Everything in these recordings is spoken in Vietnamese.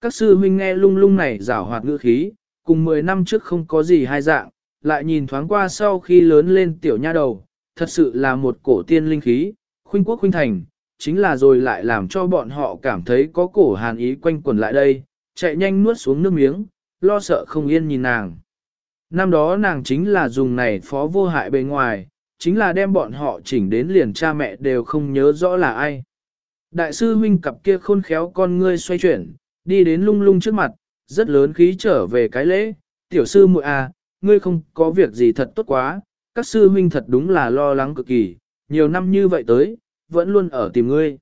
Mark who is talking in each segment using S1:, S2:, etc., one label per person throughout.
S1: Các sư huynh nghe lung lung này rảo hoạt ngữ khí, cùng 10 năm trước không có gì hai dạng, lại nhìn thoáng qua sau khi lớn lên tiểu nha đầu, thật sự là một cổ tiên linh khí, khuynh quốc khuynh thành, chính là rồi lại làm cho bọn họ cảm thấy có cổ hàn ý quanh quẩn lại đây, chạy nhanh nuốt xuống nước miếng, lo sợ không yên nhìn nàng. Năm đó nàng chính là dùng này phó vô hại bề ngoài, chính là đem bọn họ chỉnh đến liền cha mẹ đều không nhớ rõ là ai. Đại sư huynh cặp kia khôn khéo con ngươi xoay chuyển, đi đến lung lung trước mặt, rất lớn khí trở về cái lễ, tiểu sư muội à, ngươi không có việc gì thật tốt quá, các sư huynh thật đúng là lo lắng cực kỳ, nhiều năm như vậy tới, vẫn luôn ở tìm ngươi.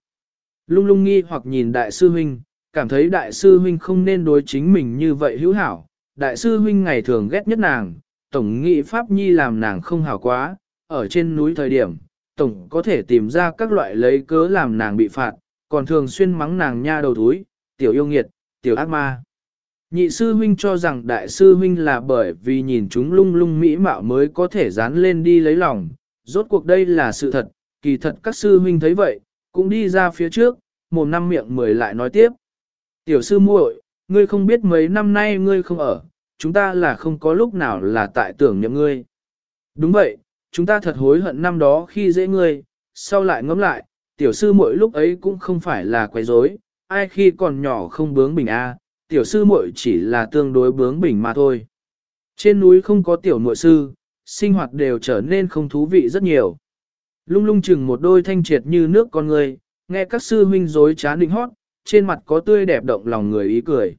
S1: Lung lung nghi hoặc nhìn đại sư huynh, cảm thấy đại sư huynh không nên đối chính mình như vậy hữu hảo, đại sư huynh ngày thường ghét nhất nàng, tổng nghị pháp nhi làm nàng không hảo quá, ở trên núi thời điểm, tổng có thể tìm ra các loại lấy cớ làm nàng bị phạt, còn thường xuyên mắng nàng nha đầu túi, tiểu yêu nghiệt, tiểu ác ma. Nhị sư huynh cho rằng đại sư huynh là bởi vì nhìn chúng lung lung mỹ mạo mới có thể dán lên đi lấy lòng, rốt cuộc đây là sự thật, kỳ thật các sư huynh thấy vậy, cũng đi ra phía trước, một năm miệng mười lại nói tiếp. Tiểu sư muội, ngươi không biết mấy năm nay ngươi không ở, chúng ta là không có lúc nào là tại tưởng nhậm ngươi. Đúng vậy, chúng ta thật hối hận năm đó khi dễ ngươi, sau lại ngẫm lại, tiểu sư muội lúc ấy cũng không phải là quấy rối, ai khi còn nhỏ không bướng bình a, à, tiểu sư muội chỉ là tương đối bướng bình mà thôi. Trên núi không có tiểu muội sư, sinh hoạt đều trở nên không thú vị rất nhiều. Lung lung chừng một đôi thanh triệt như nước con người, nghe các sư huynh dối trá định hót, trên mặt có tươi đẹp động lòng người ý cười.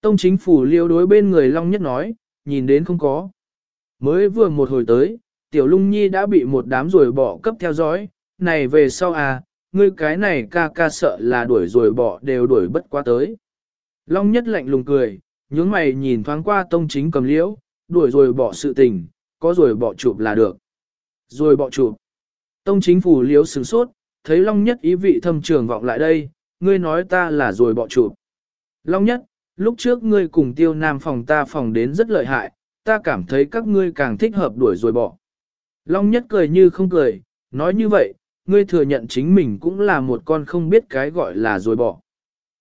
S1: Tông chính phủ liêu đối bên người Long Nhất nói, nhìn đến không có. Mới vừa một hồi tới, tiểu lung nhi đã bị một đám rồi bỏ cấp theo dõi, này về sau à, ngươi cái này ca ca sợ là đuổi rồi bỏ đều đuổi bất qua tới. Long Nhất lạnh lùng cười, nhướng mày nhìn thoáng qua tông chính cầm liễu, đuổi rồi bỏ sự tình, có rồi bỏ chụp là được. Rồi bỏ chụp. Tông chính phủ liễu sửng sốt, thấy Long Nhất ý vị thâm trường vọng lại đây, ngươi nói ta là rồi bỏ chụp. Long Nhất, lúc trước ngươi cùng tiêu nam phòng ta phòng đến rất lợi hại, ta cảm thấy các ngươi càng thích hợp đuổi rồi bỏ. Long Nhất cười như không cười, nói như vậy, ngươi thừa nhận chính mình cũng là một con không biết cái gọi là rồi bỏ.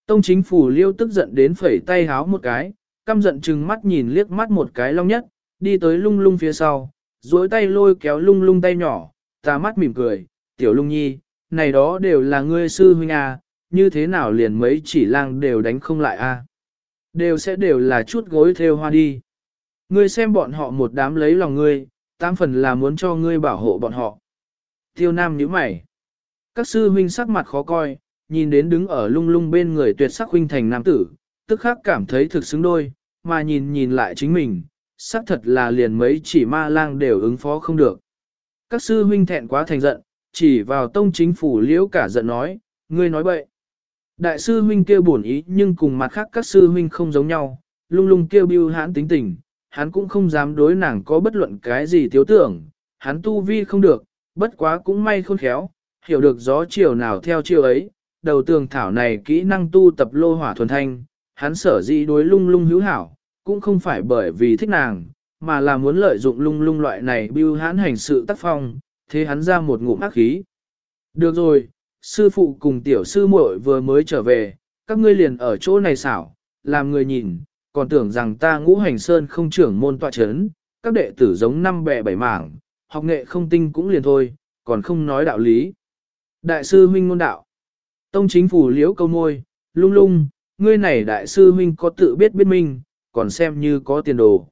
S1: Tông chính phủ liêu tức giận đến phẩy tay háo một cái, căm giận chừng mắt nhìn liếc mắt một cái long nhất, đi tới lung lung phía sau, duỗi tay lôi kéo lung lung tay nhỏ, ta mắt mỉm cười, tiểu lung nhi, này đó đều là ngươi sư huynh à, như thế nào liền mấy chỉ lang đều đánh không lại a à? Đều sẽ đều là chút gối theo hoa đi. Ngươi xem bọn họ một đám lấy lòng ngươi, tam phần là muốn cho ngươi bảo hộ bọn họ. Tiêu Nam nhíu mày. Các sư huynh sắc mặt khó coi, nhìn đến đứng ở lung lung bên người tuyệt sắc huynh thành nam tử, tức khắc cảm thấy thực xứng đôi, mà nhìn nhìn lại chính mình, sắc thật là liền mấy chỉ ma lang đều ứng phó không được. Các sư huynh thẹn quá thành giận, chỉ vào tông chính phủ liễu cả giận nói, ngươi nói bậy. Đại sư huynh kêu buồn ý nhưng cùng mặt khác các sư huynh không giống nhau, lung lung kêu bưu hãn tính tình, hắn cũng không dám đối nàng có bất luận cái gì thiếu tưởng, hắn tu vi không được, bất quá cũng may khôn khéo, hiểu được gió chiều nào theo chiều ấy, đầu tường thảo này kỹ năng tu tập lô hỏa thuần thanh, hắn sở dĩ đối lung lung hữu hảo, cũng không phải bởi vì thích nàng, mà là muốn lợi dụng lung lung loại này bưu hãn hành sự tác phong, thế hắn ra một ngụm ác khí. Được rồi, sư phụ cùng tiểu sư muội vừa mới trở về, các ngươi liền ở chỗ này xảo, làm người nhìn, còn tưởng rằng ta ngũ hành sơn không trưởng môn tọa chấn, các đệ tử giống năm bè bảy mảng, học nghệ không tinh cũng liền thôi, còn không nói đạo lý. Đại sư huynh ngôn đạo. Tông chính phủ liễu câu môi, lung lung, ngươi này đại sư huynh có tự biết biết mình, còn xem như có tiền đồ.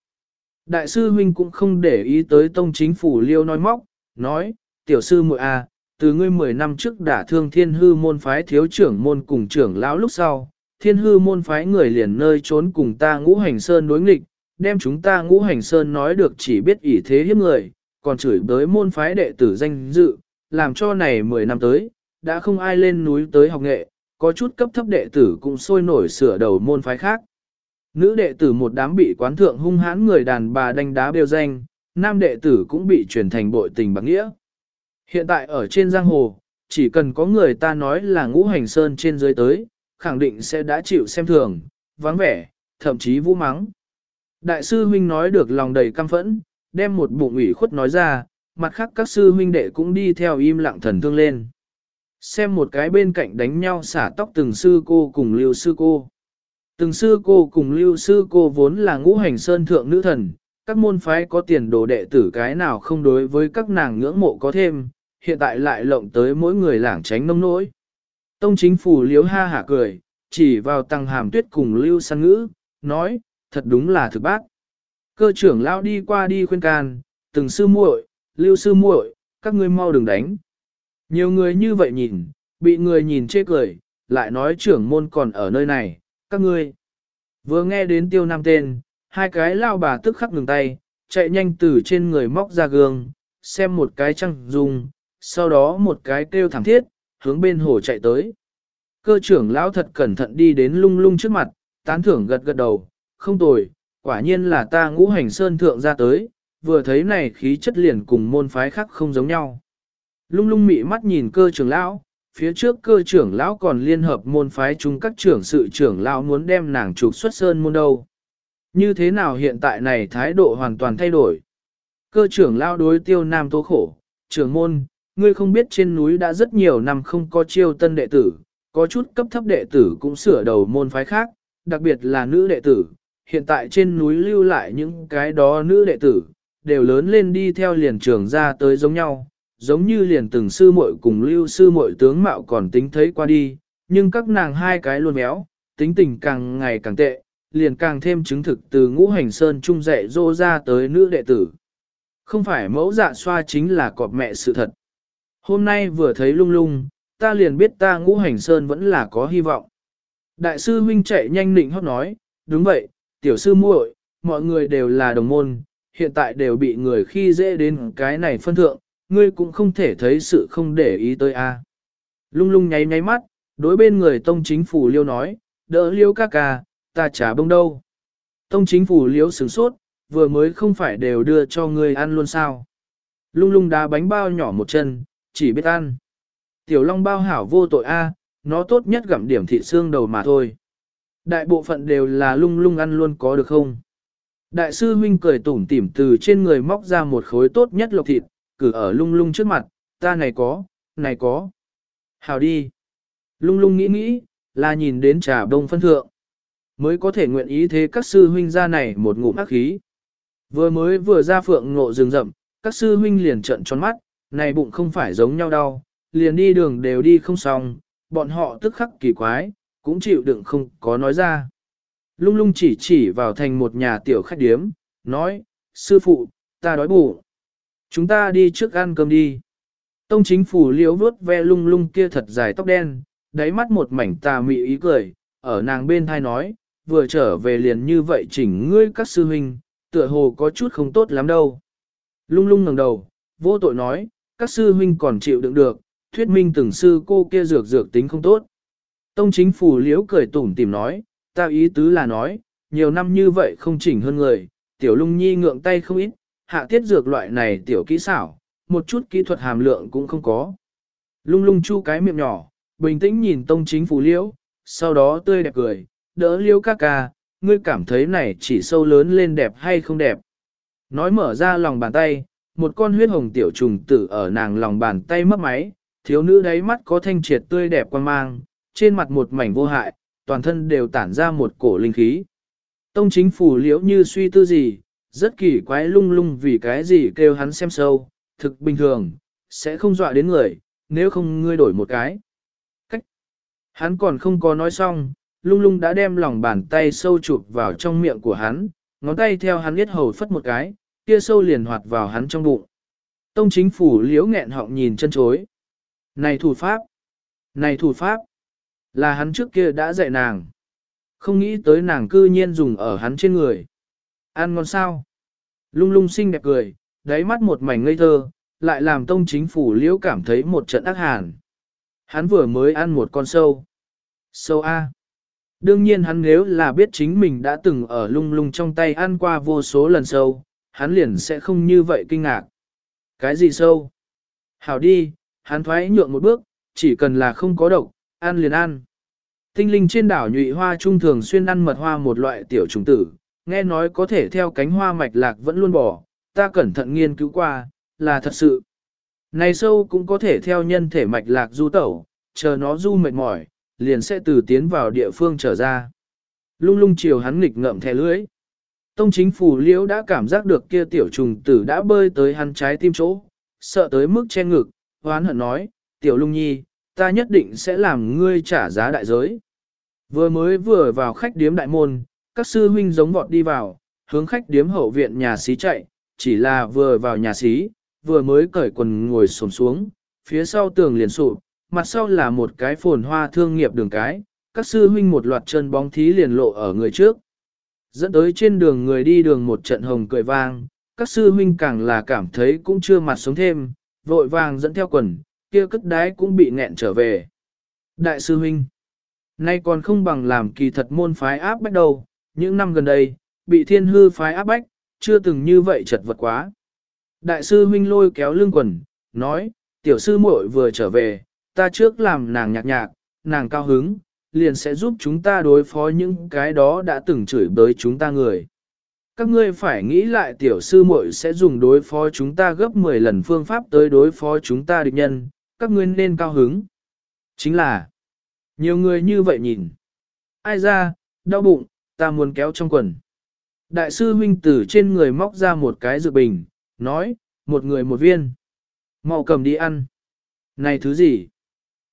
S1: Đại sư huynh cũng không để ý tới tông chính phủ liêu nói móc, nói, tiểu sư muội a, à, từ ngươi 10 năm trước đã thương thiên hư môn phái thiếu trưởng môn cùng trưởng lão lúc sau, thiên hư môn phái người liền nơi trốn cùng ta ngũ hành sơn đối nghịch, đem chúng ta ngũ hành sơn nói được chỉ biết ỷ thế hiếp người, còn chửi bới môn phái đệ tử danh dự, làm cho này 10 năm tới, đã không ai lên núi tới học nghệ, có chút cấp thấp đệ tử cũng sôi nổi sửa đầu môn phái khác. Nữ đệ tử một đám bị quán thượng hung hãn người đàn bà đánh đá bêu danh, nam đệ tử cũng bị chuyển thành bội tình bằng nghĩa. Hiện tại ở trên giang hồ, chỉ cần có người ta nói là ngũ hành sơn trên dưới tới, khẳng định sẽ đã chịu xem thường, vắng vẻ, thậm chí vũ mắng. Đại sư huynh nói được lòng đầy căm phẫn, đem một bụng ủy khuất nói ra, mặt khác các sư huynh đệ cũng đi theo im lặng thần thương lên. Xem một cái bên cạnh đánh nhau xả tóc từng sư cô cùng lưu sư cô. Từng sư cô cùng lưu sư cô vốn là ngũ hành sơn thượng nữ thần, các môn phái có tiền đồ đệ tử cái nào không đối với các nàng ngưỡng mộ có thêm, hiện tại lại lộng tới mỗi người lảng tránh nông nỗi. Tông chính phủ liếu ha hả cười, chỉ vào tăng hàm tuyết cùng lưu săn ngữ, nói, thật đúng là thực bác. Cơ trưởng lao đi qua đi khuyên can, từng sư muội, lưu sư muội, các ngươi mau đừng đánh. Nhiều người như vậy nhìn, bị người nhìn chê cười, lại nói trưởng môn còn ở nơi này, các ngươi. Vừa nghe đến tiêu nam tên, hai cái lao bà tức khắc ngừng tay, chạy nhanh từ trên người móc ra gương, xem một cái trăng dung, sau đó một cái kêu thẳng thiết, hướng bên hồ chạy tới. Cơ trưởng lão thật cẩn thận đi đến lung lung trước mặt, tán thưởng gật gật đầu, không tồi, quả nhiên là ta ngũ hành sơn thượng ra tới, vừa thấy này khí chất liền cùng môn phái khác không giống nhau. Lung lung mị mắt nhìn cơ trưởng lão, phía trước cơ trưởng lão còn liên hợp môn phái chung các trưởng sự trưởng lão muốn đem nàng trục xuất sơn môn đâu. Như thế nào hiện tại này thái độ hoàn toàn thay đổi. Cơ trưởng lão đối tiêu nam tố khổ, trưởng môn, ngươi không biết trên núi đã rất nhiều năm không có chiêu tân đệ tử, có chút cấp thấp đệ tử cũng sửa đầu môn phái khác, đặc biệt là nữ đệ tử. Hiện tại trên núi lưu lại những cái đó nữ đệ tử, đều lớn lên đi theo liền trường ra tới giống nhau, giống như liền từng sư muội cùng lưu sư muội tướng mạo còn tính thấy qua đi, nhưng các nàng hai cái luôn méo, tính tình càng ngày càng tệ, liền càng thêm chứng thực từ ngũ hành sơn trung dạy dô ra tới nữ đệ tử. Không phải mẫu dạ xoa chính là cọp mẹ sự thật. Hôm nay vừa thấy lung lung, ta liền biết ta ngũ hành sơn vẫn là có hy vọng. Đại sư huynh chạy nhanh nịnh hót nói, đúng vậy, tiểu sư muội, mọi người đều là đồng môn, hiện tại đều bị người khi dễ đến cái này phân thượng, ngươi cũng không thể thấy sự không để ý tới a. Lung lung nháy nháy mắt, đối bên người tông chính phủ liêu nói, đỡ liêu ca ca, ta trả bông đâu. Tông chính phủ liêu sửng sốt, vừa mới không phải đều đưa cho ngươi ăn luôn sao. Lung lung đá bánh bao nhỏ một chân, chỉ biết ăn. Tiểu long bao hảo vô tội a, nó tốt nhất gặm điểm thị xương đầu mà thôi. Đại bộ phận đều là lung lung ăn luôn có được không? Đại sư huynh cười tủm tỉm từ trên người móc ra một khối tốt nhất lộc thịt, cử ở lung lung trước mặt, ta này có, này có. Hào đi. Lung lung nghĩ nghĩ, là nhìn đến trà đông phân thượng. Mới có thể nguyện ý thế các sư huynh ra này một ngụm ác khí. Vừa mới vừa ra phượng ngộ rừng rậm, các sư huynh liền trận tròn mắt, này bụng không phải giống nhau đâu, liền đi đường đều đi không xong, bọn họ tức khắc kỳ quái, cũng chịu đựng không có nói ra. Lung lung chỉ chỉ vào thành một nhà tiểu khách điếm, nói, sư phụ, ta đói bụng. Chúng ta đi trước ăn cơm đi. Tông chính phủ liếu vớt ve lung lung kia thật dài tóc đen, đáy mắt một mảnh tà mị ý cười, ở nàng bên thai nói, vừa trở về liền như vậy chỉnh ngươi các sư huynh, tựa hồ có chút không tốt lắm đâu. Lung lung ngẩng đầu, vô tội nói, các sư huynh còn chịu đựng được, thuyết minh từng sư cô kia dược dược tính không tốt. Tông chính phủ liễu cười tủm tìm nói, ta ý tứ là nói, nhiều năm như vậy không chỉnh hơn người, tiểu lung nhi ngượng tay không ít, hạ tiết dược loại này tiểu kỹ xảo, một chút kỹ thuật hàm lượng cũng không có. Lung lung chu cái miệng nhỏ, bình tĩnh nhìn tông chính phủ liễu, sau đó tươi đẹp cười, đỡ liễu ca ca, ngươi cảm thấy này chỉ sâu lớn lên đẹp hay không đẹp. Nói mở ra lòng bàn tay, một con huyết hồng tiểu trùng tử ở nàng lòng bàn tay mất máy, thiếu nữ đáy mắt có thanh triệt tươi đẹp quan mang, trên mặt một mảnh vô hại, toàn thân đều tản ra một cổ linh khí. Tông chính phủ liễu như suy tư gì, rất kỳ quái lung lung vì cái gì kêu hắn xem sâu, thực bình thường, sẽ không dọa đến người, nếu không ngươi đổi một cái. Cách. Hắn còn không có nói xong, lung lung đã đem lòng bàn tay sâu chụp vào trong miệng của hắn, ngón tay theo hắn biết hầu phất một cái, kia sâu liền hoạt vào hắn trong bụng. Tông chính phủ liễu nghẹn họng nhìn chân chối. Này thủ pháp! Này thủ pháp! Là hắn trước kia đã dạy nàng. Không nghĩ tới nàng cư nhiên dùng ở hắn trên người. Ăn ngon sao? Lung lung xinh đẹp cười, đáy mắt một mảnh ngây thơ, lại làm tông chính phủ liễu cảm thấy một trận ác hàn. Hắn vừa mới ăn một con sâu. Sâu A. Đương nhiên hắn nếu là biết chính mình đã từng ở lung lung trong tay ăn qua vô số lần sâu, hắn liền sẽ không như vậy kinh ngạc. Cái gì sâu? Hảo đi, hắn thoái nhượng một bước, chỉ cần là không có độc, ăn liền ăn. Tinh linh trên đảo nhụy hoa trung thường xuyên ăn mật hoa một loại tiểu trùng tử, nghe nói có thể theo cánh hoa mạch lạc vẫn luôn bỏ, ta cẩn thận nghiên cứu qua, là thật sự. Này sâu cũng có thể theo nhân thể mạch lạc du tẩu, chờ nó du mệt mỏi, liền sẽ từ tiến vào địa phương trở ra. lung lung chiều hắn nghịch ngậm thẻ lưỡi. Tông chính phủ liễu đã cảm giác được kia tiểu trùng tử đã bơi tới hắn trái tim chỗ, sợ tới mức che ngực, hoán hận nói, tiểu lung nhi, ta nhất định sẽ làm ngươi trả giá đại giới. Vừa mới vừa vào khách điếm đại môn, các sư huynh giống vọt đi vào, hướng khách điếm hậu viện nhà xí chạy, chỉ là vừa vào nhà xí, vừa mới cởi quần ngồi xổm xuống, phía sau tường liền sụp, mặt sau là một cái phồn hoa thương nghiệp đường cái, các sư huynh một loạt chân bóng thí liền lộ ở người trước. Dẫn tới trên đường người đi đường một trận hồng cười vang, các sư huynh càng là cảm thấy cũng chưa mặt sống thêm, vội vàng dẫn theo quần, kia cất đái cũng bị nghẹn trở về. Đại sư huynh, nay còn không bằng làm kỳ thật môn phái áp bách đâu, những năm gần đây, bị thiên hư phái áp bách, chưa từng như vậy chật vật quá. Đại sư huynh lôi kéo lưng quần, nói, tiểu sư muội vừa trở về, ta trước làm nàng nhạc nhạc, nàng cao hứng, liền sẽ giúp chúng ta đối phó những cái đó đã từng chửi bới chúng ta người. Các ngươi phải nghĩ lại tiểu sư muội sẽ dùng đối phó chúng ta gấp 10 lần phương pháp tới đối phó chúng ta địch nhân, các ngươi nên cao hứng. Chính là, nhiều người như vậy nhìn. Ai ra, đau bụng, ta muốn kéo trong quần. Đại sư huynh tử trên người móc ra một cái dược bình, nói, một người một viên. mau cầm đi ăn. Này thứ gì?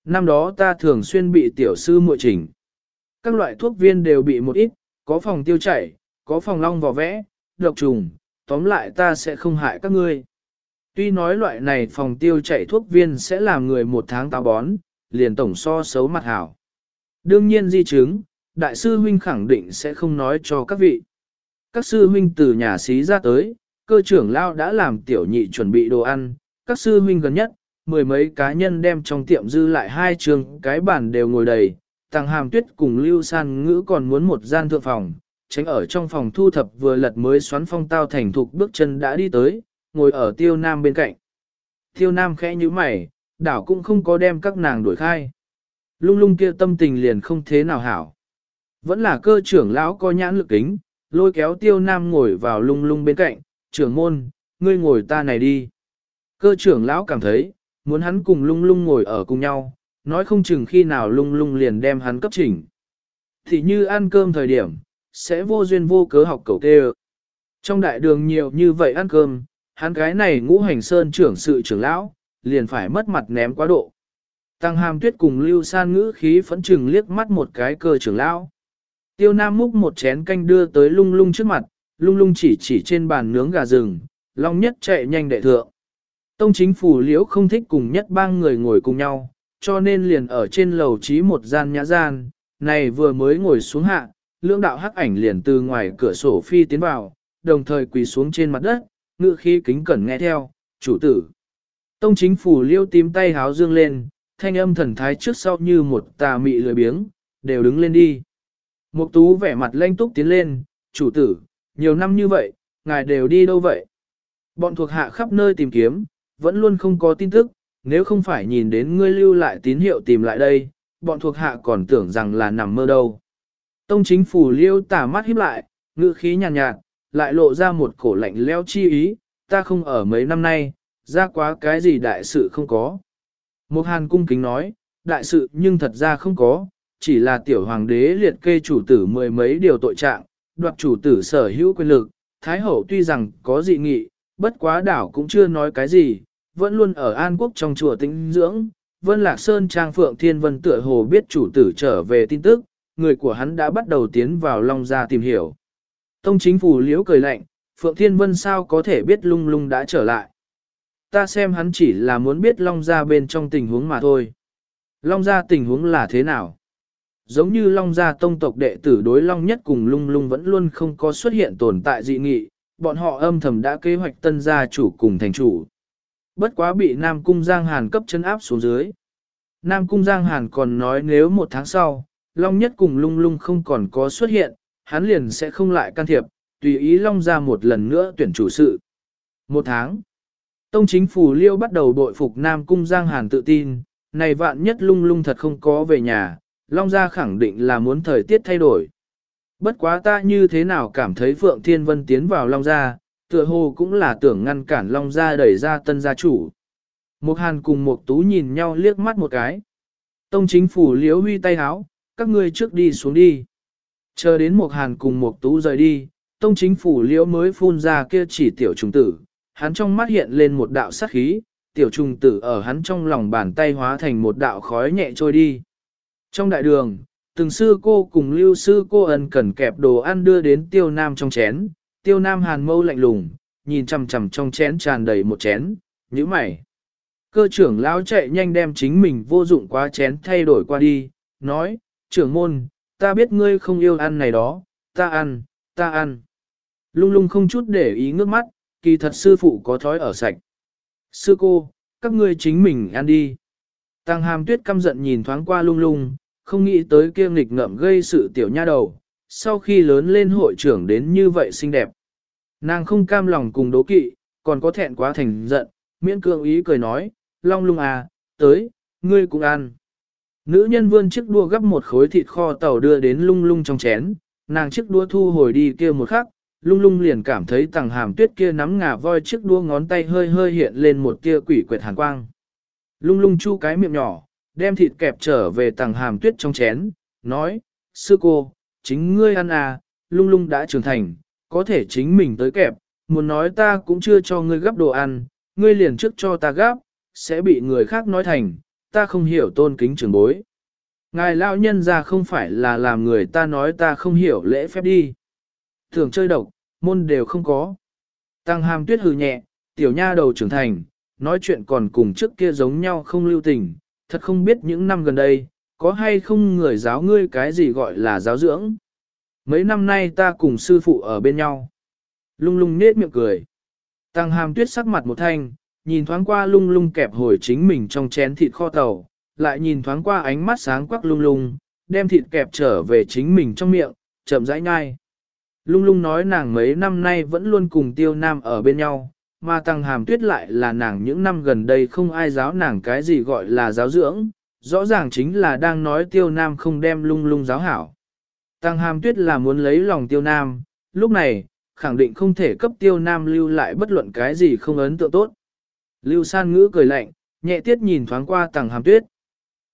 S1: Năm đó ta thường xuyên bị tiểu sư muội chỉnh. Các loại thuốc viên đều bị một ít, có phòng tiêu chảy, có phòng long vỏ vẽ, độc trùng, tóm lại ta sẽ không hại các ngươi. Tuy nói loại này phòng tiêu chạy thuốc viên sẽ làm người một tháng táo bón, liền tổng so xấu mặt hảo. Đương nhiên di chứng, đại sư huynh khẳng định sẽ không nói cho các vị. Các sư huynh từ nhà xí ra tới, cơ trưởng lao đã làm tiểu nhị chuẩn bị đồ ăn, các sư huynh gần nhất, mười mấy cá nhân đem trong tiệm dư lại hai trường cái bàn đều ngồi đầy, Tăng Hàm Tuyết cùng Lưu San Ngữ còn muốn một gian thượng phòng, tránh ở trong phòng thu thập vừa lật mới xoắn phong tao thành thục bước chân đã đi tới, ngồi ở Tiêu Nam bên cạnh. Tiêu Nam khẽ như mày, đảo cũng không có đem các nàng đuổi khai. Lung lung kia tâm tình liền không thế nào hảo. Vẫn là cơ trưởng lão có nhãn lực kính, lôi kéo Tiêu Nam ngồi vào lung lung bên cạnh, trưởng môn, ngươi ngồi ta này đi. Cơ trưởng lão cảm thấy, muốn hắn cùng lung lung ngồi ở cùng nhau, nói không chừng khi nào lung lung liền đem hắn cấp chỉnh. Thì như ăn cơm thời điểm, sẽ vô duyên vô cớ học cầu tê Trong đại đường nhiều như vậy ăn cơm, hắn cái này ngũ hành sơn trưởng sự trưởng lão, liền phải mất mặt ném quá độ. Tăng hàm tuyết cùng lưu san ngữ khí phẫn trừng liếc mắt một cái cơ trưởng lão. Tiêu Nam múc một chén canh đưa tới lung lung trước mặt, lung lung chỉ chỉ trên bàn nướng gà rừng, long nhất chạy nhanh đệ thượng. Tông chính phủ liễu không thích cùng nhất bang người ngồi cùng nhau, cho nên liền ở trên lầu trí một gian nhã gian, này vừa mới ngồi xuống hạ, lưỡng đạo hắc ảnh liền từ ngoài cửa sổ phi tiến vào, đồng thời quỳ xuống trên mặt đất, ngự khí kính cẩn nghe theo, chủ tử. Tông chính phủ liêu tím tay háo dương lên, thanh âm thần thái trước sau như một tà mị lười biếng, đều đứng lên đi. Mục tú vẻ mặt lanh túc tiến lên, chủ tử, nhiều năm như vậy, ngài đều đi đâu vậy? Bọn thuộc hạ khắp nơi tìm kiếm, vẫn luôn không có tin tức, nếu không phải nhìn đến ngươi lưu lại tín hiệu tìm lại đây, bọn thuộc hạ còn tưởng rằng là nằm mơ đâu. Tông chính phủ liêu tả mắt híp lại, ngữ khí nhàn nhạt, nhạt, lại lộ ra một cổ lạnh leo chi ý, ta không ở mấy năm nay, ra quá cái gì đại sự không có. Một hàn cung kính nói, đại sự nhưng thật ra không có, chỉ là tiểu hoàng đế liệt kê chủ tử mười mấy điều tội trạng, đoạt chủ tử sở hữu quyền lực, thái hậu tuy rằng có dị nghị, bất quá đảo cũng chưa nói cái gì, vẫn luôn ở An Quốc trong chùa tĩnh dưỡng. Vân Lạc Sơn Trang Phượng Thiên Vân tựa hồ biết chủ tử trở về tin tức, người của hắn đã bắt đầu tiến vào Long Gia tìm hiểu. Tông chính phủ liễu cười lạnh, Phượng Thiên Vân sao có thể biết lung lung đã trở lại. Ta xem hắn chỉ là muốn biết Long Gia bên trong tình huống mà thôi. Long Gia tình huống là thế nào? Giống như Long Gia tông tộc đệ tử đối Long nhất cùng lung lung vẫn luôn không có xuất hiện tồn tại dị nghị, bọn họ âm thầm đã kế hoạch tân gia chủ cùng thành chủ. Bất quá bị Nam Cung Giang Hàn cấp chân áp xuống dưới. Nam Cung Giang Hàn còn nói nếu một tháng sau, Long Nhất cùng lung lung không còn có xuất hiện, hắn liền sẽ không lại can thiệp, tùy ý Long ra một lần nữa tuyển chủ sự. Một tháng, Tông chính phủ liêu bắt đầu bội phục Nam Cung Giang Hàn tự tin, này vạn nhất lung lung thật không có về nhà, Long gia khẳng định là muốn thời tiết thay đổi. Bất quá ta như thế nào cảm thấy Phượng Thiên Vân tiến vào Long gia, tựa hồ cũng là tưởng ngăn cản Long gia đẩy ra tân gia chủ. Một hàn cùng một tú nhìn nhau liếc mắt một cái. Tông chính phủ liếu huy tay háo, các ngươi trước đi xuống đi. Chờ đến một hàn cùng một tú rời đi, tông chính phủ liễu mới phun ra kia chỉ tiểu trùng tử, hắn trong mắt hiện lên một đạo sát khí, tiểu trùng tử ở hắn trong lòng bàn tay hóa thành một đạo khói nhẹ trôi đi. Trong đại đường, từng sư cô cùng lưu sư cô ân cần kẹp đồ ăn đưa đến tiêu nam trong chén, tiêu nam hàn mâu lạnh lùng, nhìn chằm chằm trong chén tràn đầy một chén, nhíu mày. Cơ trưởng lão chạy nhanh đem chính mình vô dụng quá chén thay đổi qua đi, nói, trưởng môn, ta biết ngươi không yêu ăn này đó, ta ăn, ta ăn. Lung lung không chút để ý ngước mắt, kỳ thật sư phụ có thói ở sạch. Sư cô, các ngươi chính mình ăn đi. Tăng hàm tuyết căm giận nhìn thoáng qua lung lung, không nghĩ tới kia nghịch ngợm gây sự tiểu nha đầu, sau khi lớn lên hội trưởng đến như vậy xinh đẹp. Nàng không cam lòng cùng đố kỵ, còn có thẹn quá thành giận, miễn cưỡng ý cười nói, long lung à, tới, ngươi cũng ăn. Nữ nhân vươn chiếc đua gấp một khối thịt kho tàu đưa đến lung lung trong chén, nàng chiếc đua thu hồi đi kia một khắc, lung lung liền cảm thấy tầng hàm tuyết kia nắm ngà voi chiếc đua ngón tay hơi hơi hiện lên một tia quỷ quyệt hàn quang. Lung lung chu cái miệng nhỏ, đem thịt kẹp trở về tầng hàm tuyết trong chén, nói, sư cô, chính ngươi ăn à, lung lung đã trưởng thành, có thể chính mình tới kẹp, muốn nói ta cũng chưa cho ngươi gấp đồ ăn, ngươi liền trước cho ta gấp, sẽ bị người khác nói thành, ta không hiểu tôn kính trưởng bối. Ngài lão nhân ra không phải là làm người ta nói ta không hiểu lễ phép đi. Thường chơi độc, môn đều không có. Tăng hàm tuyết hừ nhẹ, tiểu nha đầu trưởng thành, nói chuyện còn cùng trước kia giống nhau không lưu tình, thật không biết những năm gần đây, có hay không người giáo ngươi cái gì gọi là giáo dưỡng. Mấy năm nay ta cùng sư phụ ở bên nhau. Lung lung nết miệng cười. Tăng hàm tuyết sắc mặt một thanh, nhìn thoáng qua lung lung kẹp hồi chính mình trong chén thịt kho tàu, lại nhìn thoáng qua ánh mắt sáng quắc lung lung, đem thịt kẹp trở về chính mình trong miệng, chậm rãi nhai. Lung lung nói nàng mấy năm nay vẫn luôn cùng tiêu nam ở bên nhau, mà tăng hàm tuyết lại là nàng những năm gần đây không ai giáo nàng cái gì gọi là giáo dưỡng, rõ ràng chính là đang nói tiêu nam không đem lung lung giáo hảo. Tăng hàm tuyết là muốn lấy lòng tiêu nam, lúc này, khẳng định không thể cấp tiêu nam lưu lại bất luận cái gì không ấn tượng tốt. Lưu san ngữ cười lạnh, nhẹ tiết nhìn thoáng qua tầng hàm tuyết.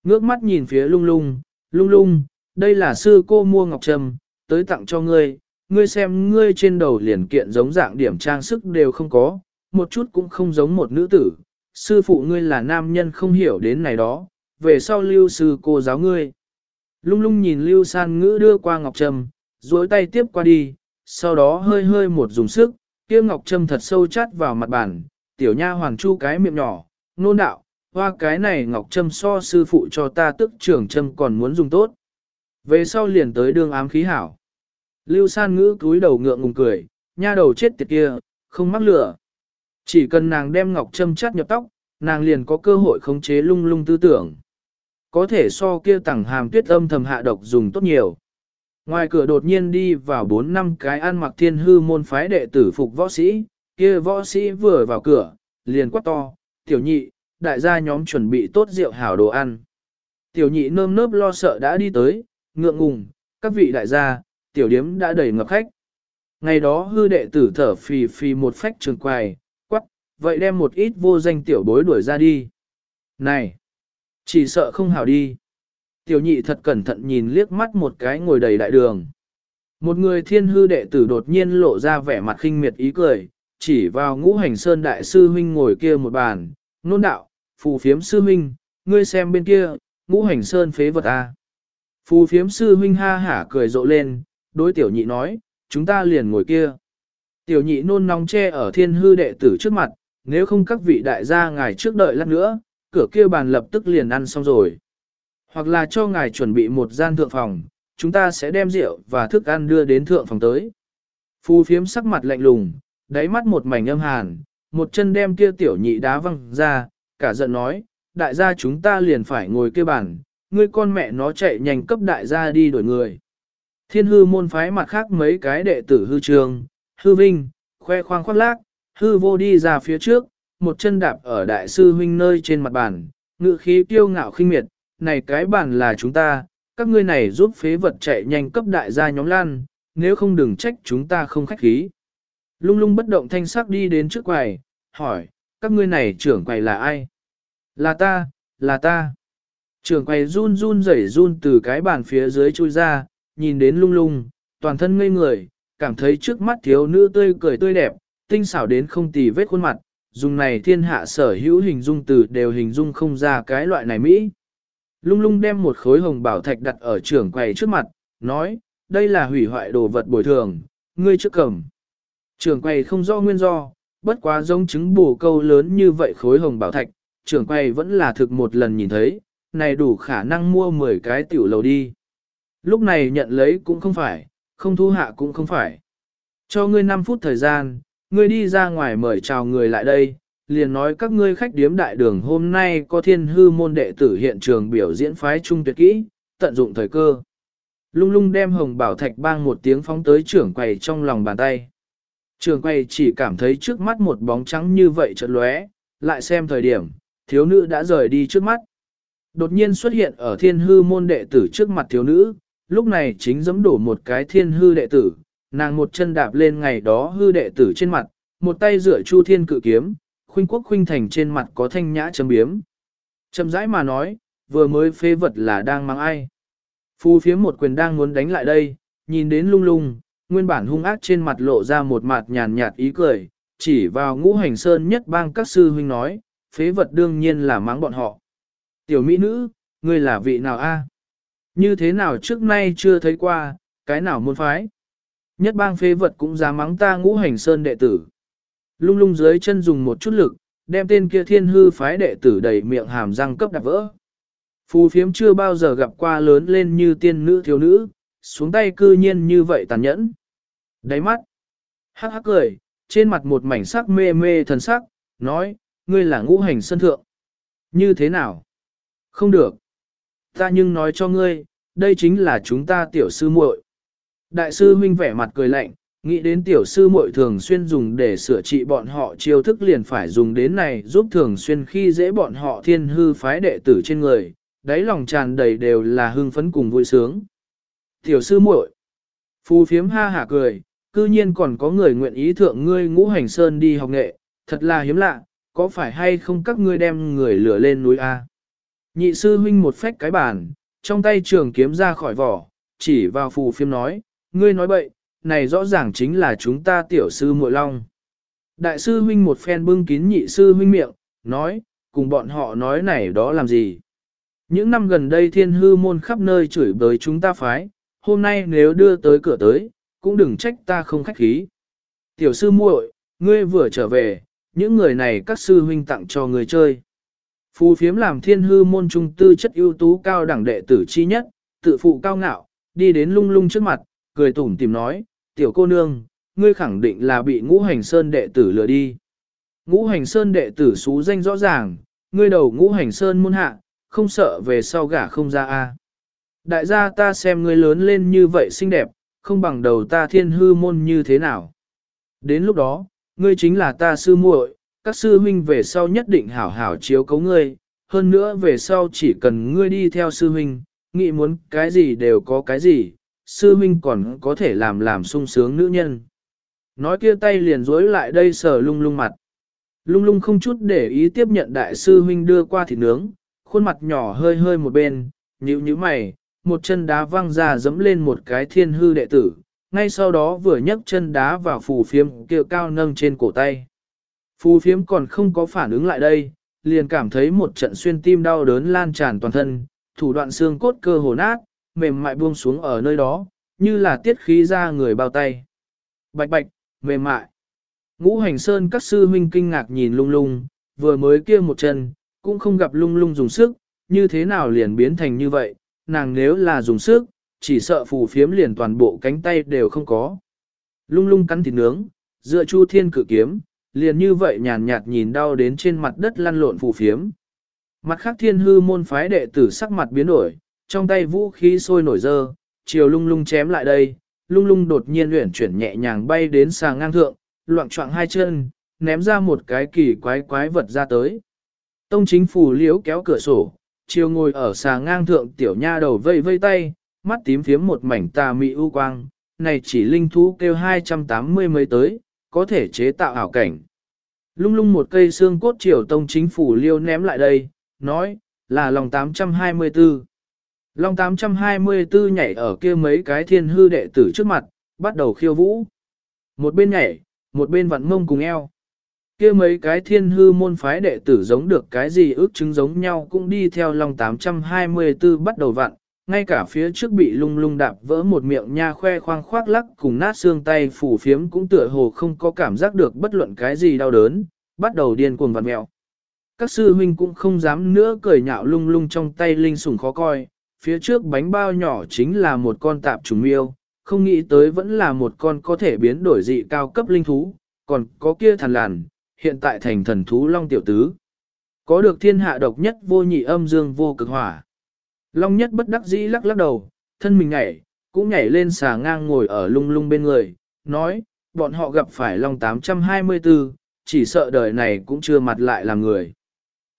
S1: Ngước mắt nhìn phía lung lung, lung lung, đây là sư cô mua ngọc trầm, tới tặng cho ngươi, ngươi xem ngươi trên đầu liền kiện giống dạng điểm trang sức đều không có, một chút cũng không giống một nữ tử, sư phụ ngươi là nam nhân không hiểu đến này đó, về sau lưu sư cô giáo ngươi. Lung lung nhìn lưu san ngữ đưa qua ngọc trầm, duỗi tay tiếp qua đi, sau đó hơi hơi một dùng sức, kia ngọc trâm thật sâu chát vào mặt bàn, tiểu nha hoàng chu cái miệng nhỏ, nôn đạo, hoa cái này ngọc trâm so sư phụ cho ta tức trưởng trâm còn muốn dùng tốt. Về sau liền tới đường ám khí hảo. Lưu san ngữ cúi đầu ngượng ngùng cười, nha đầu chết tiệt kia, không mắc lửa. Chỉ cần nàng đem ngọc trâm chắt nhập tóc, nàng liền có cơ hội khống chế lung lung tư tưởng. Có thể so kia tẳng hàm tuyết âm thầm hạ độc dùng tốt nhiều. Ngoài cửa đột nhiên đi vào bốn năm cái ăn mặc thiên hư môn phái đệ tử phục võ sĩ, kia võ sĩ vừa vào cửa, liền quát to, tiểu nhị, đại gia nhóm chuẩn bị tốt rượu hảo đồ ăn. Tiểu nhị nơm nớp lo sợ đã đi tới, ngượng ngùng, các vị đại gia, tiểu điếm đã đầy ngập khách. Ngày đó hư đệ tử thở phì phì một phách trường quài, quắc, vậy đem một ít vô danh tiểu bối đuổi ra đi. Này, chỉ sợ không hảo đi. Tiểu nhị thật cẩn thận nhìn liếc mắt một cái ngồi đầy đại đường. Một người thiên hư đệ tử đột nhiên lộ ra vẻ mặt khinh miệt ý cười, chỉ vào ngũ hành sơn đại sư huynh ngồi kia một bàn, nôn đạo, phù phiếm sư huynh, ngươi xem bên kia, ngũ hành sơn phế vật a. Phù phiếm sư huynh ha hả cười rộ lên, đối tiểu nhị nói, chúng ta liền ngồi kia. Tiểu nhị nôn nóng che ở thiên hư đệ tử trước mặt, nếu không các vị đại gia ngài trước đợi lát nữa, cửa kia bàn lập tức liền ăn xong rồi. Hoặc là cho ngài chuẩn bị một gian thượng phòng, chúng ta sẽ đem rượu và thức ăn đưa đến thượng phòng tới. phù phiếm sắc mặt lạnh lùng, đáy mắt một mảnh âm hàn, một chân đem kia tiểu nhị đá văng ra, cả giận nói, đại gia chúng ta liền phải ngồi kia bàn, ngươi con mẹ nó chạy nhanh cấp đại gia đi đổi người. Thiên hư môn phái mặt khác mấy cái đệ tử hư trường, hư vinh, khoe khoang khoác lác, hư vô đi ra phía trước, một chân đạp ở đại sư huynh nơi trên mặt bàn, ngự khí kiêu ngạo khinh miệt, này cái bàn là chúng ta, các ngươi này giúp phế vật chạy nhanh cấp đại gia nhóm lan, nếu không đừng trách chúng ta không khách khí. Lung lung bất động thanh sắc đi đến trước quầy, hỏi, các ngươi này trưởng quầy là ai? Là ta, là ta. Trưởng quầy run run rẩy run từ cái bàn phía dưới chui ra, nhìn đến lung lung, toàn thân ngây người, cảm thấy trước mắt thiếu nữ tươi cười tươi đẹp, tinh xảo đến không tì vết khuôn mặt, dùng này thiên hạ sở hữu hình dung từ đều hình dung không ra cái loại này Mỹ. Lung lung đem một khối hồng bảo thạch đặt ở trưởng quầy trước mặt, nói, đây là hủy hoại đồ vật bồi thường, ngươi trước cầm. Trưởng quầy không do nguyên do, bất quá giống chứng bổ câu lớn như vậy khối hồng bảo thạch, trưởng quầy vẫn là thực một lần nhìn thấy, này đủ khả năng mua 10 cái tiểu lầu đi. Lúc này nhận lấy cũng không phải, không thu hạ cũng không phải. Cho ngươi 5 phút thời gian, ngươi đi ra ngoài mời chào người lại đây, liền nói các ngươi khách điếm đại đường hôm nay có thiên hư môn đệ tử hiện trường biểu diễn phái trung tuyệt kỹ, tận dụng thời cơ. Lung lung đem hồng bảo thạch bang một tiếng phóng tới trưởng quầy trong lòng bàn tay trường quay chỉ cảm thấy trước mắt một bóng trắng như vậy chợt lóe, lại xem thời điểm, thiếu nữ đã rời đi trước mắt. Đột nhiên xuất hiện ở thiên hư môn đệ tử trước mặt thiếu nữ, lúc này chính giẫm đổ một cái thiên hư đệ tử, nàng một chân đạp lên ngày đó hư đệ tử trên mặt, một tay rửa chu thiên cự kiếm, khuynh quốc khuynh thành trên mặt có thanh nhã chấm biếm. Chậm rãi mà nói, vừa mới phê vật là đang mang ai. Phu phía một quyền đang muốn đánh lại đây, nhìn đến lung lung, nguyên bản hung ác trên mặt lộ ra một mặt nhàn nhạt ý cười, chỉ vào ngũ hành sơn nhất bang các sư huynh nói, phế vật đương nhiên là mắng bọn họ. Tiểu mỹ nữ, ngươi là vị nào a? Như thế nào trước nay chưa thấy qua, cái nào muốn phái? Nhất bang phế vật cũng dám mắng ta ngũ hành sơn đệ tử. Lung lung dưới chân dùng một chút lực, đem tên kia thiên hư phái đệ tử đầy miệng hàm răng cấp đạp vỡ. Phù phiếm chưa bao giờ gặp qua lớn lên như tiên nữ thiếu nữ, xuống tay cư nhiên như vậy tàn nhẫn. Đáy mắt, hắc hắc cười, trên mặt một mảnh sắc mê mê thần sắc, nói, ngươi là ngũ hành sân thượng. Như thế nào? Không được. Ta nhưng nói cho ngươi, đây chính là chúng ta tiểu sư muội. Đại sư huynh vẻ mặt cười lạnh, nghĩ đến tiểu sư muội thường xuyên dùng để sửa trị bọn họ chiêu thức liền phải dùng đến này giúp thường xuyên khi dễ bọn họ thiên hư phái đệ tử trên người, đáy lòng tràn đầy đều là hưng phấn cùng vui sướng. Tiểu sư muội, phù phiếm ha hả cười, cư nhiên còn có người nguyện ý thượng ngươi ngũ hành sơn đi học nghệ, thật là hiếm lạ, có phải hay không các ngươi đem người lửa lên núi A. Nhị sư huynh một phách cái bàn, trong tay trường kiếm ra khỏi vỏ, chỉ vào phù phiếm nói, ngươi nói bậy, này rõ ràng chính là chúng ta tiểu sư muội long. Đại sư huynh một phen bưng kín nhị sư huynh miệng, nói, cùng bọn họ nói này đó làm gì. Những năm gần đây thiên hư môn khắp nơi chửi bới chúng ta phái, hôm nay nếu đưa tới cửa tới, cũng đừng trách ta không khách khí. Tiểu sư muội, ngươi vừa trở về, những người này các sư huynh tặng cho người chơi. Phù phiếm làm thiên hư môn trung tư chất ưu tú cao đẳng đệ tử chi nhất, tự phụ cao ngạo, đi đến lung lung trước mặt, cười tủm tìm nói, tiểu cô nương, ngươi khẳng định là bị ngũ hành sơn đệ tử lừa đi. Ngũ hành sơn đệ tử xú danh rõ ràng, ngươi đầu ngũ hành sơn môn hạ, không sợ về sau gả không ra a. Đại gia ta xem ngươi lớn lên như vậy xinh đẹp, không bằng đầu ta thiên hư môn như thế nào. Đến lúc đó, ngươi chính là ta sư muội, các sư huynh về sau nhất định hảo hảo chiếu cấu ngươi, hơn nữa về sau chỉ cần ngươi đi theo sư huynh, nghĩ muốn cái gì đều có cái gì, sư huynh còn có thể làm làm sung sướng nữ nhân. Nói kia tay liền dối lại đây sờ lung lung mặt. Lung lung không chút để ý tiếp nhận đại sư huynh đưa qua thịt nướng, khuôn mặt nhỏ hơi hơi một bên, nhíu nhíu mày, một chân đá văng ra dẫm lên một cái thiên hư đệ tử, ngay sau đó vừa nhấc chân đá vào phù phiếm kia cao nâng trên cổ tay. Phù phiếm còn không có phản ứng lại đây, liền cảm thấy một trận xuyên tim đau đớn lan tràn toàn thân, thủ đoạn xương cốt cơ hồ nát, mềm mại buông xuống ở nơi đó, như là tiết khí ra người bao tay. Bạch bạch, mềm mại. Ngũ hành sơn các sư huynh kinh ngạc nhìn lung lung, vừa mới kia một chân, cũng không gặp lung lung dùng sức, như thế nào liền biến thành như vậy, nàng nếu là dùng sức, chỉ sợ phù phiếm liền toàn bộ cánh tay đều không có. Lung lung cắn thịt nướng, dựa chu thiên cử kiếm, liền như vậy nhàn nhạt nhìn đau đến trên mặt đất lăn lộn phù phiếm. Mặt khác thiên hư môn phái đệ tử sắc mặt biến đổi, trong tay vũ khí sôi nổi dơ, chiều lung lung chém lại đây, lung lung đột nhiên luyện chuyển nhẹ nhàng bay đến sàng ngang thượng, loạn trọng hai chân, ném ra một cái kỳ quái quái vật ra tới. Tông chính phủ liếu kéo cửa sổ, chiều ngồi ở xà ngang thượng tiểu nha đầu vây vây tay, mắt tím phiếm một mảnh tà mị ưu quang, này chỉ linh thú kêu 280 mấy tới, có thể chế tạo ảo cảnh. Lung lung một cây xương cốt triều tông chính phủ liêu ném lại đây, nói, là lòng 824. Long 824 nhảy ở kia mấy cái thiên hư đệ tử trước mặt, bắt đầu khiêu vũ. Một bên nhảy, một bên vặn mông cùng eo kia mấy cái thiên hư môn phái đệ tử giống được cái gì ước chứng giống nhau cũng đi theo lòng 824 bắt đầu vặn, ngay cả phía trước bị lung lung đạp vỡ một miệng nha khoe khoang khoác lắc cùng nát xương tay phủ phiếm cũng tựa hồ không có cảm giác được bất luận cái gì đau đớn, bắt đầu điên cuồng vặn mẹo. Các sư huynh cũng không dám nữa cười nhạo lung lung trong tay linh sủng khó coi, phía trước bánh bao nhỏ chính là một con tạp trùng miêu, không nghĩ tới vẫn là một con có thể biến đổi dị cao cấp linh thú, còn có kia thần làn, hiện tại thành thần thú long tiểu tứ. Có được thiên hạ độc nhất vô nhị âm dương vô cực hỏa. Long nhất bất đắc dĩ lắc lắc đầu, thân mình nhảy, cũng nhảy lên xà ngang ngồi ở lung lung bên người, nói, bọn họ gặp phải long 824, chỉ sợ đời này cũng chưa mặt lại làm người.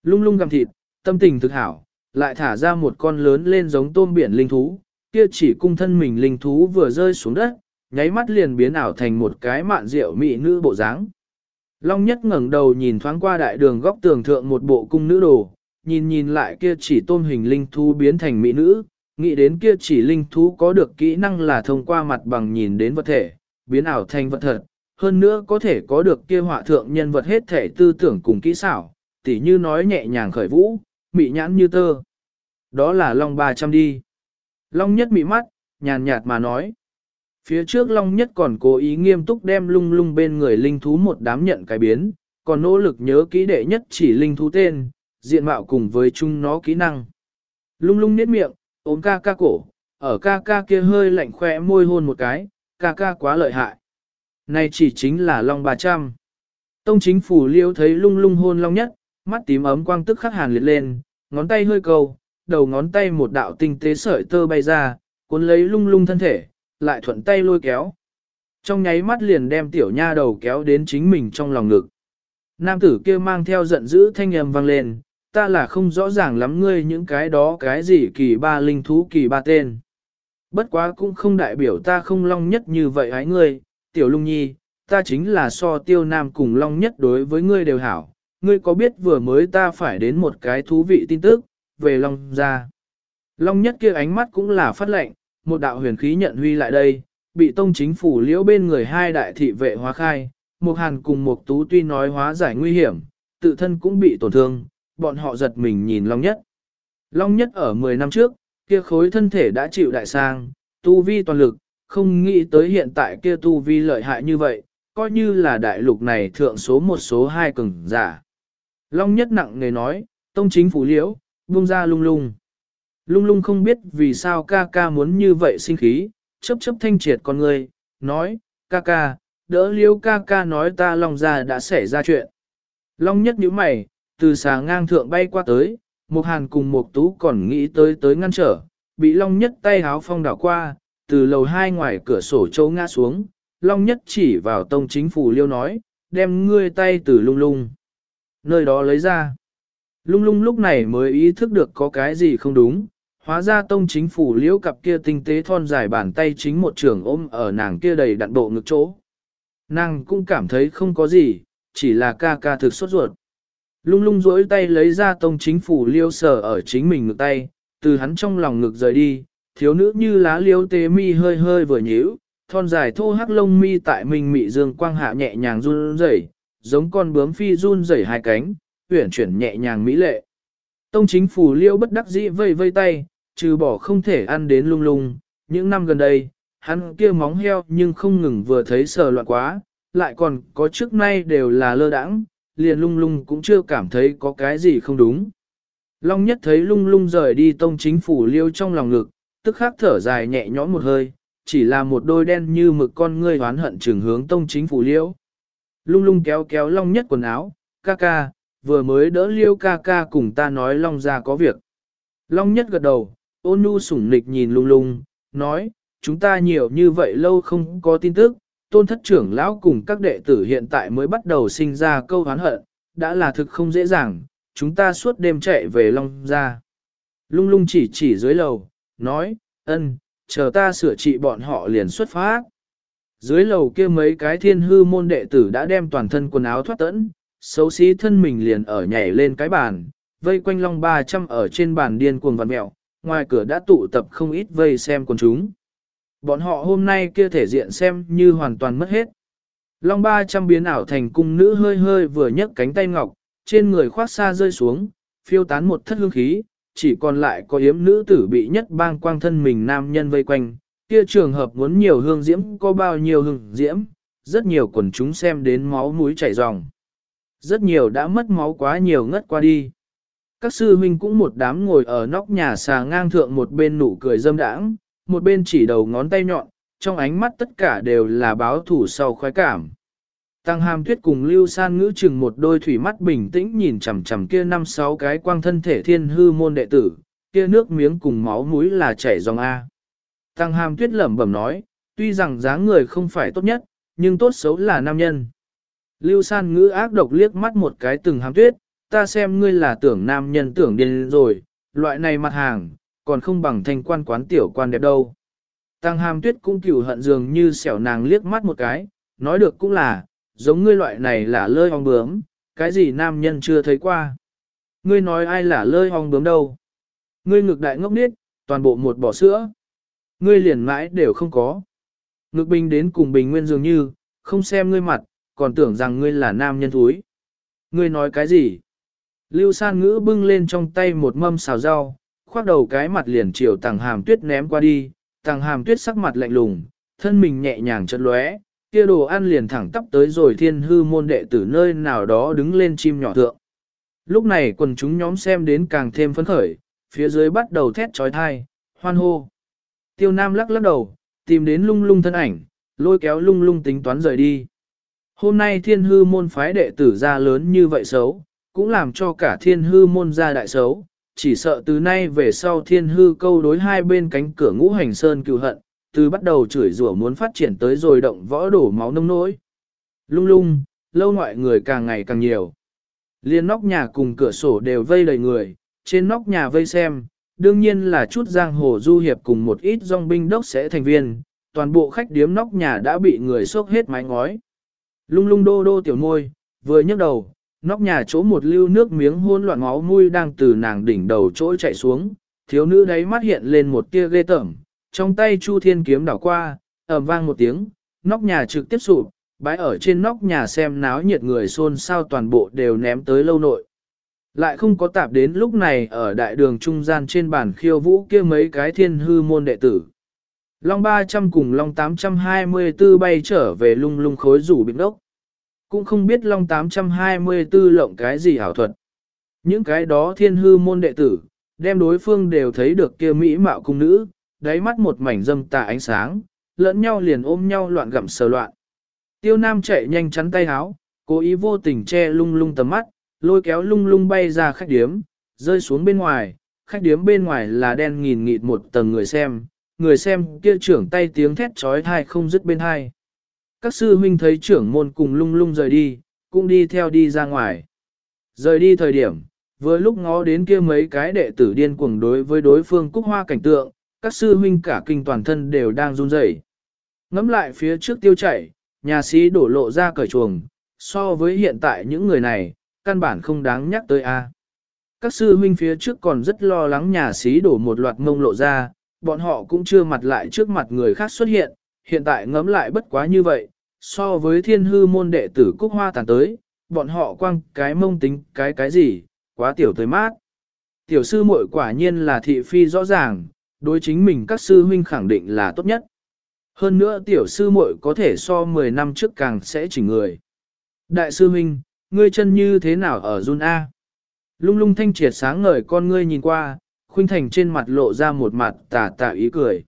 S1: Lung lung gặm thịt, tâm tình thực hảo, lại thả ra một con lớn lên giống tôm biển linh thú, kia chỉ cung thân mình linh thú vừa rơi xuống đất, nháy mắt liền biến ảo thành một cái mạn rượu mỹ nữ bộ dáng. Long nhất ngẩng đầu nhìn thoáng qua đại đường góc tường thượng một bộ cung nữ đồ, nhìn nhìn lại kia chỉ tôm hình linh thú biến thành mỹ nữ, nghĩ đến kia chỉ linh thú có được kỹ năng là thông qua mặt bằng nhìn đến vật thể, biến ảo thành vật thật, hơn nữa có thể có được kia họa thượng nhân vật hết thể tư tưởng cùng kỹ xảo, tỉ như nói nhẹ nhàng khởi vũ, mị nhãn như tơ. Đó là Long 300 đi. Long nhất mị mắt, nhàn nhạt mà nói. Phía trước Long nhất còn cố ý nghiêm túc đem lung lung bên người linh thú một đám nhận cái biến, còn nỗ lực nhớ kỹ đệ nhất chỉ linh thú tên, diện mạo cùng với chung nó kỹ năng. Lung lung nét miệng, ôm ca ca cổ, ở ca ca kia hơi lạnh khoe môi hôn một cái, ca ca quá lợi hại. Này chỉ chính là Long 300. Tông chính phủ liêu thấy lung lung hôn Long nhất, mắt tím ấm quang tức khắc hàn liệt lên, ngón tay hơi cầu, đầu ngón tay một đạo tinh tế sợi tơ bay ra, cuốn lấy lung lung thân thể, lại thuận tay lôi kéo. Trong nháy mắt liền đem tiểu nha đầu kéo đến chính mình trong lòng ngực. Nam tử kia mang theo giận dữ thanh âm vang lên, ta là không rõ ràng lắm ngươi những cái đó cái gì kỳ ba linh thú kỳ ba tên. Bất quá cũng không đại biểu ta không long nhất như vậy hái ngươi, tiểu lung nhi, ta chính là so tiêu nam cùng long nhất đối với ngươi đều hảo. Ngươi có biết vừa mới ta phải đến một cái thú vị tin tức, về long ra. Long nhất kia ánh mắt cũng là phát lệnh, một đạo huyền khí nhận huy lại đây, bị tông chính phủ liễu bên người hai đại thị vệ hóa khai, một hàn cùng một tú tuy nói hóa giải nguy hiểm, tự thân cũng bị tổn thương, bọn họ giật mình nhìn Long Nhất. Long Nhất ở 10 năm trước, kia khối thân thể đã chịu đại sang, tu vi toàn lực, không nghĩ tới hiện tại kia tu vi lợi hại như vậy, coi như là đại lục này thượng số một số hai cường giả. Long Nhất nặng nề nói, tông chính phủ liễu, buông ra lung lung. Lung lung không biết vì sao ca ca muốn như vậy sinh khí, chấp chấp thanh triệt con người, nói, ca ca, đỡ liêu ca ca nói ta long ra đã xảy ra chuyện. Long nhất nhíu mày, từ xà ngang thượng bay qua tới, một hàn cùng một tú còn nghĩ tới tới ngăn trở, bị long nhất tay háo phong đảo qua, từ lầu hai ngoài cửa sổ châu ngã xuống, long nhất chỉ vào tông chính phủ liêu nói, đem ngươi tay từ lung lung. Nơi đó lấy ra. Lung lung lúc này mới ý thức được có cái gì không đúng, hóa ra tông chính phủ liễu cặp kia tinh tế thon dài bàn tay chính một trường ôm ở nàng kia đầy đặn bộ ngực chỗ. Nàng cũng cảm thấy không có gì, chỉ là ca ca thực sốt ruột. Lung lung rỗi tay lấy ra tông chính phủ liêu sở ở chính mình ngực tay, từ hắn trong lòng ngực rời đi, thiếu nữ như lá liêu tế mi hơi hơi vừa nhíu, thon dài thô hắc lông mi tại mình mị dương quang hạ nhẹ nhàng run rẩy, giống con bướm phi run rẩy hai cánh, uyển chuyển nhẹ nhàng mỹ lệ. Tông chính phủ liêu bất đắc dĩ vây vây tay, trừ bỏ không thể ăn đến lung lung, những năm gần đây, hắn kia móng heo nhưng không ngừng vừa thấy sờ loạn quá, lại còn có trước nay đều là lơ đãng, liền lung lung cũng chưa cảm thấy có cái gì không đúng. Long nhất thấy lung lung rời đi tông chính phủ liêu trong lòng ngực, tức khắc thở dài nhẹ nhõm một hơi, chỉ là một đôi đen như mực con ngươi hoán hận trường hướng tông chính phủ liêu. Lung lung kéo kéo long nhất quần áo, ca ca, vừa mới đỡ liêu ca ca cùng ta nói long ra có việc. Long nhất gật đầu, ôn nhu sủng nịch nhìn lung lung, nói, chúng ta nhiều như vậy lâu không có tin tức, tôn thất trưởng lão cùng các đệ tử hiện tại mới bắt đầu sinh ra câu hán hận, đã là thực không dễ dàng, chúng ta suốt đêm chạy về Long ra. Lung lung chỉ chỉ dưới lầu, nói, ân, chờ ta sửa trị bọn họ liền xuất phát. Dưới lầu kia mấy cái thiên hư môn đệ tử đã đem toàn thân quần áo thoát tẫn, xấu xí thân mình liền ở nhảy lên cái bàn, vây quanh Long 300 ở trên bàn điên cuồng vặn mẹo, ngoài cửa đã tụ tập không ít vây xem quần chúng. Bọn họ hôm nay kia thể diện xem như hoàn toàn mất hết. Long ba trăm biến ảo thành cung nữ hơi hơi vừa nhấc cánh tay ngọc, trên người khoác xa rơi xuống, phiêu tán một thất hương khí, chỉ còn lại có yếm nữ tử bị nhất bang quang thân mình nam nhân vây quanh. Kia trường hợp muốn nhiều hương diễm có bao nhiêu hương diễm, rất nhiều quần chúng xem đến máu mũi chảy ròng. Rất nhiều đã mất máu quá nhiều ngất qua đi. Các sư huynh cũng một đám ngồi ở nóc nhà xà ngang thượng một bên nụ cười dâm đãng, một bên chỉ đầu ngón tay nhọn, trong ánh mắt tất cả đều là báo thủ sau khoái cảm. Tăng hàm tuyết cùng lưu san ngữ chừng một đôi thủy mắt bình tĩnh nhìn chằm chằm kia năm sáu cái quang thân thể thiên hư môn đệ tử, kia nước miếng cùng máu mũi là chảy dòng A. Tăng hàm tuyết lẩm bẩm nói, tuy rằng dáng người không phải tốt nhất, nhưng tốt xấu là nam nhân. Lưu san ngữ ác độc liếc mắt một cái từng hàm tuyết, ta xem ngươi là tưởng nam nhân tưởng điên rồi, loại này mặt hàng, còn không bằng thanh quan quán tiểu quan đẹp đâu. Tăng hàm tuyết cũng cửu hận dường như xẻo nàng liếc mắt một cái, nói được cũng là, giống ngươi loại này là lơi hong bướm, cái gì nam nhân chưa thấy qua. Ngươi nói ai là lơi hong bướm đâu. Ngươi ngực đại ngốc nít, toàn bộ một bỏ sữa. Ngươi liền mãi đều không có. Ngực bình đến cùng bình nguyên dường như, không xem ngươi mặt, còn tưởng rằng ngươi là nam nhân thúi. Ngươi nói cái gì? Lưu san ngữ bưng lên trong tay một mâm xào rau, khoác đầu cái mặt liền chiều tàng hàm tuyết ném qua đi, tàng hàm tuyết sắc mặt lạnh lùng, thân mình nhẹ nhàng chật lóe, kia đồ ăn liền thẳng tắp tới rồi thiên hư môn đệ tử nơi nào đó đứng lên chim nhỏ thượng. Lúc này quần chúng nhóm xem đến càng thêm phấn khởi, phía dưới bắt đầu thét trói thai, hoan hô. Tiêu Nam lắc lắc đầu, tìm đến lung lung thân ảnh, lôi kéo lung lung tính toán rời đi. Hôm nay thiên hư môn phái đệ tử ra lớn như vậy xấu, cũng làm cho cả thiên hư môn ra đại xấu, chỉ sợ từ nay về sau thiên hư câu đối hai bên cánh cửa ngũ hành sơn cựu hận, từ bắt đầu chửi rủa muốn phát triển tới rồi động võ đổ máu nông nỗi. Lung lung, lâu ngoại người càng ngày càng nhiều. Liên nóc nhà cùng cửa sổ đều vây đầy người, trên nóc nhà vây xem, đương nhiên là chút giang hồ du hiệp cùng một ít dòng binh đốc sẽ thành viên, toàn bộ khách điếm nóc nhà đã bị người xốc hết mái ngói. Lung lung đô đô tiểu môi, vừa nhấc đầu, nóc nhà chỗ một lưu nước miếng hôn loạn máu mui đang từ nàng đỉnh đầu chỗ chạy xuống, thiếu nữ đấy mắt hiện lên một tia ghê tởm, trong tay Chu Thiên kiếm đảo qua, ầm vang một tiếng, nóc nhà trực tiếp sụp, bãi ở trên nóc nhà xem náo nhiệt người xôn xao toàn bộ đều ném tới lâu nội. Lại không có tạp đến lúc này ở đại đường trung gian trên bàn khiêu vũ kia mấy cái thiên hư môn đệ tử. Long 300 cùng Long 824 bay trở về lung lung khối rủ bình đốc. Cũng không biết Long 824 lộng cái gì hảo thuật. Những cái đó thiên hư môn đệ tử, đem đối phương đều thấy được kia mỹ mạo cung nữ, đáy mắt một mảnh dâm tà ánh sáng, lẫn nhau liền ôm nhau loạn gặm sờ loạn. Tiêu Nam chạy nhanh chắn tay háo, cố ý vô tình che lung lung tầm mắt, lôi kéo lung lung bay ra khách điếm, rơi xuống bên ngoài, khách điếm bên ngoài là đen nghìn nghịt một tầng người xem, người xem kia trưởng tay tiếng thét trói thai không dứt bên hai. Các sư huynh thấy trưởng môn cùng lung lung rời đi, cũng đi theo đi ra ngoài. Rời đi thời điểm, vừa lúc ngó đến kia mấy cái đệ tử điên cuồng đối với đối phương cúc hoa cảnh tượng, các sư huynh cả kinh toàn thân đều đang run rẩy. Ngắm lại phía trước tiêu chảy, nhà sĩ đổ lộ ra cởi chuồng, so với hiện tại những người này, căn bản không đáng nhắc tới a. Các sư huynh phía trước còn rất lo lắng nhà sĩ đổ một loạt mông lộ ra, bọn họ cũng chưa mặt lại trước mặt người khác xuất hiện, hiện tại ngấm lại bất quá như vậy, so với thiên hư môn đệ tử cúc hoa tàn tới, bọn họ quăng cái mông tính cái cái gì, quá tiểu tới mát. Tiểu sư muội quả nhiên là thị phi rõ ràng, đối chính mình các sư huynh khẳng định là tốt nhất. Hơn nữa tiểu sư muội có thể so 10 năm trước càng sẽ chỉnh người. Đại sư huynh, ngươi chân như thế nào ở run A? Lung lung thanh triệt sáng ngời con ngươi nhìn qua, khuynh thành trên mặt lộ ra một mặt tà tà ý cười.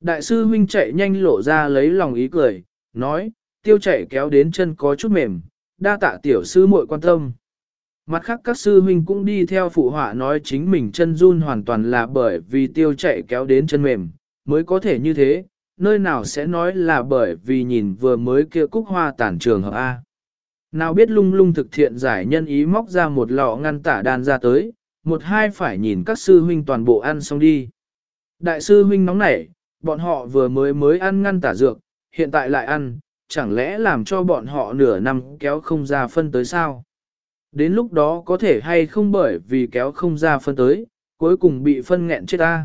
S1: Đại sư huynh chạy nhanh lộ ra lấy lòng ý cười, nói, tiêu chạy kéo đến chân có chút mềm, đa tạ tiểu sư muội quan tâm. Mặt khác các sư huynh cũng đi theo phụ họa nói chính mình chân run hoàn toàn là bởi vì tiêu chạy kéo đến chân mềm, mới có thể như thế, nơi nào sẽ nói là bởi vì nhìn vừa mới kia cúc hoa tản trường hợp A. Nào biết lung lung thực thiện giải nhân ý móc ra một lọ ngăn tả đan ra tới, một hai phải nhìn các sư huynh toàn bộ ăn xong đi. Đại sư huynh nóng nảy, bọn họ vừa mới mới ăn ngăn tả dược, hiện tại lại ăn, chẳng lẽ làm cho bọn họ nửa năm kéo không ra phân tới sao? Đến lúc đó có thể hay không bởi vì kéo không ra phân tới, cuối cùng bị phân nghẹn chết ta.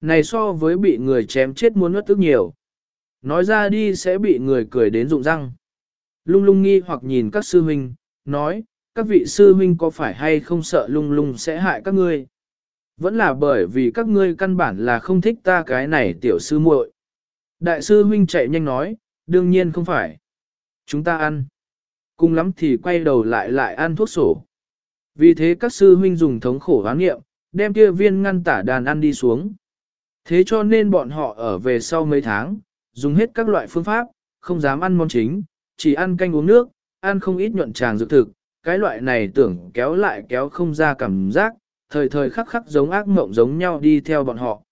S1: Này so với bị người chém chết muốn nuốt tức nhiều. Nói ra đi sẽ bị người cười đến rụng răng. Lung lung nghi hoặc nhìn các sư huynh, nói, các vị sư huynh có phải hay không sợ lung lung sẽ hại các ngươi? Vẫn là bởi vì các ngươi căn bản là không thích ta cái này tiểu sư muội. Đại sư huynh chạy nhanh nói, đương nhiên không phải. Chúng ta ăn. Cùng lắm thì quay đầu lại lại ăn thuốc sổ. Vì thế các sư huynh dùng thống khổ hoán nghiệm, đem kia viên ngăn tả đàn ăn đi xuống. Thế cho nên bọn họ ở về sau mấy tháng, dùng hết các loại phương pháp, không dám ăn món chính, chỉ ăn canh uống nước, ăn không ít nhuận tràng dược thực, cái loại này tưởng kéo lại kéo không ra cảm giác, thời thời khắc khắc giống ác mộng giống nhau đi theo bọn họ.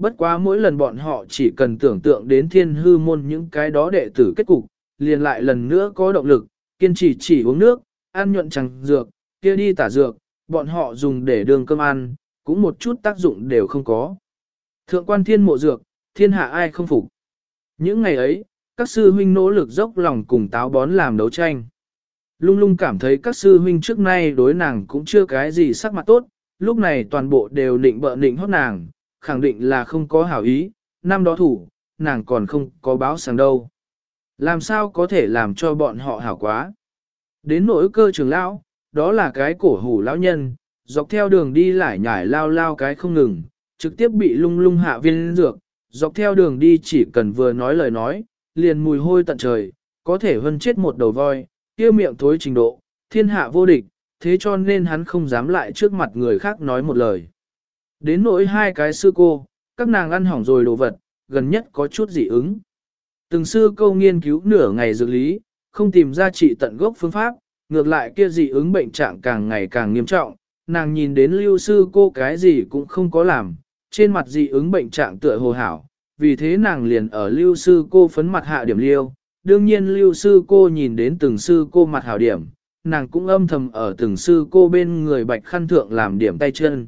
S1: Bất quá mỗi lần bọn họ chỉ cần tưởng tượng đến thiên hư môn những cái đó đệ tử kết cục, liền lại lần nữa có động lực, kiên trì chỉ uống nước, ăn nhuận chẳng dược, kia đi tả dược, bọn họ dùng để đường cơm ăn, cũng một chút tác dụng đều không có. Thượng quan thiên mộ dược, thiên hạ ai không phục. Những ngày ấy, các sư huynh nỗ lực dốc lòng cùng táo bón làm đấu tranh. Lung lung cảm thấy các sư huynh trước nay đối nàng cũng chưa cái gì sắc mặt tốt, lúc này toàn bộ đều định bợ định hót nàng, khẳng định là không có hảo ý, năm đó thủ, nàng còn không có báo sáng đâu. Làm sao có thể làm cho bọn họ hảo quá? Đến nỗi cơ trường lão, đó là cái cổ hủ lão nhân, dọc theo đường đi lại nhải lao lao cái không ngừng, trực tiếp bị lung lung hạ viên dược, dọc theo đường đi chỉ cần vừa nói lời nói, liền mùi hôi tận trời, có thể hơn chết một đầu voi, kia miệng thối trình độ, thiên hạ vô địch, thế cho nên hắn không dám lại trước mặt người khác nói một lời. Đến nỗi hai cái sư cô, các nàng ăn hỏng rồi đồ vật, gần nhất có chút dị ứng. Từng sư câu nghiên cứu nửa ngày dược lý, không tìm ra trị tận gốc phương pháp, ngược lại kia dị ứng bệnh trạng càng ngày càng nghiêm trọng, nàng nhìn đến lưu sư cô cái gì cũng không có làm, trên mặt dị ứng bệnh trạng tựa hồ hảo, vì thế nàng liền ở lưu sư cô phấn mặt hạ điểm liêu, đương nhiên lưu sư cô nhìn đến từng sư cô mặt hảo điểm, nàng cũng âm thầm ở từng sư cô bên người bạch khăn thượng làm điểm tay chân.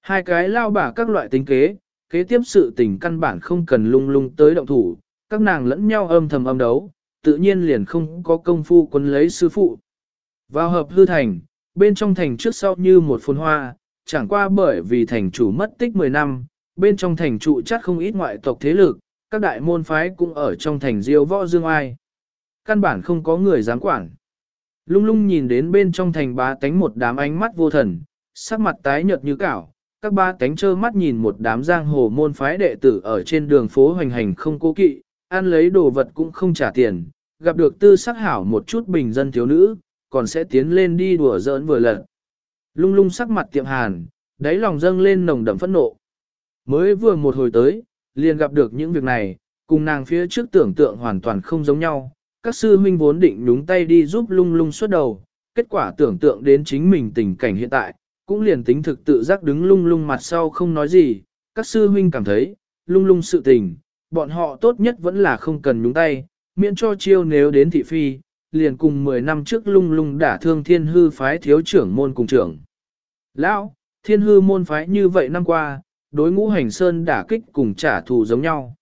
S1: Hai cái lao bả các loại tính kế, kế tiếp sự tình căn bản không cần lung lung tới động thủ, các nàng lẫn nhau âm thầm âm đấu, tự nhiên liền không có công phu quân lấy sư phụ. Vào hợp hư thành, bên trong thành trước sau như một phồn hoa, chẳng qua bởi vì thành chủ mất tích 10 năm, bên trong thành trụ chắc không ít ngoại tộc thế lực, các đại môn phái cũng ở trong thành diêu võ dương ai. Căn bản không có người dám quản. Lung lung nhìn đến bên trong thành ba tánh một đám ánh mắt vô thần, sắc mặt tái nhợt như cảo, các ba cánh trơ mắt nhìn một đám giang hồ môn phái đệ tử ở trên đường phố hoành hành không cố kỵ, ăn lấy đồ vật cũng không trả tiền, gặp được tư sắc hảo một chút bình dân thiếu nữ, còn sẽ tiến lên đi đùa giỡn vừa lận. Lung lung sắc mặt tiệm hàn, đáy lòng dâng lên nồng đậm phẫn nộ. Mới vừa một hồi tới, liền gặp được những việc này, cùng nàng phía trước tưởng tượng hoàn toàn không giống nhau. Các sư huynh vốn định đúng tay đi giúp lung lung xuất đầu, kết quả tưởng tượng đến chính mình tình cảnh hiện tại, cũng liền tính thực tự giác đứng lung lung mặt sau không nói gì. Các sư huynh cảm thấy, lung lung sự tình, bọn họ tốt nhất vẫn là không cần nhúng tay, miễn cho chiêu nếu đến thị phi, liền cùng 10 năm trước lung lung đả thương thiên hư phái thiếu trưởng môn cùng trưởng. Lão, thiên hư môn phái như vậy năm qua, đối ngũ hành sơn đả kích cùng trả thù giống nhau.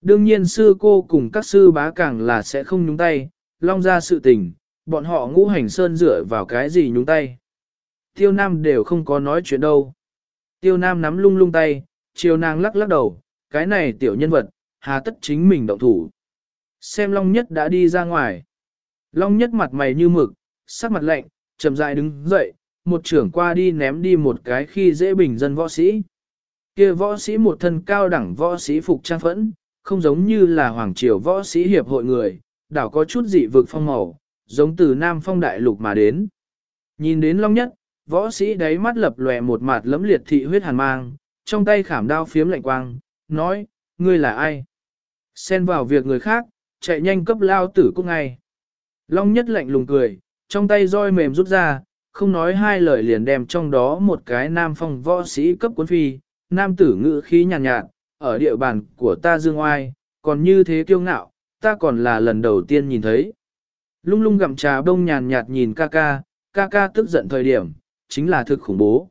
S1: Đương nhiên sư cô cùng các sư bá càng là sẽ không nhúng tay, long ra sự tình, bọn họ ngũ hành sơn dựa vào cái gì nhúng tay. Tiêu Nam đều không có nói chuyện đâu. Tiêu Nam nắm lung lung tay, chiều nàng lắc lắc đầu, cái này tiểu nhân vật, hà tất chính mình động thủ. Xem Long Nhất đã đi ra ngoài. Long Nhất mặt mày như mực, sắc mặt lạnh, chậm rãi đứng dậy, một trưởng qua đi ném đi một cái khi dễ bình dân võ sĩ. Kia võ sĩ một thân cao đẳng võ sĩ phục trang phẫn, không giống như là hoàng triều võ sĩ hiệp hội người, đảo có chút dị vực phong màu, giống từ Nam Phong Đại Lục mà đến. Nhìn đến Long Nhất, võ sĩ đáy mắt lập lòe một mặt lấm liệt thị huyết hàn mang, trong tay khảm đao phiếm lạnh quang, nói, ngươi là ai? Xen vào việc người khác, chạy nhanh cấp lao tử cúc ngay. Long Nhất lạnh lùng cười, trong tay roi mềm rút ra, không nói hai lời liền đem trong đó một cái nam phong võ sĩ cấp cuốn phi, nam tử ngữ khí nhàn nhạt, nhạt, ở địa bàn của ta dương oai, còn như thế kiêu ngạo, ta còn là lần đầu tiên nhìn thấy. Lung lung gặm trà bông nhàn nhạt nhìn ca ca, ca ca tức giận thời điểm, chính là thực khủng bố.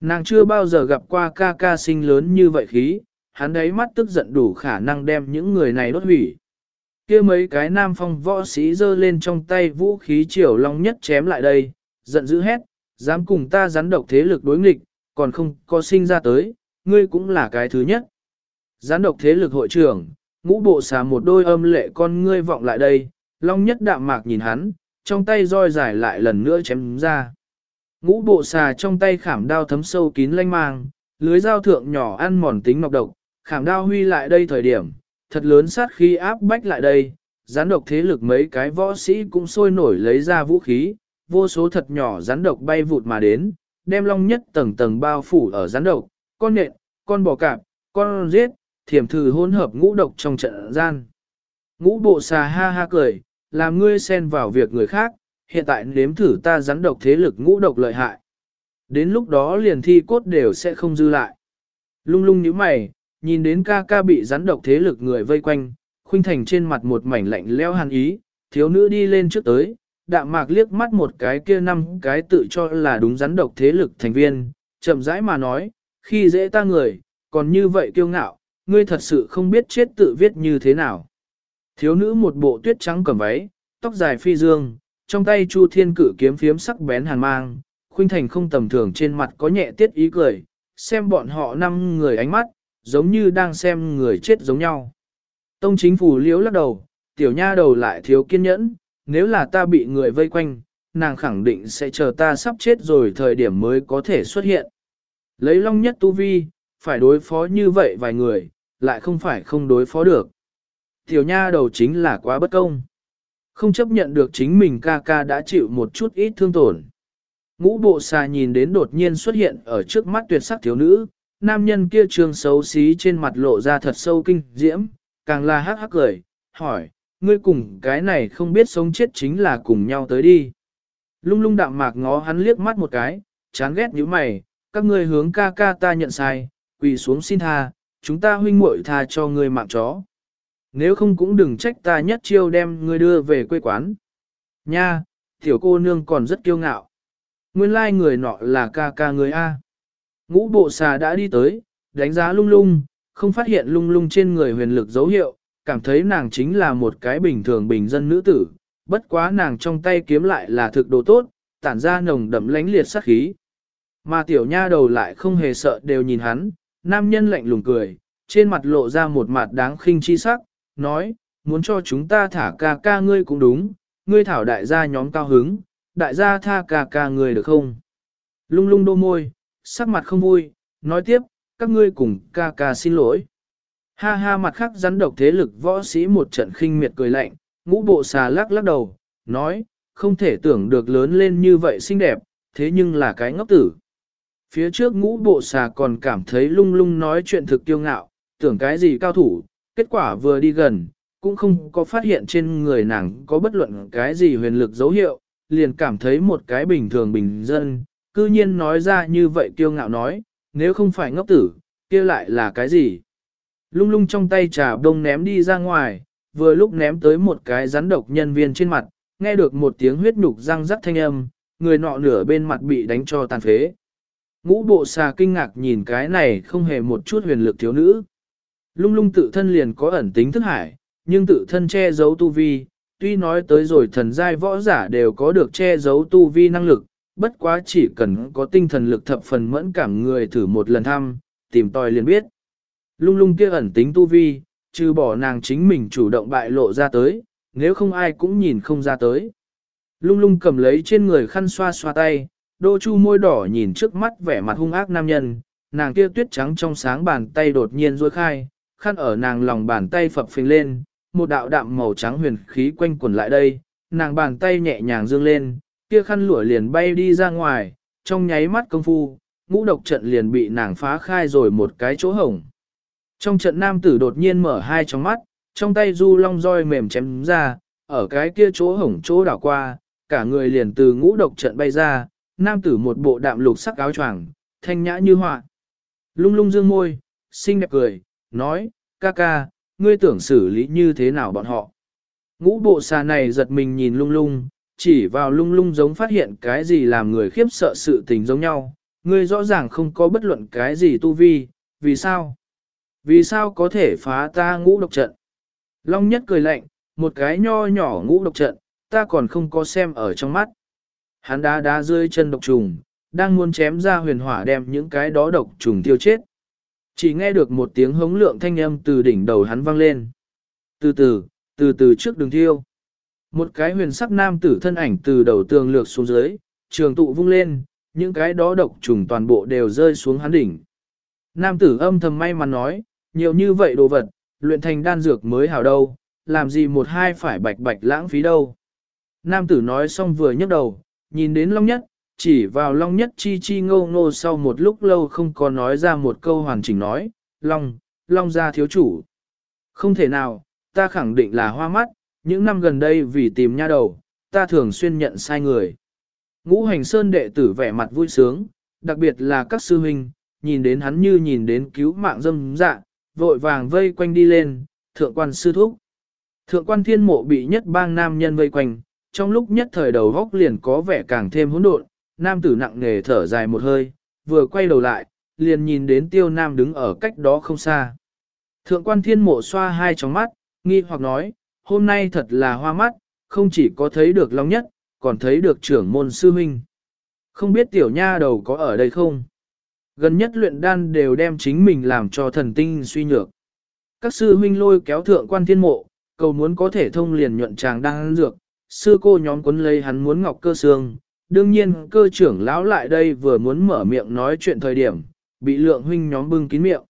S1: Nàng chưa bao giờ gặp qua ca ca sinh lớn như vậy khí, hắn đấy mắt tức giận đủ khả năng đem những người này đốt hủy. kia mấy cái nam phong võ sĩ giơ lên trong tay vũ khí triều long nhất chém lại đây, giận dữ hét, dám cùng ta rắn độc thế lực đối nghịch, còn không có sinh ra tới, ngươi cũng là cái thứ nhất. Gián độc thế lực hội trưởng, ngũ bộ xà một đôi âm lệ con ngươi vọng lại đây, long nhất đạm mạc nhìn hắn, trong tay roi dài lại lần nữa chém ra. Ngũ bộ xà trong tay khảm đao thấm sâu kín lanh mang, lưới dao thượng nhỏ ăn mòn tính ngọc độc, khảm đao huy lại đây thời điểm, thật lớn sát khi áp bách lại đây, gián độc thế lực mấy cái võ sĩ cũng sôi nổi lấy ra vũ khí, vô số thật nhỏ rắn độc bay vụt mà đến, đem long nhất tầng tầng bao phủ ở rắn độc, con nện, con bò cạp, con giết, thiểm thử hỗn hợp ngũ độc trong trận gian. Ngũ bộ xà ha ha cười, làm ngươi xen vào việc người khác, hiện tại nếm thử ta rắn độc thế lực ngũ độc lợi hại. Đến lúc đó liền thi cốt đều sẽ không dư lại. Lung lung như mày, nhìn đến ca ca bị rắn độc thế lực người vây quanh, khuynh thành trên mặt một mảnh lạnh leo hàn ý, thiếu nữ đi lên trước tới, đạm mạc liếc mắt một cái kia năm cái tự cho là đúng rắn độc thế lực thành viên, chậm rãi mà nói, khi dễ ta người, còn như vậy kiêu ngạo, ngươi thật sự không biết chết tự viết như thế nào. Thiếu nữ một bộ tuyết trắng cầm váy, tóc dài phi dương, trong tay chu thiên cử kiếm phiếm sắc bén hàn mang, khuynh thành không tầm thường trên mặt có nhẹ tiết ý cười, xem bọn họ năm người ánh mắt, giống như đang xem người chết giống nhau. Tông chính phủ liếu lắc đầu, tiểu nha đầu lại thiếu kiên nhẫn, nếu là ta bị người vây quanh, nàng khẳng định sẽ chờ ta sắp chết rồi thời điểm mới có thể xuất hiện. Lấy long nhất tu vi, phải đối phó như vậy vài người, lại không phải không đối phó được. Tiểu nha đầu chính là quá bất công. Không chấp nhận được chính mình ca ca đã chịu một chút ít thương tổn. Ngũ bộ xà nhìn đến đột nhiên xuất hiện ở trước mắt tuyệt sắc thiếu nữ, nam nhân kia trường xấu xí trên mặt lộ ra thật sâu kinh diễm, càng là hắc hắc cười, hỏi, ngươi cùng cái này không biết sống chết chính là cùng nhau tới đi. Lung lung đạm mạc ngó hắn liếc mắt một cái, chán ghét như mày, các ngươi hướng ca ca ta nhận sai, quỳ xuống xin tha, chúng ta huynh muội tha cho ngươi mạng chó. Nếu không cũng đừng trách ta nhất chiêu đem ngươi đưa về quê quán. Nha, tiểu cô nương còn rất kiêu ngạo. Nguyên lai người nọ là ca ca người A. Ngũ bộ xà đã đi tới, đánh giá lung lung, không phát hiện lung lung trên người huyền lực dấu hiệu, cảm thấy nàng chính là một cái bình thường bình dân nữ tử, bất quá nàng trong tay kiếm lại là thực đồ tốt, tản ra nồng đậm lánh liệt sát khí. Mà tiểu nha đầu lại không hề sợ đều nhìn hắn, nam nhân lạnh lùng cười, trên mặt lộ ra một mặt đáng khinh chi sắc, nói, muốn cho chúng ta thả ca ca ngươi cũng đúng, ngươi thảo đại gia nhóm cao hứng, đại gia tha ca ca ngươi được không? Lung lung đô môi, sắc mặt không vui, nói tiếp, các ngươi cùng ca ca xin lỗi. Ha ha mặt khác rắn độc thế lực võ sĩ một trận khinh miệt cười lạnh, ngũ bộ xà lắc lắc đầu, nói, không thể tưởng được lớn lên như vậy xinh đẹp, thế nhưng là cái ngốc tử. Phía trước ngũ bộ xà còn cảm thấy lung lung nói chuyện thực kiêu ngạo, tưởng cái gì cao thủ, kết quả vừa đi gần, cũng không có phát hiện trên người nàng có bất luận cái gì huyền lực dấu hiệu, liền cảm thấy một cái bình thường bình dân, cư nhiên nói ra như vậy kiêu ngạo nói, nếu không phải ngốc tử, kia lại là cái gì? Lung lung trong tay trà đông ném đi ra ngoài, vừa lúc ném tới một cái rắn độc nhân viên trên mặt, nghe được một tiếng huyết nhục răng rắc thanh âm, người nọ nửa bên mặt bị đánh cho tàn phế. Ngũ bộ xà kinh ngạc nhìn cái này không hề một chút huyền lực thiếu nữ. Lung lung tự thân liền có ẩn tính thức hải, nhưng tự thân che giấu tu vi, tuy nói tới rồi thần giai võ giả đều có được che giấu tu vi năng lực, bất quá chỉ cần có tinh thần lực thập phần mẫn cảm người thử một lần thăm, tìm tòi liền biết. Lung lung kia ẩn tính tu vi, trừ bỏ nàng chính mình chủ động bại lộ ra tới, nếu không ai cũng nhìn không ra tới. Lung lung cầm lấy trên người khăn xoa xoa tay, đô chu môi đỏ nhìn trước mắt vẻ mặt hung ác nam nhân, nàng kia tuyết trắng trong sáng bàn tay đột nhiên rôi khai, khăn ở nàng lòng bàn tay phập phình lên, một đạo đạm màu trắng huyền khí quanh quẩn lại đây, nàng bàn tay nhẹ nhàng dương lên, kia khăn lụa liền bay đi ra ngoài, trong nháy mắt công phu, ngũ độc trận liền bị nàng phá khai rồi một cái chỗ hổng. Trong trận nam tử đột nhiên mở hai tròng mắt, trong tay du long roi mềm chém ra, ở cái kia chỗ hổng chỗ đảo qua, cả người liền từ ngũ độc trận bay ra, nam tử một bộ đạm lục sắc áo choàng, thanh nhã như họa. Lung lung dương môi, xinh đẹp cười, nói, ca ca, ngươi tưởng xử lý như thế nào bọn họ. Ngũ bộ xà này giật mình nhìn lung lung, chỉ vào lung lung giống phát hiện cái gì làm người khiếp sợ sự tình giống nhau, ngươi rõ ràng không có bất luận cái gì tu vi, vì sao? Vì sao có thể phá ta ngũ độc trận? Long nhất cười lạnh, một cái nho nhỏ ngũ độc trận, ta còn không có xem ở trong mắt. Hắn đá đá rơi chân độc trùng, đang muốn chém ra huyền hỏa đem những cái đó độc trùng tiêu chết. Chỉ nghe được một tiếng hống lượng thanh âm từ đỉnh đầu hắn vang lên. Từ từ, từ từ trước đường thiêu. Một cái huyền sắc nam tử thân ảnh từ đầu tường lược xuống dưới, trường tụ vung lên, những cái đó độc trùng toàn bộ đều rơi xuống hắn đỉnh. Nam tử âm thầm may mắn nói, nhiều như vậy đồ vật, luyện thành đan dược mới hào đâu, làm gì một hai phải bạch bạch lãng phí đâu. Nam tử nói xong vừa nhấc đầu, nhìn đến Long Nhất, chỉ vào Long Nhất chi chi ngô ngô sau một lúc lâu không có nói ra một câu hoàn chỉnh nói, Long, Long gia thiếu chủ. Không thể nào, ta khẳng định là hoa mắt, những năm gần đây vì tìm nha đầu, ta thường xuyên nhận sai người. Ngũ hành sơn đệ tử vẻ mặt vui sướng, đặc biệt là các sư huynh, nhìn đến hắn như nhìn đến cứu mạng dâm dạ, vội vàng vây quanh đi lên, thượng quan sư thúc. Thượng quan thiên mộ bị nhất bang nam nhân vây quanh, trong lúc nhất thời đầu góc liền có vẻ càng thêm hỗn độn, nam tử nặng nề thở dài một hơi, vừa quay đầu lại, liền nhìn đến tiêu nam đứng ở cách đó không xa. Thượng quan thiên mộ xoa hai tròng mắt, nghi hoặc nói, hôm nay thật là hoa mắt, không chỉ có thấy được long nhất, còn thấy được trưởng môn sư huynh. Không biết tiểu nha đầu có ở đây không? Gần nhất luyện đan đều đem chính mình làm cho thần tinh suy nhược. Các sư huynh lôi kéo thượng quan thiên mộ, cầu muốn có thể thông liền nhuận chàng đang dược, sư cô nhóm quấn lấy hắn muốn ngọc cơ xương. Đương nhiên cơ trưởng lão lại đây vừa muốn mở miệng nói chuyện thời điểm, bị lượng huynh nhóm bưng kín miệng.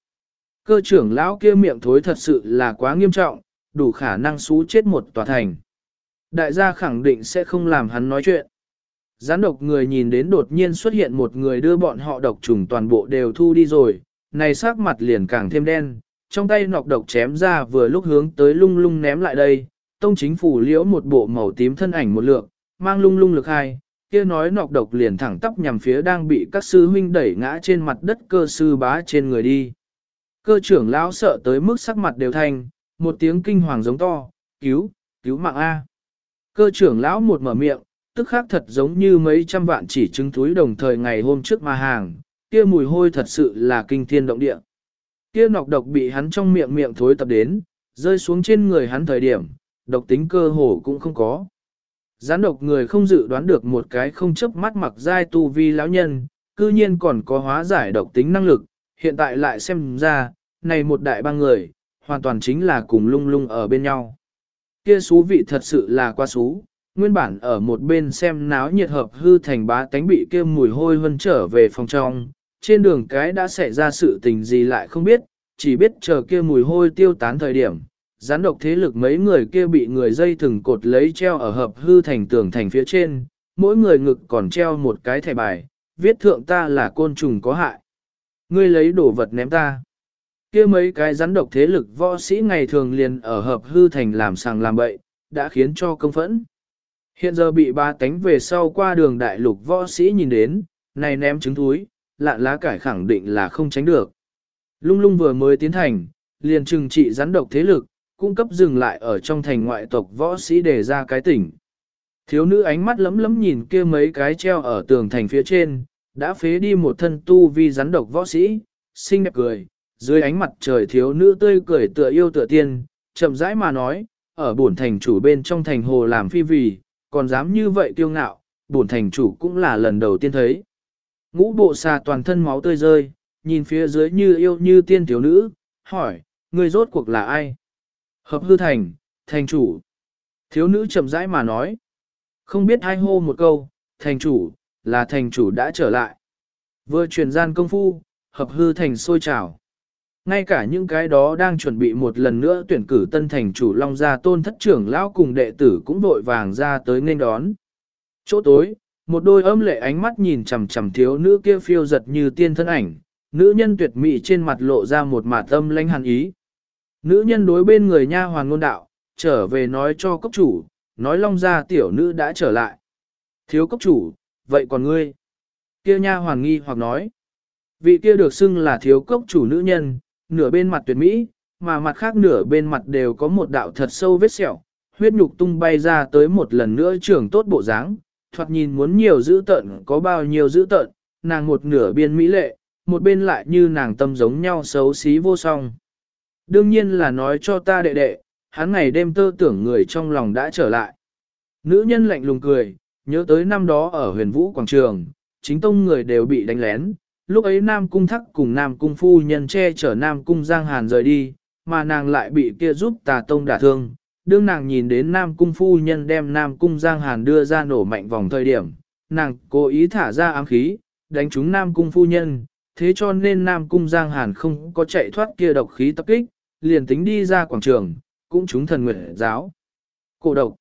S1: Cơ trưởng lão kia miệng thối thật sự là quá nghiêm trọng, đủ khả năng xú chết một tòa thành. Đại gia khẳng định sẽ không làm hắn nói chuyện. Gián độc người nhìn đến đột nhiên xuất hiện một người đưa bọn họ độc trùng toàn bộ đều thu đi rồi, này sắc mặt liền càng thêm đen, trong tay nọc độc chém ra vừa lúc hướng tới lung lung ném lại đây, tông chính phủ liễu một bộ màu tím thân ảnh một lượng, mang lung lung lực hai, kia nói nọc độc liền thẳng tắp nhằm phía đang bị các sư huynh đẩy ngã trên mặt đất cơ sư bá trên người đi. Cơ trưởng lão sợ tới mức sắc mặt đều thành một tiếng kinh hoàng giống to, cứu, cứu mạng A. Cơ trưởng lão một mở miệng, tức khác thật giống như mấy trăm vạn chỉ trứng túi đồng thời ngày hôm trước mà hàng, kia mùi hôi thật sự là kinh thiên động địa. Kia nọc độc bị hắn trong miệng miệng thối tập đến, rơi xuống trên người hắn thời điểm, độc tính cơ hồ cũng không có. Gián độc người không dự đoán được một cái không chấp mắt mặc dai tu vi lão nhân, cư nhiên còn có hóa giải độc tính năng lực, hiện tại lại xem ra, này một đại ba người, hoàn toàn chính là cùng lung lung ở bên nhau. Kia xú vị thật sự là quá xú, nguyên bản ở một bên xem náo nhiệt hợp hư thành bá tánh bị kia mùi hôi vân trở về phòng trong, trên đường cái đã xảy ra sự tình gì lại không biết, chỉ biết chờ kia mùi hôi tiêu tán thời điểm. Gián độc thế lực mấy người kia bị người dây thừng cột lấy treo ở hợp hư thành tường thành phía trên, mỗi người ngực còn treo một cái thẻ bài, viết thượng ta là côn trùng có hại. Ngươi lấy đồ vật ném ta kia mấy cái rắn độc thế lực võ sĩ ngày thường liền ở hợp hư thành làm sàng làm bậy, đã khiến cho công phẫn. Hiện giờ bị ba tánh về sau qua đường đại lục võ sĩ nhìn đến, này ném trứng túi, lạn lá cải khẳng định là không tránh được. Lung lung vừa mới tiến thành, liền trừng trị rắn độc thế lực, cung cấp dừng lại ở trong thành ngoại tộc võ sĩ để ra cái tỉnh. Thiếu nữ ánh mắt lấm lấm nhìn kia mấy cái treo ở tường thành phía trên, đã phế đi một thân tu vi rắn độc võ sĩ, xinh đẹp cười, dưới ánh mặt trời thiếu nữ tươi cười tựa yêu tựa tiên, chậm rãi mà nói, ở bổn thành chủ bên trong thành hồ làm phi vì, còn dám như vậy kiêu ngạo, bổn thành chủ cũng là lần đầu tiên thấy. Ngũ bộ xà toàn thân máu tươi rơi, nhìn phía dưới như yêu như tiên thiếu nữ, hỏi, người rốt cuộc là ai? Hợp hư thành, thành chủ. Thiếu nữ chậm rãi mà nói, không biết ai hô một câu, thành chủ, là thành chủ đã trở lại. Vừa truyền gian công phu, hợp hư thành sôi trào. Ngay cả những cái đó đang chuẩn bị một lần nữa tuyển cử tân thành chủ Long Gia tôn thất trưởng lão cùng đệ tử cũng vội vàng ra tới nên đón. Chỗ tối, một đôi âm lệ ánh mắt nhìn chằm chằm thiếu nữ kia phiêu giật như tiên thân ảnh, nữ nhân tuyệt mỹ trên mặt lộ ra một mạt âm lãnh hàn ý. Nữ nhân đối bên người nha hoàn ngôn đạo, trở về nói cho cốc chủ, nói Long Gia tiểu nữ đã trở lại. Thiếu cốc chủ, vậy còn ngươi? Kia nha hoàn nghi hoặc nói. Vị kia được xưng là thiếu cốc chủ nữ nhân, nửa bên mặt tuyệt mỹ, mà mặt khác nửa bên mặt đều có một đạo thật sâu vết sẹo, huyết nhục tung bay ra tới một lần nữa trưởng tốt bộ dáng, thoạt nhìn muốn nhiều dữ tận có bao nhiêu dữ tận, nàng một nửa biên mỹ lệ, một bên lại như nàng tâm giống nhau xấu xí vô song. Đương nhiên là nói cho ta đệ đệ, hắn ngày đêm tơ tưởng người trong lòng đã trở lại. Nữ nhân lạnh lùng cười, nhớ tới năm đó ở huyền vũ quảng trường, chính tông người đều bị đánh lén, lúc ấy Nam Cung Thắc cùng Nam Cung Phu Nhân che chở Nam Cung Giang Hàn rời đi, mà nàng lại bị kia giúp tà tông đả thương. Đương nàng nhìn đến Nam Cung Phu Nhân đem Nam Cung Giang Hàn đưa ra nổ mạnh vòng thời điểm, nàng cố ý thả ra ám khí, đánh trúng Nam Cung Phu Nhân, thế cho nên Nam Cung Giang Hàn không có chạy thoát kia độc khí tập kích, liền tính đi ra quảng trường, cũng chúng thần nguyện giáo. Cổ độc.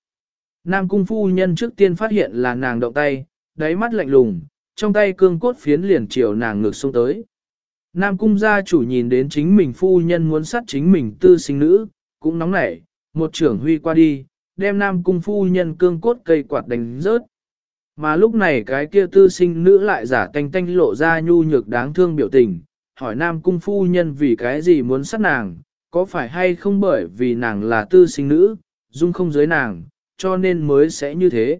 S1: Nam Cung Phu Nhân trước tiên phát hiện là nàng động tay, đáy mắt lạnh lùng, trong tay cương cốt phiến liền chiều nàng ngược xuống tới. Nam cung gia chủ nhìn đến chính mình phu nhân muốn sát chính mình tư sinh nữ, cũng nóng nảy, một trưởng huy qua đi, đem nam cung phu nhân cương cốt cây quạt đánh rớt. Mà lúc này cái kia tư sinh nữ lại giả tanh tanh lộ ra nhu nhược đáng thương biểu tình, hỏi nam cung phu nhân vì cái gì muốn sát nàng, có phải hay không bởi vì nàng là tư sinh nữ, dung không giới nàng, cho nên mới sẽ như thế.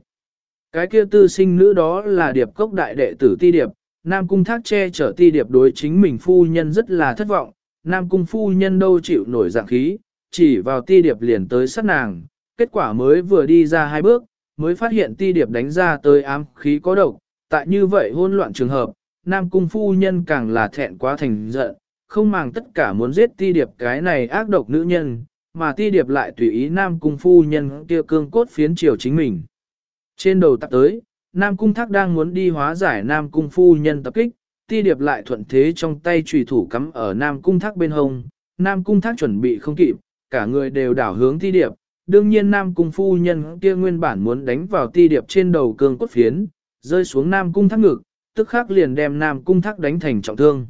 S1: Cái kia tư sinh nữ đó là điệp cốc đại đệ tử ti điệp, Nam Cung thác che chở ti điệp đối chính mình phu nhân rất là thất vọng, Nam Cung phu nhân đâu chịu nổi dạng khí, chỉ vào ti điệp liền tới sát nàng, kết quả mới vừa đi ra hai bước, mới phát hiện ti điệp đánh ra tới ám khí có độc, tại như vậy hỗn loạn trường hợp, Nam Cung phu nhân càng là thẹn quá thành giận, không màng tất cả muốn giết ti điệp cái này ác độc nữ nhân, mà ti điệp lại tùy ý Nam Cung phu nhân kia cương cốt phiến chiều chính mình. Trên đầu tập tới, Nam Cung Thác đang muốn đi hóa giải Nam Cung phu nhân tập kích, ti điệp lại thuận thế trong tay trùy thủ cắm ở Nam Cung Thác bên hông, Nam Cung Thác chuẩn bị không kịp, cả người đều đảo hướng ti điệp, đương nhiên Nam Cung phu nhân kia nguyên bản muốn đánh vào ti điệp trên đầu cương cốt phiến, rơi xuống Nam Cung Thác ngực, tức khắc liền đem Nam Cung Thác đánh thành trọng thương.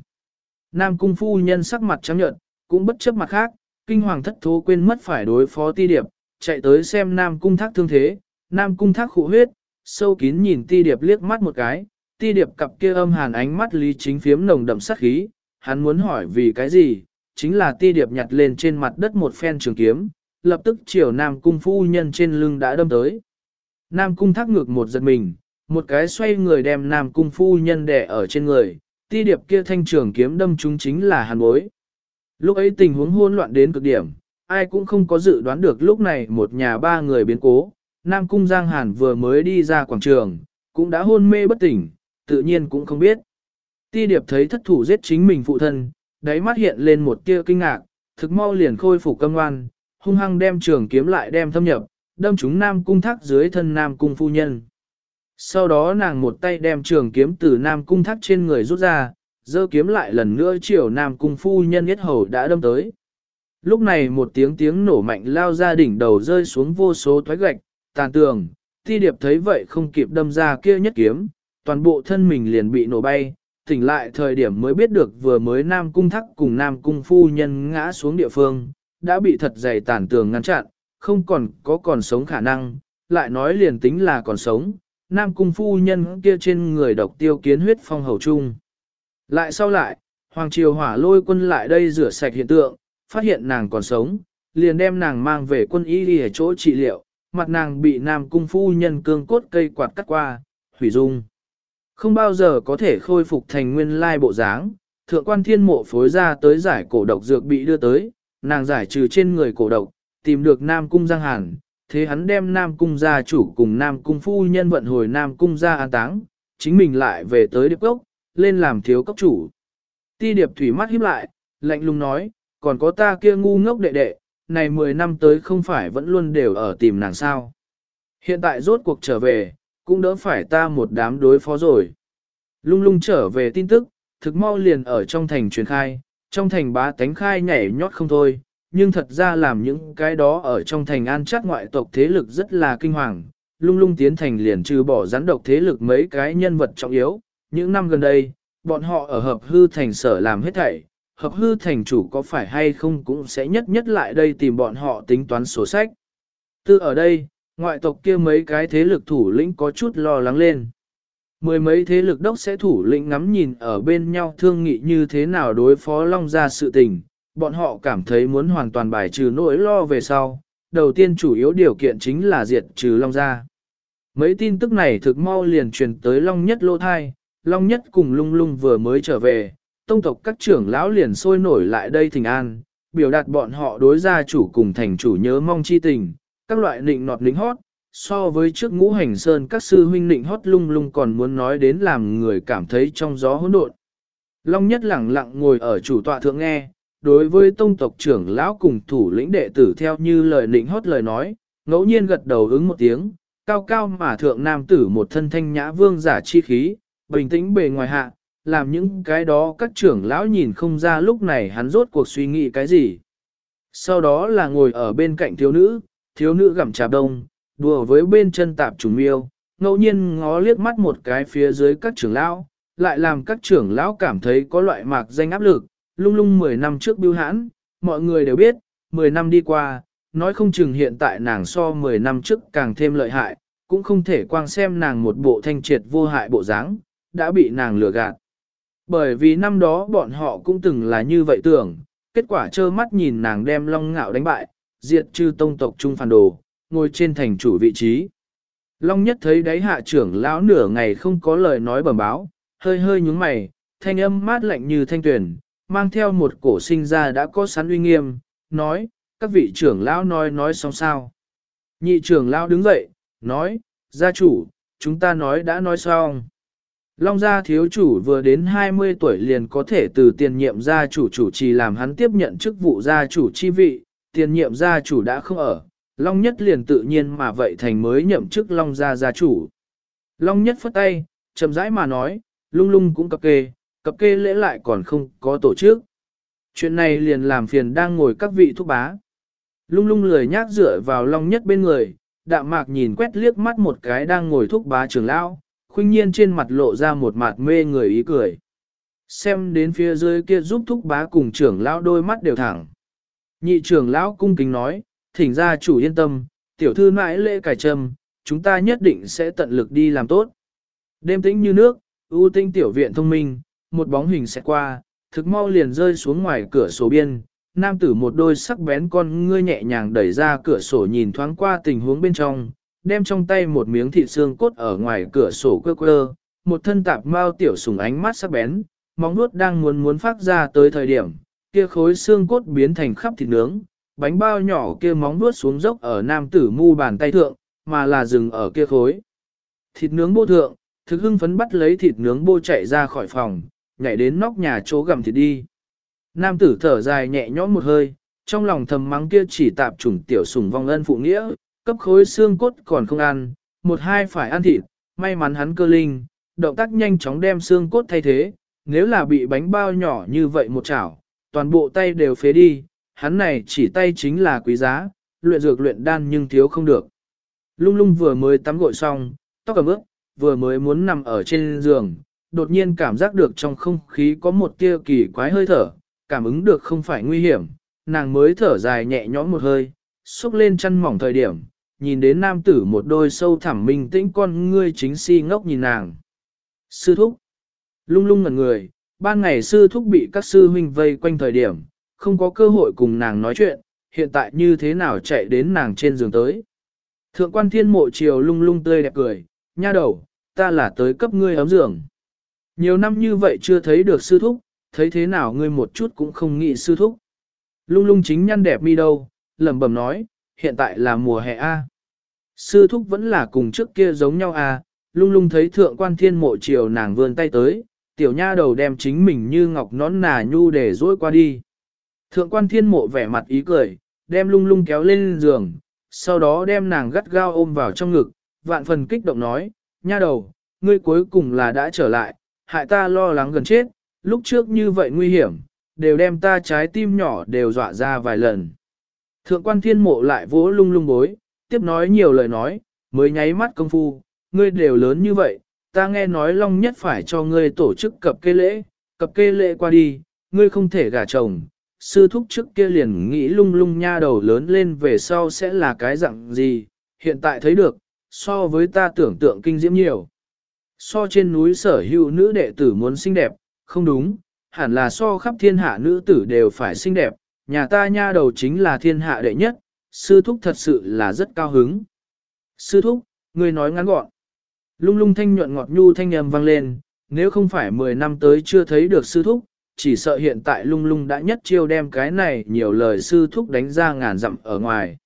S1: Nam Cung phu nhân sắc mặt trắng nhợt, cũng bất chấp mặt khác, kinh hoàng thất thố quên mất phải đối phó ti điệp, chạy tới xem Nam Cung Thác thương thế, Nam Cung Thác khụ huyết, sâu kín nhìn ti điệp liếc mắt một cái, ti điệp cặp kia âm hàn ánh mắt lý chính phiếm nồng đậm sát khí, hắn muốn hỏi vì cái gì, chính là ti điệp nhặt lên trên mặt đất một phen trường kiếm, lập tức chiều Nam Cung phu nhân trên lưng đã đâm tới. Nam Cung thác ngược một giật mình, một cái xoay người đem Nam Cung phu nhân đè ở trên người, ti điệp kia thanh trường kiếm đâm chúng chính là hàn bối. Lúc ấy tình huống hỗn loạn đến cực điểm, ai cũng không có dự đoán được lúc này một nhà ba người biến cố, Nam Cung Giang Hàn vừa mới đi ra quảng trường, cũng đã hôn mê bất tỉnh, tự nhiên cũng không biết. Ti điệp thấy thất thủ giết chính mình phụ thân, đáy mắt hiện lên một tia kinh ngạc, thực mau liền khôi phục câm ngoan, hung hăng đem trường kiếm lại đem thâm nhập, đâm chúng Nam Cung thác dưới thân Nam Cung phu nhân. Sau đó nàng một tay đem trường kiếm từ Nam Cung thắt trên người rút ra, giơ kiếm lại lần nữa chiều Nam Cung phu nhân nhất hầu đã đâm tới. Lúc này một tiếng tiếng nổ mạnh lao ra đỉnh đầu rơi xuống vô số thoái gạch, tàn tường, ti điệp thấy vậy không kịp đâm ra kia nhất kiếm, toàn bộ thân mình liền bị nổ bay, tỉnh lại thời điểm mới biết được vừa mới Nam Cung Thắc cùng Nam Cung Phu Nhân ngã xuống địa phương, đã bị thật dày tàn tường ngăn chặn, không còn có còn sống khả năng, lại nói liền tính là còn sống, Nam Cung Phu Nhân kia trên người độc tiêu kiến huyết phong hầu chung. Lại sau lại, Hoàng Triều Hỏa lôi quân lại đây rửa sạch hiện tượng, phát hiện nàng còn sống, liền đem nàng mang về quân y đi ở chỗ trị liệu, mặt nàng bị nam cung phu nhân cương cốt cây quạt cắt qua, hủy dung. Không bao giờ có thể khôi phục thành nguyên lai bộ dáng, thượng quan thiên mộ phối ra tới giải cổ độc dược bị đưa tới, nàng giải trừ trên người cổ độc, tìm được nam cung giang hàn, thế hắn đem nam cung gia chủ cùng nam cung phu nhân vận hồi nam cung gia an táng, chính mình lại về tới điệp cốc, lên làm thiếu cốc chủ. Ti điệp thủy mắt híp lại, lạnh lùng nói, còn có ta kia ngu ngốc đệ đệ, này 10 năm tới không phải vẫn luôn đều ở tìm nàng sao. Hiện tại rốt cuộc trở về, cũng đỡ phải ta một đám đối phó rồi. Lung lung trở về tin tức, thực mau liền ở trong thành truyền khai, trong thành bá tánh khai nhảy nhót không thôi, nhưng thật ra làm những cái đó ở trong thành an chắc ngoại tộc thế lực rất là kinh hoàng. Lung lung tiến thành liền trừ bỏ rắn độc thế lực mấy cái nhân vật trọng yếu, những năm gần đây, bọn họ ở hợp hư thành sở làm hết thảy, hợp hư thành chủ có phải hay không cũng sẽ nhất nhất lại đây tìm bọn họ tính toán sổ sách. Từ ở đây, ngoại tộc kia mấy cái thế lực thủ lĩnh có chút lo lắng lên. Mười mấy thế lực đốc sẽ thủ lĩnh ngắm nhìn ở bên nhau thương nghị như thế nào đối phó Long gia sự tình, bọn họ cảm thấy muốn hoàn toàn bài trừ nỗi lo về sau. Đầu tiên chủ yếu điều kiện chính là diệt trừ Long gia. Mấy tin tức này thực mau liền truyền tới Long Nhất Lô Thai, Long Nhất cùng Lung Lung vừa mới trở về, tông tộc các trưởng lão liền sôi nổi lại đây thỉnh an, biểu đạt bọn họ đối gia chủ cùng thành chủ nhớ mong chi tình, các loại nịnh nọt lính hót, so với trước ngũ hành sơn các sư huynh nịnh hót lung lung còn muốn nói đến làm người cảm thấy trong gió hỗn độn. Long nhất lẳng lặng ngồi ở chủ tọa thượng nghe, đối với tông tộc trưởng lão cùng thủ lĩnh đệ tử theo như lời định hót lời nói, ngẫu nhiên gật đầu ứng một tiếng, cao cao mà thượng nam tử một thân thanh nhã vương giả chi khí, bình tĩnh bề ngoài hạ, làm những cái đó các trưởng lão nhìn không ra lúc này hắn rốt cuộc suy nghĩ cái gì. Sau đó là ngồi ở bên cạnh thiếu nữ, thiếu nữ gặm trà đông, đùa với bên chân tạp trùng miêu, ngẫu nhiên ngó liếc mắt một cái phía dưới các trưởng lão, lại làm các trưởng lão cảm thấy có loại mạc danh áp lực, lung lung 10 năm trước biêu hãn, mọi người đều biết, 10 năm đi qua, nói không chừng hiện tại nàng so 10 năm trước càng thêm lợi hại, cũng không thể quang xem nàng một bộ thanh triệt vô hại bộ dáng, đã bị nàng lừa gạt. Bởi vì năm đó bọn họ cũng từng là như vậy tưởng, kết quả trơ mắt nhìn nàng đem long ngạo đánh bại, diệt trừ tông tộc trung phản đồ, ngồi trên thành chủ vị trí. Long nhất thấy đáy hạ trưởng lão nửa ngày không có lời nói bẩm báo, hơi hơi nhúng mày, thanh âm mát lạnh như thanh tuyển, mang theo một cổ sinh ra đã có sẵn uy nghiêm, nói, các vị trưởng lão nói nói xong sao. Nhị trưởng lão đứng dậy, nói, gia chủ, chúng ta nói đã nói xong. Long gia thiếu chủ vừa đến 20 tuổi liền có thể từ tiền nhiệm gia chủ chủ trì làm hắn tiếp nhận chức vụ gia chủ chi vị, tiền nhiệm gia chủ đã không ở, Long nhất liền tự nhiên mà vậy thành mới nhậm chức Long gia gia chủ. Long nhất phất tay, chậm rãi mà nói, lung lung cũng cập kê, cập kê lễ lại còn không có tổ chức. Chuyện này liền làm phiền đang ngồi các vị thúc bá. Lung lung lười nhác dựa vào Long nhất bên người, đạm mạc nhìn quét liếc mắt một cái đang ngồi thúc bá trưởng lão, khuynh nhiên trên mặt lộ ra một mặt mê người ý cười. Xem đến phía dưới kia giúp thúc bá cùng trưởng lão đôi mắt đều thẳng. Nhị trưởng lão cung kính nói, thỉnh ra chủ yên tâm, tiểu thư mãi lễ cải trầm, chúng ta nhất định sẽ tận lực đi làm tốt. Đêm tĩnh như nước, ưu tinh tiểu viện thông minh, một bóng hình sẽ qua, thực mau liền rơi xuống ngoài cửa sổ biên. Nam tử một đôi sắc bén con ngươi nhẹ nhàng đẩy ra cửa sổ nhìn thoáng qua tình huống bên trong, đem trong tay một miếng thịt xương cốt ở ngoài cửa sổ quơ quơ, một thân tạp mao tiểu sùng ánh mắt sắc bén, móng nuốt đang muốn muốn phát ra tới thời điểm, kia khối xương cốt biến thành khắp thịt nướng, bánh bao nhỏ kia móng nuốt xuống dốc ở nam tử mu bàn tay thượng, mà là dừng ở kia khối. Thịt nướng bô thượng, thực hưng phấn bắt lấy thịt nướng bô chạy ra khỏi phòng, nhảy đến nóc nhà chỗ gầm thịt đi. Nam tử thở dài nhẹ nhõm một hơi, trong lòng thầm mắng kia chỉ tạp chủng tiểu sùng vong ân phụ nghĩa, cấp khối xương cốt còn không ăn, một hai phải ăn thịt, may mắn hắn cơ linh, động tác nhanh chóng đem xương cốt thay thế, nếu là bị bánh bao nhỏ như vậy một chảo, toàn bộ tay đều phế đi, hắn này chỉ tay chính là quý giá, luyện dược luyện đan nhưng thiếu không được. Lung lung vừa mới tắm gội xong, tóc cầm ướp, vừa mới muốn nằm ở trên giường, đột nhiên cảm giác được trong không khí có một tia kỳ quái hơi thở, cảm ứng được không phải nguy hiểm, nàng mới thở dài nhẹ nhõm một hơi, xúc lên chân mỏng thời điểm, nhìn đến nam tử một đôi sâu thẳm minh tĩnh con ngươi chính si ngốc nhìn nàng. Sư thúc, lung lung ngẩn người, ban ngày sư thúc bị các sư huynh vây quanh thời điểm, không có cơ hội cùng nàng nói chuyện, hiện tại như thế nào chạy đến nàng trên giường tới. Thượng quan thiên mộ chiều lung lung tươi đẹp cười, nha đầu, ta là tới cấp ngươi ấm giường. Nhiều năm như vậy chưa thấy được sư thúc, thấy thế nào ngươi một chút cũng không nghĩ sư thúc. Lung lung chính nhăn đẹp mi đâu, lẩm bẩm nói, hiện tại là mùa hè A. Sư thúc vẫn là cùng trước kia giống nhau A, lung lung thấy thượng quan thiên mộ chiều nàng vươn tay tới, tiểu nha đầu đem chính mình như ngọc nón nà nhu để dối qua đi. Thượng quan thiên mộ vẻ mặt ý cười, đem lung lung kéo lên giường, sau đó đem nàng gắt gao ôm vào trong ngực, vạn phần kích động nói, nha đầu, ngươi cuối cùng là đã trở lại, hại ta lo lắng gần chết, lúc trước như vậy nguy hiểm, đều đem ta trái tim nhỏ đều dọa ra vài lần. Thượng quan thiên mộ lại vỗ lung lung bối, tiếp nói nhiều lời nói, mới nháy mắt công phu, ngươi đều lớn như vậy, ta nghe nói long nhất phải cho ngươi tổ chức cập kê lễ, cập kê lễ qua đi, ngươi không thể gả chồng. Sư thúc trước kia liền nghĩ lung lung nha đầu lớn lên về sau sẽ là cái dạng gì, hiện tại thấy được, so với ta tưởng tượng kinh diễm nhiều. So trên núi sở hữu nữ đệ tử muốn xinh đẹp, không đúng, hẳn là so khắp thiên hạ nữ tử đều phải xinh đẹp, nhà ta nha đầu chính là thiên hạ đệ nhất, sư thúc thật sự là rất cao hứng. Sư thúc, người nói ngắn gọn. Lung lung thanh nhuận ngọt nhu thanh âm vang lên, nếu không phải 10 năm tới chưa thấy được sư thúc, chỉ sợ hiện tại lung lung đã nhất chiêu đem cái này nhiều lời sư thúc đánh ra ngàn dặm ở ngoài.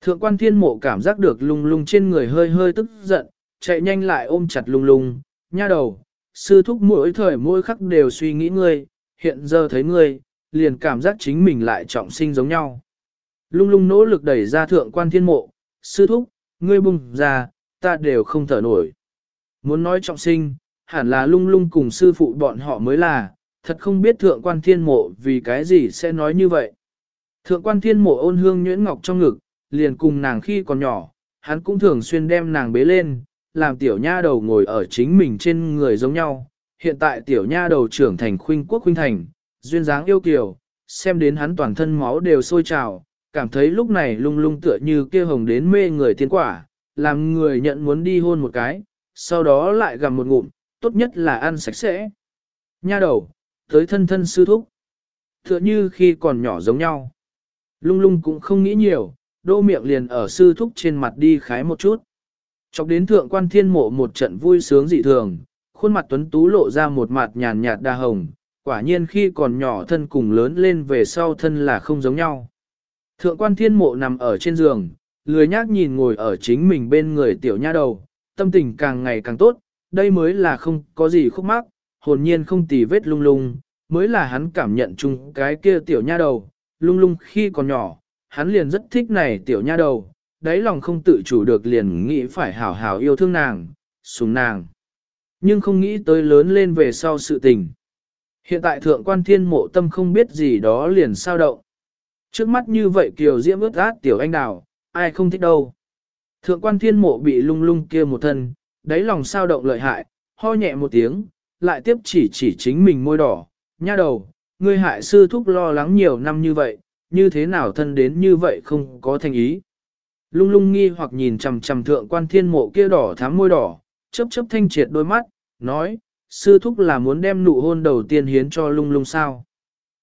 S1: Thượng quan thiên mộ cảm giác được lung lung trên người hơi hơi tức giận, chạy nhanh lại ôm chặt lung lung, nha đầu, sư thúc mỗi thời mỗi khắc đều suy nghĩ ngươi, hiện giờ thấy ngươi, liền cảm giác chính mình lại trọng sinh giống nhau. Lung lung nỗ lực đẩy ra thượng quan thiên mộ, sư thúc, ngươi bùng ra, ta đều không thở nổi. Muốn nói trọng sinh, hẳn là lung lung cùng sư phụ bọn họ mới là, thật không biết thượng quan thiên mộ vì cái gì sẽ nói như vậy. Thượng quan thiên mộ ôn hương nhuyễn ngọc trong ngực, liền cùng nàng khi còn nhỏ, hắn cũng thường xuyên đem nàng bế lên, làm tiểu nha đầu ngồi ở chính mình trên người giống nhau. Hiện tại tiểu nha đầu trưởng thành khuynh quốc khuynh thành, duyên dáng yêu kiều, xem đến hắn toàn thân máu đều sôi trào, cảm thấy lúc này lung lung tựa như kia hồng đến mê người tiên quả, làm người nhận muốn đi hôn một cái, sau đó lại gặm một ngụm, tốt nhất là ăn sạch sẽ. Nha đầu, tới thân thân sư thúc. Tựa như khi còn nhỏ giống nhau. Lung lung cũng không nghĩ nhiều, đô miệng liền ở sư thúc trên mặt đi khái một chút. Chọc đến thượng quan thiên mộ một trận vui sướng dị thường, khuôn mặt tuấn tú lộ ra một mặt nhàn nhạt đa hồng, quả nhiên khi còn nhỏ thân cùng lớn lên về sau thân là không giống nhau. Thượng quan thiên mộ nằm ở trên giường, lười nhác nhìn ngồi ở chính mình bên người tiểu nha đầu, tâm tình càng ngày càng tốt, đây mới là không có gì khúc mắc, hồn nhiên không tì vết lung lung, mới là hắn cảm nhận chung cái kia tiểu nha đầu, lung lung khi còn nhỏ, hắn liền rất thích này tiểu nha đầu, đáy lòng không tự chủ được liền nghĩ phải hảo hảo yêu thương nàng, sủng nàng. Nhưng không nghĩ tới lớn lên về sau sự tình. Hiện tại thượng quan thiên mộ tâm không biết gì đó liền sao động. Trước mắt như vậy kiều diễm ướt át tiểu anh đào, ai không thích đâu. Thượng quan thiên mộ bị lung lung kia một thân, đáy lòng sao động lợi hại, ho nhẹ một tiếng, lại tiếp chỉ chỉ chính mình môi đỏ, nha đầu, ngươi hại sư thúc lo lắng nhiều năm như vậy, như thế nào thân đến như vậy không có thành ý. Lung lung nghi hoặc nhìn chằm chằm thượng quan thiên mộ kia đỏ thắm môi đỏ, chớp chớp thanh triệt đôi mắt, nói, sư thúc là muốn đem nụ hôn đầu tiên hiến cho lung lung sao.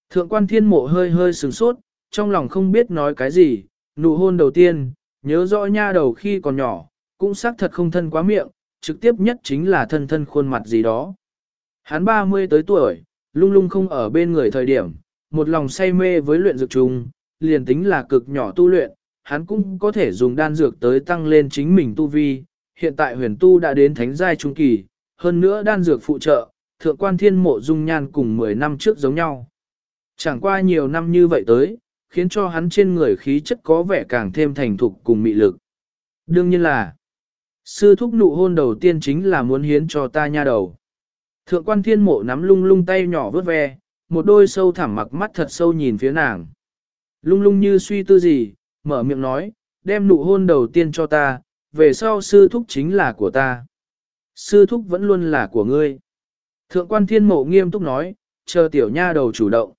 S1: Thượng quan thiên mộ hơi hơi sừng sốt, trong lòng không biết nói cái gì, nụ hôn đầu tiên, nhớ rõ nha đầu khi còn nhỏ, cũng xác thật không thân quá miệng, trực tiếp nhất chính là thân thân khuôn mặt gì đó. Hắn 30 tới tuổi, lung lung không ở bên người thời điểm, một lòng say mê với luyện dược trùng, liền tính là cực nhỏ tu luyện, hắn cũng có thể dùng đan dược tới tăng lên chính mình tu vi. Hiện tại huyền tu đã đến thánh giai trung kỳ, hơn nữa đan dược phụ trợ, thượng quan thiên mộ dung nhan cùng 10 năm trước giống nhau. Chẳng qua nhiều năm như vậy tới, khiến cho hắn trên người khí chất có vẻ càng thêm thành thục cùng mị lực. Đương nhiên là, sư thúc nụ hôn đầu tiên chính là muốn hiến cho ta nha đầu. Thượng quan thiên mộ nắm lung lung tay nhỏ vớt ve, một đôi sâu thẳm mặc mắt thật sâu nhìn phía nàng. Lung lung như suy tư gì, mở miệng nói, đem nụ hôn đầu tiên cho ta, về sau sư thúc chính là của ta. Sư thúc vẫn luôn là của ngươi. Thượng quan thiên mộ nghiêm túc nói, chờ tiểu nha đầu chủ động.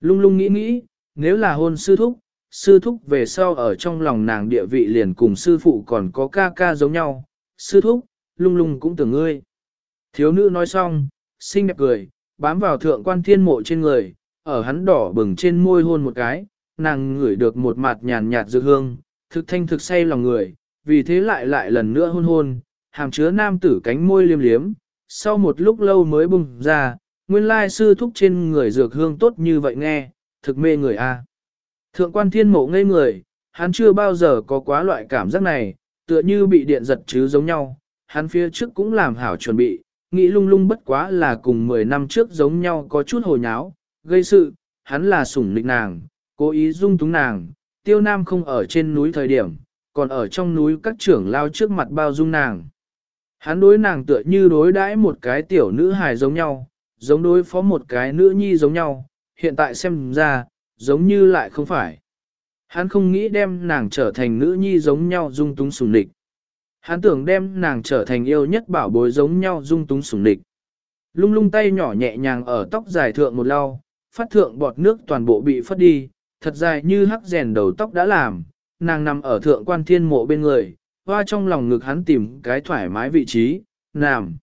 S1: Lung lung nghĩ nghĩ, nếu là hôn sư thúc, sư thúc về sau ở trong lòng nàng địa vị liền cùng sư phụ còn có ca ca giống nhau. Sư thúc, lung lung cũng tưởng ngươi. Thiếu nữ nói xong, xinh đẹp cười, bám vào thượng quan thiên mộ trên người, ở hắn đỏ bừng trên môi hôn một cái, nàng ngửi được một mặt nhàn nhạt dược hương, thực thanh thực say lòng người, vì thế lại lại lần nữa hôn hôn, hàm chứa nam tử cánh môi liêm liếm, sau một lúc lâu mới bùng ra, nguyên lai sư thúc trên người dược hương tốt như vậy nghe, thực mê người a. Thượng quan thiên mộ ngây người, hắn chưa bao giờ có quá loại cảm giác này, tựa như bị điện giật chứ giống nhau, hắn phía trước cũng làm hảo chuẩn bị, nghĩ lung lung bất quá là cùng 10 năm trước giống nhau có chút hồi nháo, gây sự, hắn là sủng nịch nàng, cố ý dung túng nàng, tiêu nam không ở trên núi thời điểm, còn ở trong núi các trưởng lao trước mặt bao dung nàng. Hắn đối nàng tựa như đối đãi một cái tiểu nữ hài giống nhau, giống đối phó một cái nữ nhi giống nhau, hiện tại xem ra, giống như lại không phải. Hắn không nghĩ đem nàng trở thành nữ nhi giống nhau dung túng sủng địch, Hắn tưởng đem nàng trở thành yêu nhất bảo bối giống nhau dung túng sủng địch. Lung lung tay nhỏ nhẹ nhàng ở tóc dài thượng một lau, phát thượng bọt nước toàn bộ bị phất đi, thật dài như hắc rèn đầu tóc đã làm, nàng nằm ở thượng quan thiên mộ bên người, hoa trong lòng ngực hắn tìm cái thoải mái vị trí, nằm.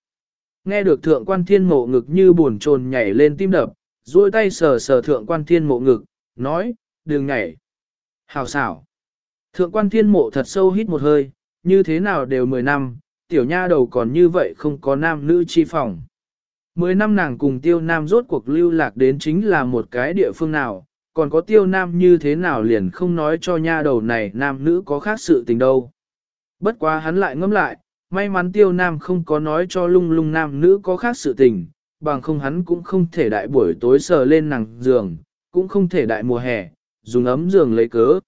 S1: Nghe được thượng quan thiên mộ ngực như buồn trồn nhảy lên tim đập, duỗi tay sờ sờ thượng quan thiên mộ ngực, nói, đừng nhảy. Hào xảo. Thượng quan thiên mộ thật sâu hít một hơi, như thế nào đều 10 năm, tiểu nha đầu còn như vậy không có nam nữ chi phòng. 10 năm nàng cùng tiêu nam rốt cuộc lưu lạc đến chính là một cái địa phương nào, còn có tiêu nam như thế nào liền không nói cho nha đầu này nam nữ có khác sự tình đâu. Bất quá hắn lại ngẫm lại, May mắn tiêu nam không có nói cho lung lung nam nữ có khác sự tình, bằng không hắn cũng không thể đại buổi tối sờ lên nàng giường, cũng không thể đại mùa hè, dùng ấm giường lấy cớ.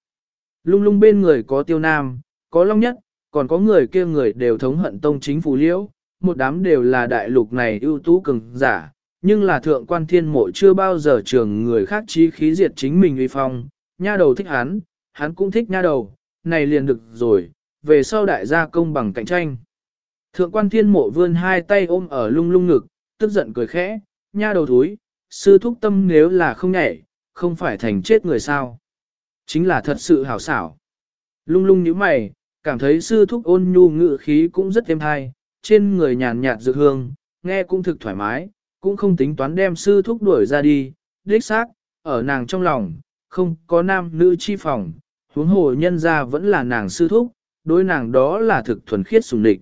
S1: Lung lung bên người có tiêu nam, có long nhất, còn có người kia người đều thống hận tông chính phủ liễu, một đám đều là đại lục này ưu tú cường giả, nhưng là thượng quan thiên mộ chưa bao giờ trường người khác chí khí diệt chính mình uy phong, nha đầu thích hắn, hắn cũng thích nha đầu, này liền được rồi, về sau đại gia công bằng cạnh tranh. Thượng quan thiên mộ vươn hai tay ôm ở lung lung ngực, tức giận cười khẽ, nha đầu thúi, sư thúc tâm nếu là không nhảy, không phải thành chết người sao. Chính là thật sự hảo xảo. Lung lung như mày, cảm thấy sư thúc ôn nhu ngự khí cũng rất êm thai, trên người nhàn nhạt dược hương, nghe cũng thực thoải mái, cũng không tính toán đem sư thúc đuổi ra đi, đích xác, ở nàng trong lòng, không có nam nữ chi phòng, huống hồ nhân ra vẫn là nàng sư thúc, đối nàng đó là thực thuần khiết sùng địch.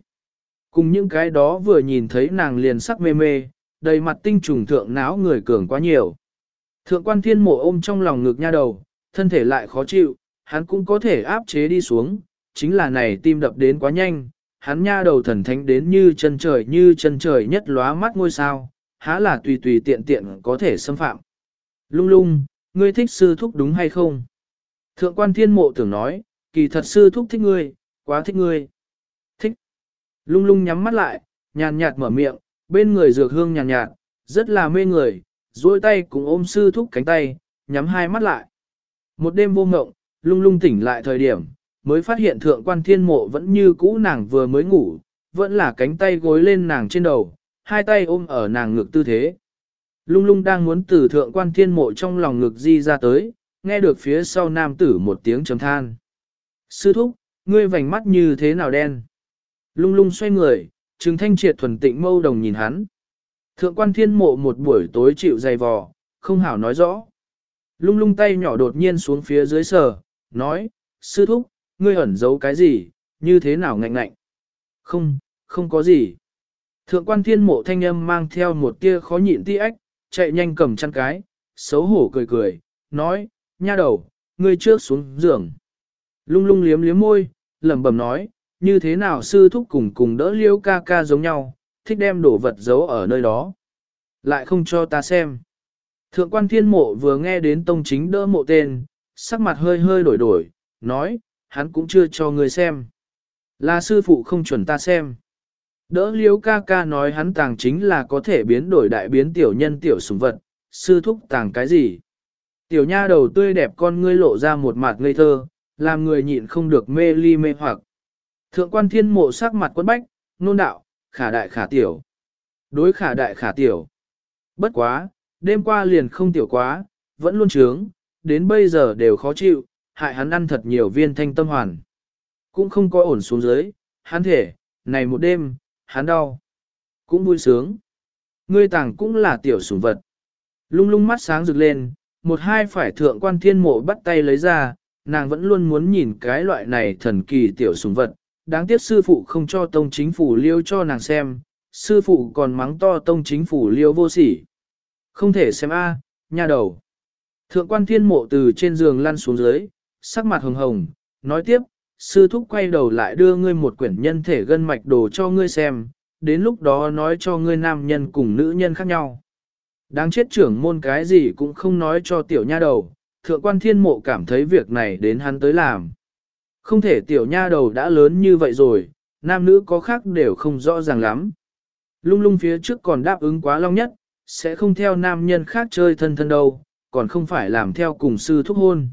S1: Cùng những cái đó vừa nhìn thấy nàng liền sắc mê mê, đầy mặt tinh trùng thượng náo người cường quá nhiều. Thượng quan thiên mộ ôm trong lòng ngực nha đầu, thân thể lại khó chịu, hắn cũng có thể áp chế đi xuống, chính là này tim đập đến quá nhanh, hắn nha đầu thần thánh đến như chân trời như chân trời nhất lóa mắt ngôi sao, há là tùy tùy tiện tiện có thể xâm phạm. Lung lung, ngươi thích sư thúc đúng hay không? Thượng quan thiên mộ tưởng nói, kỳ thật sư thúc thích ngươi, quá thích ngươi. Thích. Lung lung nhắm mắt lại, nhàn nhạt mở miệng, bên người dược hương nhàn nhạt, rất là mê người, duỗi tay cùng ôm sư thúc cánh tay, nhắm hai mắt lại. Một đêm vô ngộng, lung lung tỉnh lại thời điểm, mới phát hiện thượng quan thiên mộ vẫn như cũ nàng vừa mới ngủ, vẫn là cánh tay gối lên nàng trên đầu, hai tay ôm ở nàng ngực tư thế. Lung lung đang muốn từ thượng quan thiên mộ trong lòng ngực di ra tới, nghe được phía sau nam tử một tiếng trầm than. Sư thúc, ngươi vành mắt như thế nào đen? Lung lung xoay người, trừng thanh triệt thuần tịnh mâu đồng nhìn hắn. Thượng quan thiên mộ một buổi tối chịu dày vò, không hảo nói rõ. Lung lung tay nhỏ đột nhiên xuống phía dưới sờ, nói, sư thúc, ngươi ẩn giấu cái gì, như thế nào ngạnh ngạnh. Không, không có gì. Thượng quan thiên mộ thanh âm mang theo một tia khó nhịn ti ách, chạy nhanh cầm chăn cái, xấu hổ cười cười, nói, nha đầu, ngươi trước xuống giường. Lung lung liếm liếm môi, lẩm bẩm nói, như thế nào sư thúc cùng cùng đỡ liêu ca ca giống nhau, thích đem đồ vật giấu ở nơi đó. Lại không cho ta xem. Thượng quan thiên mộ vừa nghe đến tông chính đỡ mộ tên, sắc mặt hơi hơi đổi đổi, nói, hắn cũng chưa cho người xem. Là sư phụ không chuẩn ta xem. Đỡ liếu ca ca nói hắn tàng chính là có thể biến đổi đại biến tiểu nhân tiểu sủng vật, sư thúc tàng cái gì. Tiểu nha đầu tươi đẹp con ngươi lộ ra một mặt ngây thơ, làm người nhịn không được mê ly mê hoặc. Thượng quan thiên mộ sắc mặt quấn bách, nôn đạo, khả đại khả tiểu. Đối khả đại khả tiểu. Bất quá, đêm qua liền không tiểu quá, vẫn luôn trướng, đến bây giờ đều khó chịu, hại hắn ăn thật nhiều viên thanh tâm hoàn. Cũng không có ổn xuống dưới, hắn thể, này một đêm, hắn đau. Cũng vui sướng. Ngươi tàng cũng là tiểu sủng vật. Lung lung mắt sáng rực lên, một hai phải thượng quan thiên mộ bắt tay lấy ra, nàng vẫn luôn muốn nhìn cái loại này thần kỳ tiểu sủng vật. Đáng tiếc sư phụ không cho tông chính phủ liêu cho nàng xem, sư phụ còn mắng to tông chính phủ liêu vô sỉ. Không thể xem a, à, nha đầu. Thượng quan thiên mộ từ trên giường lăn xuống dưới, sắc mặt hồng hồng, nói tiếp, sư thúc quay đầu lại đưa ngươi một quyển nhân thể gân mạch đồ cho ngươi xem, đến lúc đó nói cho ngươi nam nhân cùng nữ nhân khác nhau. Đáng chết trưởng môn cái gì cũng không nói cho tiểu nha đầu, thượng quan thiên mộ cảm thấy việc này đến hắn tới làm. Không thể tiểu nha đầu đã lớn như vậy rồi, nam nữ có khác đều không rõ ràng lắm. Lung lung phía trước còn đáp ứng quá long nhất, sẽ không theo nam nhân khác chơi thân thân đâu, còn không phải làm theo cùng sư thúc hôn.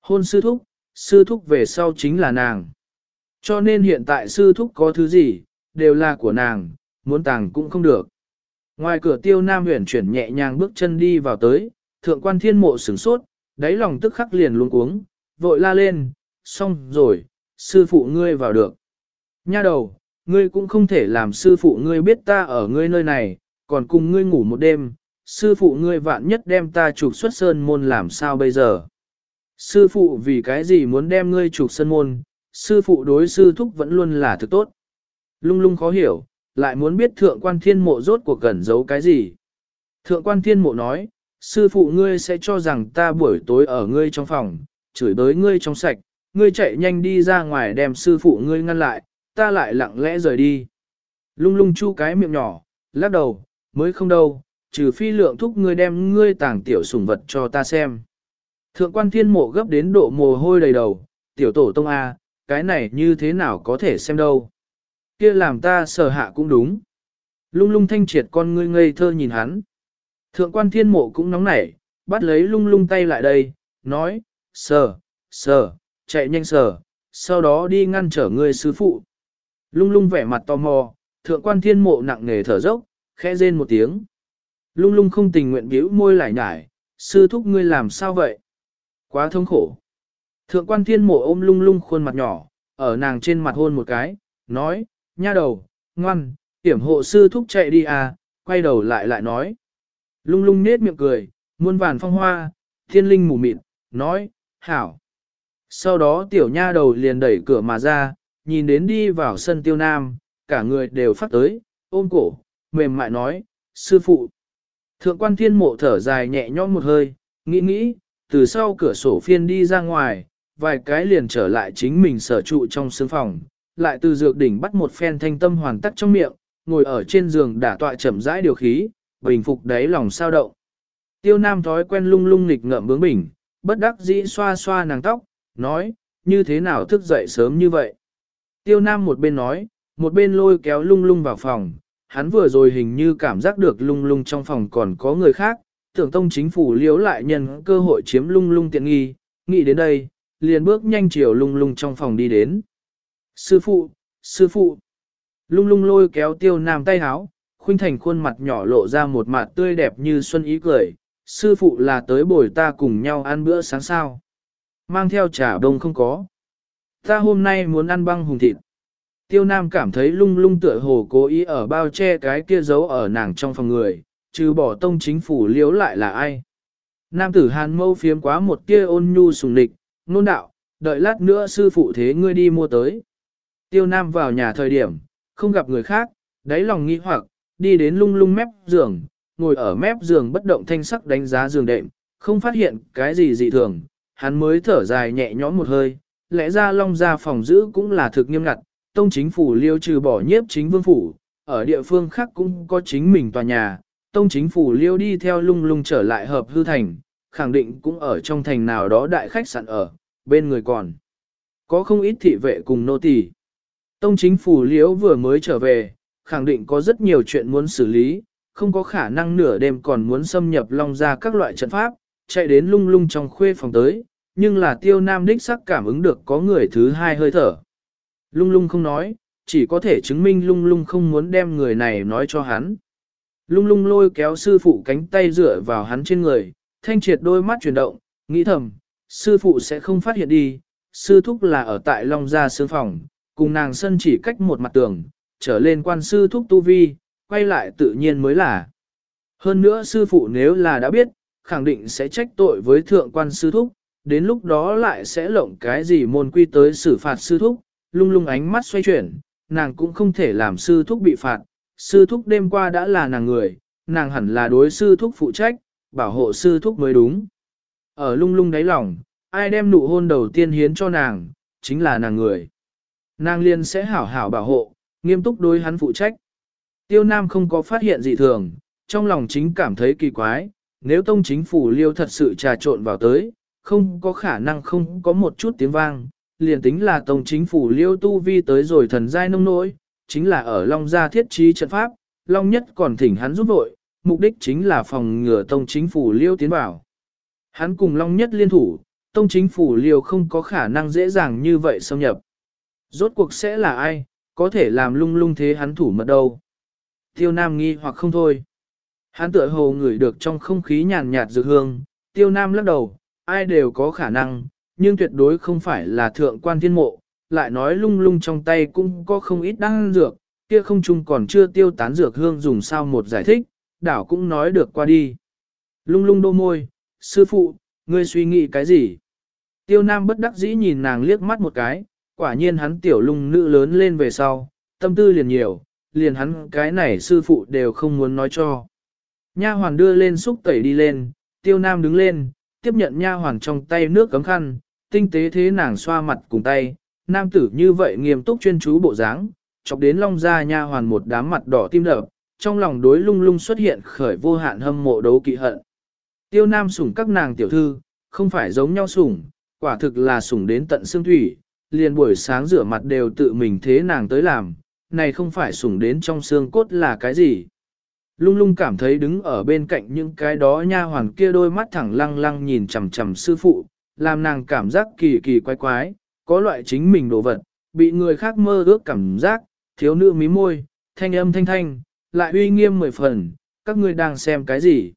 S1: Hôn sư thúc, sư thúc về sau chính là nàng. Cho nên hiện tại sư thúc có thứ gì, đều là của nàng, muốn tàng cũng không được. Ngoài cửa tiêu nam huyền chuyển nhẹ nhàng bước chân đi vào tới, thượng quan thiên mộ sửng sốt, đáy lòng tức khắc liền luống cuống, vội la lên, xong rồi, sư phụ ngươi vào được. Nha đầu, ngươi cũng không thể làm sư phụ ngươi biết ta ở ngươi nơi này, còn cùng ngươi ngủ một đêm, sư phụ ngươi vạn nhất đem ta trục xuất sơn môn làm sao bây giờ. Sư phụ vì cái gì muốn đem ngươi trục sân môn, sư phụ đối sư thúc vẫn luôn là thực tốt. Lung lung khó hiểu, lại muốn biết thượng quan thiên mộ rốt cuộc cẩn giấu cái gì. Thượng quan thiên mộ nói, sư phụ ngươi sẽ cho rằng ta buổi tối ở ngươi trong phòng, chửi bới ngươi trong sạch, ngươi chạy nhanh đi ra ngoài đem sư phụ ngươi ngăn lại, ta lại lặng lẽ rời đi. Lung lung chu cái miệng nhỏ, lắc đầu, mới không đâu, trừ phi lượng thúc ngươi đem ngươi tàng tiểu sủng vật cho ta xem. Thượng quan thiên mộ gấp đến độ mồ hôi đầy đầu, tiểu tổ tông A, cái này như thế nào có thể xem đâu. kia làm ta sở hạ cũng đúng. Lung lung thanh triệt con ngươi ngây thơ nhìn hắn. Thượng quan thiên mộ cũng nóng nảy, bắt lấy lung lung tay lại đây, nói, sờ, sờ, chạy nhanh sờ, sau đó đi ngăn trở ngươi sư phụ. Lung lung vẻ mặt tò mò, thượng quan thiên mộ nặng nề thở dốc, khẽ rên một tiếng. Lung lung không tình nguyện bĩu môi lại nhải, sư thúc ngươi làm sao vậy? Quá thống khổ. Thượng quan thiên mộ ôm lung lung khuôn mặt nhỏ, ở nàng trên mặt hôn một cái, nói, nha đầu, ngoan, tiểm hộ sư thúc chạy đi à, quay đầu lại lại nói. Lung lung nết miệng cười, muôn vàn phong hoa, thiên linh mù mịt, nói, hảo. Sau đó tiểu nha đầu liền đẩy cửa mà ra, nhìn đến đi vào sân tiêu nam, cả người đều phát tới, ôm cổ, mềm mại nói, sư phụ. Thượng quan thiên mộ thở dài nhẹ nhõm một hơi, nghĩ nghĩ, từ sau cửa sổ phiên đi ra ngoài, vài cái liền trở lại chính mình sở trụ trong sương phòng, lại từ dược đỉnh bắt một phen thanh tâm hoàn tắc trong miệng, ngồi ở trên giường đả tọa chậm rãi điều khí, bình phục đáy lòng sao động. Tiêu Nam thói quen lung lung nghịch ngợm bướng bỉnh, bất đắc dĩ xoa xoa nàng tóc, nói, như thế nào thức dậy sớm như vậy. Tiêu Nam một bên nói, một bên lôi kéo lung lung vào phòng, hắn vừa rồi hình như cảm giác được lung lung trong phòng còn có người khác, tưởng tông chính phủ liếu lại nhân cơ hội chiếm lung lung tiện nghi, nghĩ đến đây, liền bước nhanh chiều lung lung trong phòng đi đến. Sư phụ, sư phụ, lung lung lôi kéo tiêu nam tay háo, khuynh thành khuôn mặt nhỏ lộ ra một mặt tươi đẹp như xuân ý cười, sư phụ là tới bồi ta cùng nhau ăn bữa sáng sao. Mang theo trà đông không có. Ta hôm nay muốn ăn băng hùng thịt. Tiêu Nam cảm thấy lung lung tựa hồ cố ý ở bao che cái kia giấu ở nàng trong phòng người, trừ bỏ tông chính phủ liếu lại là ai. Nam tử hàn mâu phiếm quá một tia ôn nhu sùng lịch, nôn đạo, đợi lát nữa sư phụ thế ngươi đi mua tới. Tiêu Nam vào nhà thời điểm, không gặp người khác, đáy lòng nghi hoặc, đi đến lung lung mép giường, ngồi ở mép giường bất động thanh sắc đánh giá giường đệm, không phát hiện cái gì dị thường, hắn mới thở dài nhẹ nhõm một hơi, lẽ ra long ra phòng giữ cũng là thực nghiêm ngặt, tông chính phủ liêu trừ bỏ nhiếp chính vương phủ, ở địa phương khác cũng có chính mình tòa nhà, tông chính phủ liêu đi theo lung lung trở lại hợp hư thành, khẳng định cũng ở trong thành nào đó đại khách sạn ở, bên người còn. Có không ít thị vệ cùng nô tỳ. Tông chính phủ liễu vừa mới trở về, khẳng định có rất nhiều chuyện muốn xử lý, không có khả năng nửa đêm còn muốn xâm nhập long ra các loại trận pháp, chạy đến lung lung trong khuê phòng tới, nhưng là tiêu nam đích sắc cảm ứng được có người thứ hai hơi thở. Lung lung không nói, chỉ có thể chứng minh lung lung không muốn đem người này nói cho hắn. Lung lung lôi kéo sư phụ cánh tay dựa vào hắn trên người, thanh triệt đôi mắt chuyển động, nghĩ thầm, sư phụ sẽ không phát hiện đi, sư thúc là ở tại Long Gia sương phòng, cùng nàng sân chỉ cách một mặt tường, trở lên quan sư thúc tu vi, quay lại tự nhiên mới là. Hơn nữa sư phụ nếu là đã biết, khẳng định sẽ trách tội với thượng quan sư thúc, đến lúc đó lại sẽ lộng cái gì môn quy tới xử phạt sư thúc, lung lung ánh mắt xoay chuyển, nàng cũng không thể làm sư thúc bị phạt, sư thúc đêm qua đã là nàng người, nàng hẳn là đối sư thúc phụ trách, bảo hộ sư thúc mới đúng. Ở lung lung đáy lòng, ai đem nụ hôn đầu tiên hiến cho nàng, chính là nàng người. Nàng liên sẽ hảo hảo bảo hộ, nghiêm túc đối hắn phụ trách. Tiêu Nam không có phát hiện gì thường, trong lòng chính cảm thấy kỳ quái, nếu tông chính phủ liêu thật sự trà trộn vào tới, không có khả năng không có một chút tiếng vang, liền tính là tông chính phủ liêu tu vi tới rồi thần giai nông nỗi, chính là ở Long Gia thiết trí trận pháp, Long Nhất còn thỉnh hắn giúp vội, mục đích chính là phòng ngừa tông chính phủ liêu tiến vào. Hắn cùng Long Nhất liên thủ, tông chính phủ liêu không có khả năng dễ dàng như vậy xâm nhập. Rốt cuộc sẽ là ai, có thể làm lung lung thế hắn thủ mật đâu. Tiêu Nam nghi hoặc không thôi. Hắn tựa hồ ngửi được trong không khí nhàn nhạt dược hương, Tiêu Nam lắc đầu, ai đều có khả năng, nhưng tuyệt đối không phải là thượng quan thiên mộ, lại nói lung lung trong tay cũng có không ít đan dược, kia không chung còn chưa tiêu tán dược hương dùng sao một giải thích, đảo cũng nói được qua đi. Lung lung đô môi, sư phụ, ngươi suy nghĩ cái gì? Tiêu Nam bất đắc dĩ nhìn nàng liếc mắt một cái, quả nhiên hắn tiểu lung nữ lớn lên về sau, tâm tư liền nhiều, liền hắn cái này sư phụ đều không muốn nói cho. Nha hoàn đưa lên xúc tẩy đi lên, tiêu nam đứng lên, tiếp nhận nha hoàn trong tay nước cấm khăn, tinh tế thế nàng xoa mặt cùng tay, nam tử như vậy nghiêm túc chuyên chú bộ dáng, chọc đến long gia nha hoàn một đám mặt đỏ tim đập, trong lòng đối lung lung xuất hiện khởi vô hạn hâm mộ đấu kỵ hận. Tiêu nam sủng các nàng tiểu thư, không phải giống nhau sủng, quả thực là sủng đến tận xương thủy, liền buổi sáng rửa mặt đều tự mình thế nàng tới làm, này không phải sủng đến trong xương cốt là cái gì. Lung lung cảm thấy đứng ở bên cạnh những cái đó nha hoàn kia đôi mắt thẳng lăng lăng nhìn chằm chằm sư phụ, làm nàng cảm giác kỳ kỳ quái quái, có loại chính mình đồ vật, bị người khác mơ ước cảm giác, thiếu nữ mí môi, thanh âm thanh thanh, lại uy nghiêm mười phần, các ngươi đang xem cái gì.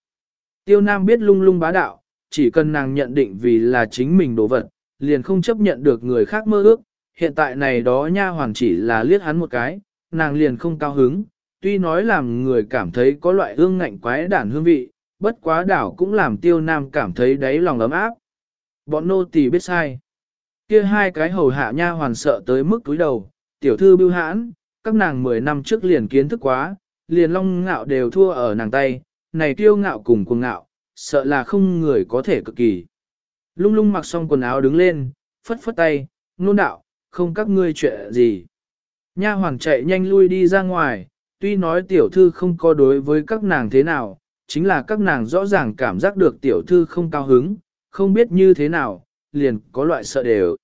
S1: Tiêu Nam biết lung lung bá đạo, chỉ cần nàng nhận định vì là chính mình đồ vật, liền không chấp nhận được người khác mơ ước, hiện tại này đó nha hoàn chỉ là liếc hắn một cái, nàng liền không cao hứng, tuy nói làm người cảm thấy có loại hương ngạnh quái đản hương vị, bất quá đảo cũng làm tiêu nam cảm thấy đáy lòng ấm áp. Bọn nô tỳ biết sai. Kia hai cái hầu hạ nha hoàn sợ tới mức túi đầu, tiểu thư bưu hãn, các nàng 10 năm trước liền kiến thức quá, liền long ngạo đều thua ở nàng tay, này tiêu ngạo cùng cuồng ngạo, sợ là không người có thể cực kỳ. Lung lung mặc xong quần áo đứng lên, phất phất tay, nôn đạo, không các ngươi chuyện gì. Nha hoàng chạy nhanh lui đi ra ngoài, tuy nói tiểu thư không có đối với các nàng thế nào, chính là các nàng rõ ràng cảm giác được tiểu thư không cao hứng, không biết như thế nào, liền có loại sợ đều.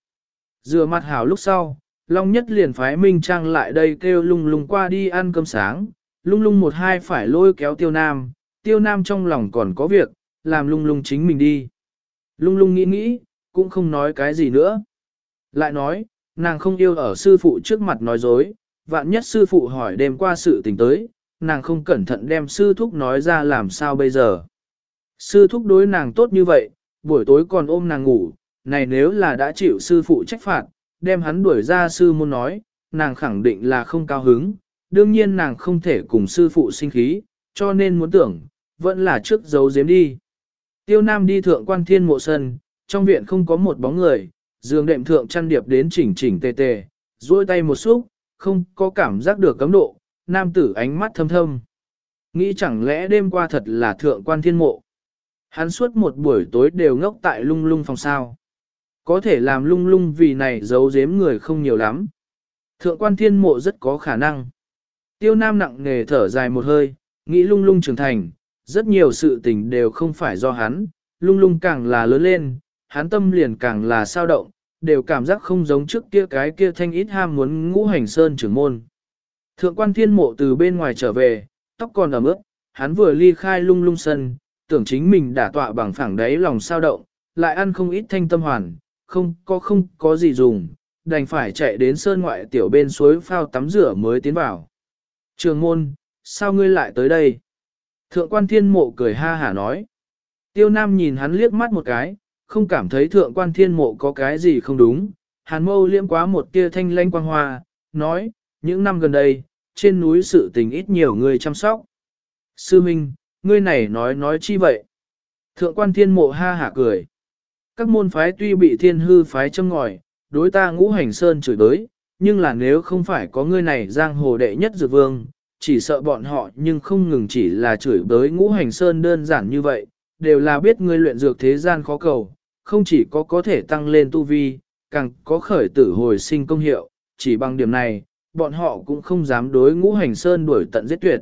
S1: rửa mặt hảo lúc sau, Long Nhất liền phái Minh Trang lại đây kêu lung lung qua đi ăn cơm sáng, lung lung một hai phải lôi kéo tiêu nam, tiêu nam trong lòng còn có việc, làm lung lung chính mình đi. Lung lung nghĩ nghĩ, cũng không nói cái gì nữa. Lại nói, nàng không yêu ở sư phụ trước mặt nói dối, vạn nhất sư phụ hỏi đêm qua sự tình tới, nàng không cẩn thận đem sư thúc nói ra làm sao bây giờ. Sư thúc đối nàng tốt như vậy, buổi tối còn ôm nàng ngủ, này nếu là đã chịu sư phụ trách phạt, đem hắn đuổi ra sư môn nói, nàng khẳng định là không cao hứng, đương nhiên nàng không thể cùng sư phụ sinh khí, cho nên muốn tưởng, vẫn là trước giấu giếm đi. Tiêu Nam đi thượng quan thiên mộ sân, trong viện không có một bóng người, giường đệm thượng chăn điệp đến chỉnh chỉnh tề tề, duỗi tay một xúc, không có cảm giác được cấm độ, nam tử ánh mắt thâm thâm. Nghĩ chẳng lẽ đêm qua thật là thượng quan thiên mộ. Hắn suốt một buổi tối đều ngốc tại lung lung phòng sao. Có thể làm lung lung vì này giấu giếm người không nhiều lắm. Thượng quan thiên mộ rất có khả năng. Tiêu nam nặng nề thở dài một hơi, nghĩ lung lung trưởng thành, rất nhiều sự tình đều không phải do hắn, lung lung càng là lớn lên, hắn tâm liền càng là sao động, đều cảm giác không giống trước kia cái kia thanh ít ham muốn ngũ hành sơn trưởng môn. Thượng quan thiên mộ từ bên ngoài trở về, tóc còn ẩm ướt, hắn vừa ly khai lung lung sân, tưởng chính mình đã tọa bằng phẳng đáy lòng sao động, lại ăn không ít thanh tâm hoàn, không có không có gì dùng, đành phải chạy đến sơn ngoại tiểu bên suối phao tắm rửa mới tiến vào. Trường môn, sao ngươi lại tới đây? Thượng quan thiên mộ cười ha hả nói. Tiêu Nam nhìn hắn liếc mắt một cái, không cảm thấy thượng quan thiên mộ có cái gì không đúng. Hàn mâu liễm quá một tia thanh lanh quang hoa, nói, những năm gần đây, trên núi sự tình ít nhiều người chăm sóc. Sư Minh, ngươi này nói nói chi vậy? Thượng quan thiên mộ ha hả cười. Các môn phái tuy bị thiên hư phái châm ngòi, đối ta ngũ hành sơn chửi đới, nhưng là nếu không phải có ngươi này giang hồ đệ nhất dược vương, chỉ sợ bọn họ nhưng không ngừng chỉ là chửi bới ngũ hành sơn đơn giản như vậy, đều là biết ngươi luyện dược thế gian khó cầu, không chỉ có có thể tăng lên tu vi, càng có khởi tử hồi sinh công hiệu, chỉ bằng điểm này, bọn họ cũng không dám đối ngũ hành sơn đuổi tận giết tuyệt.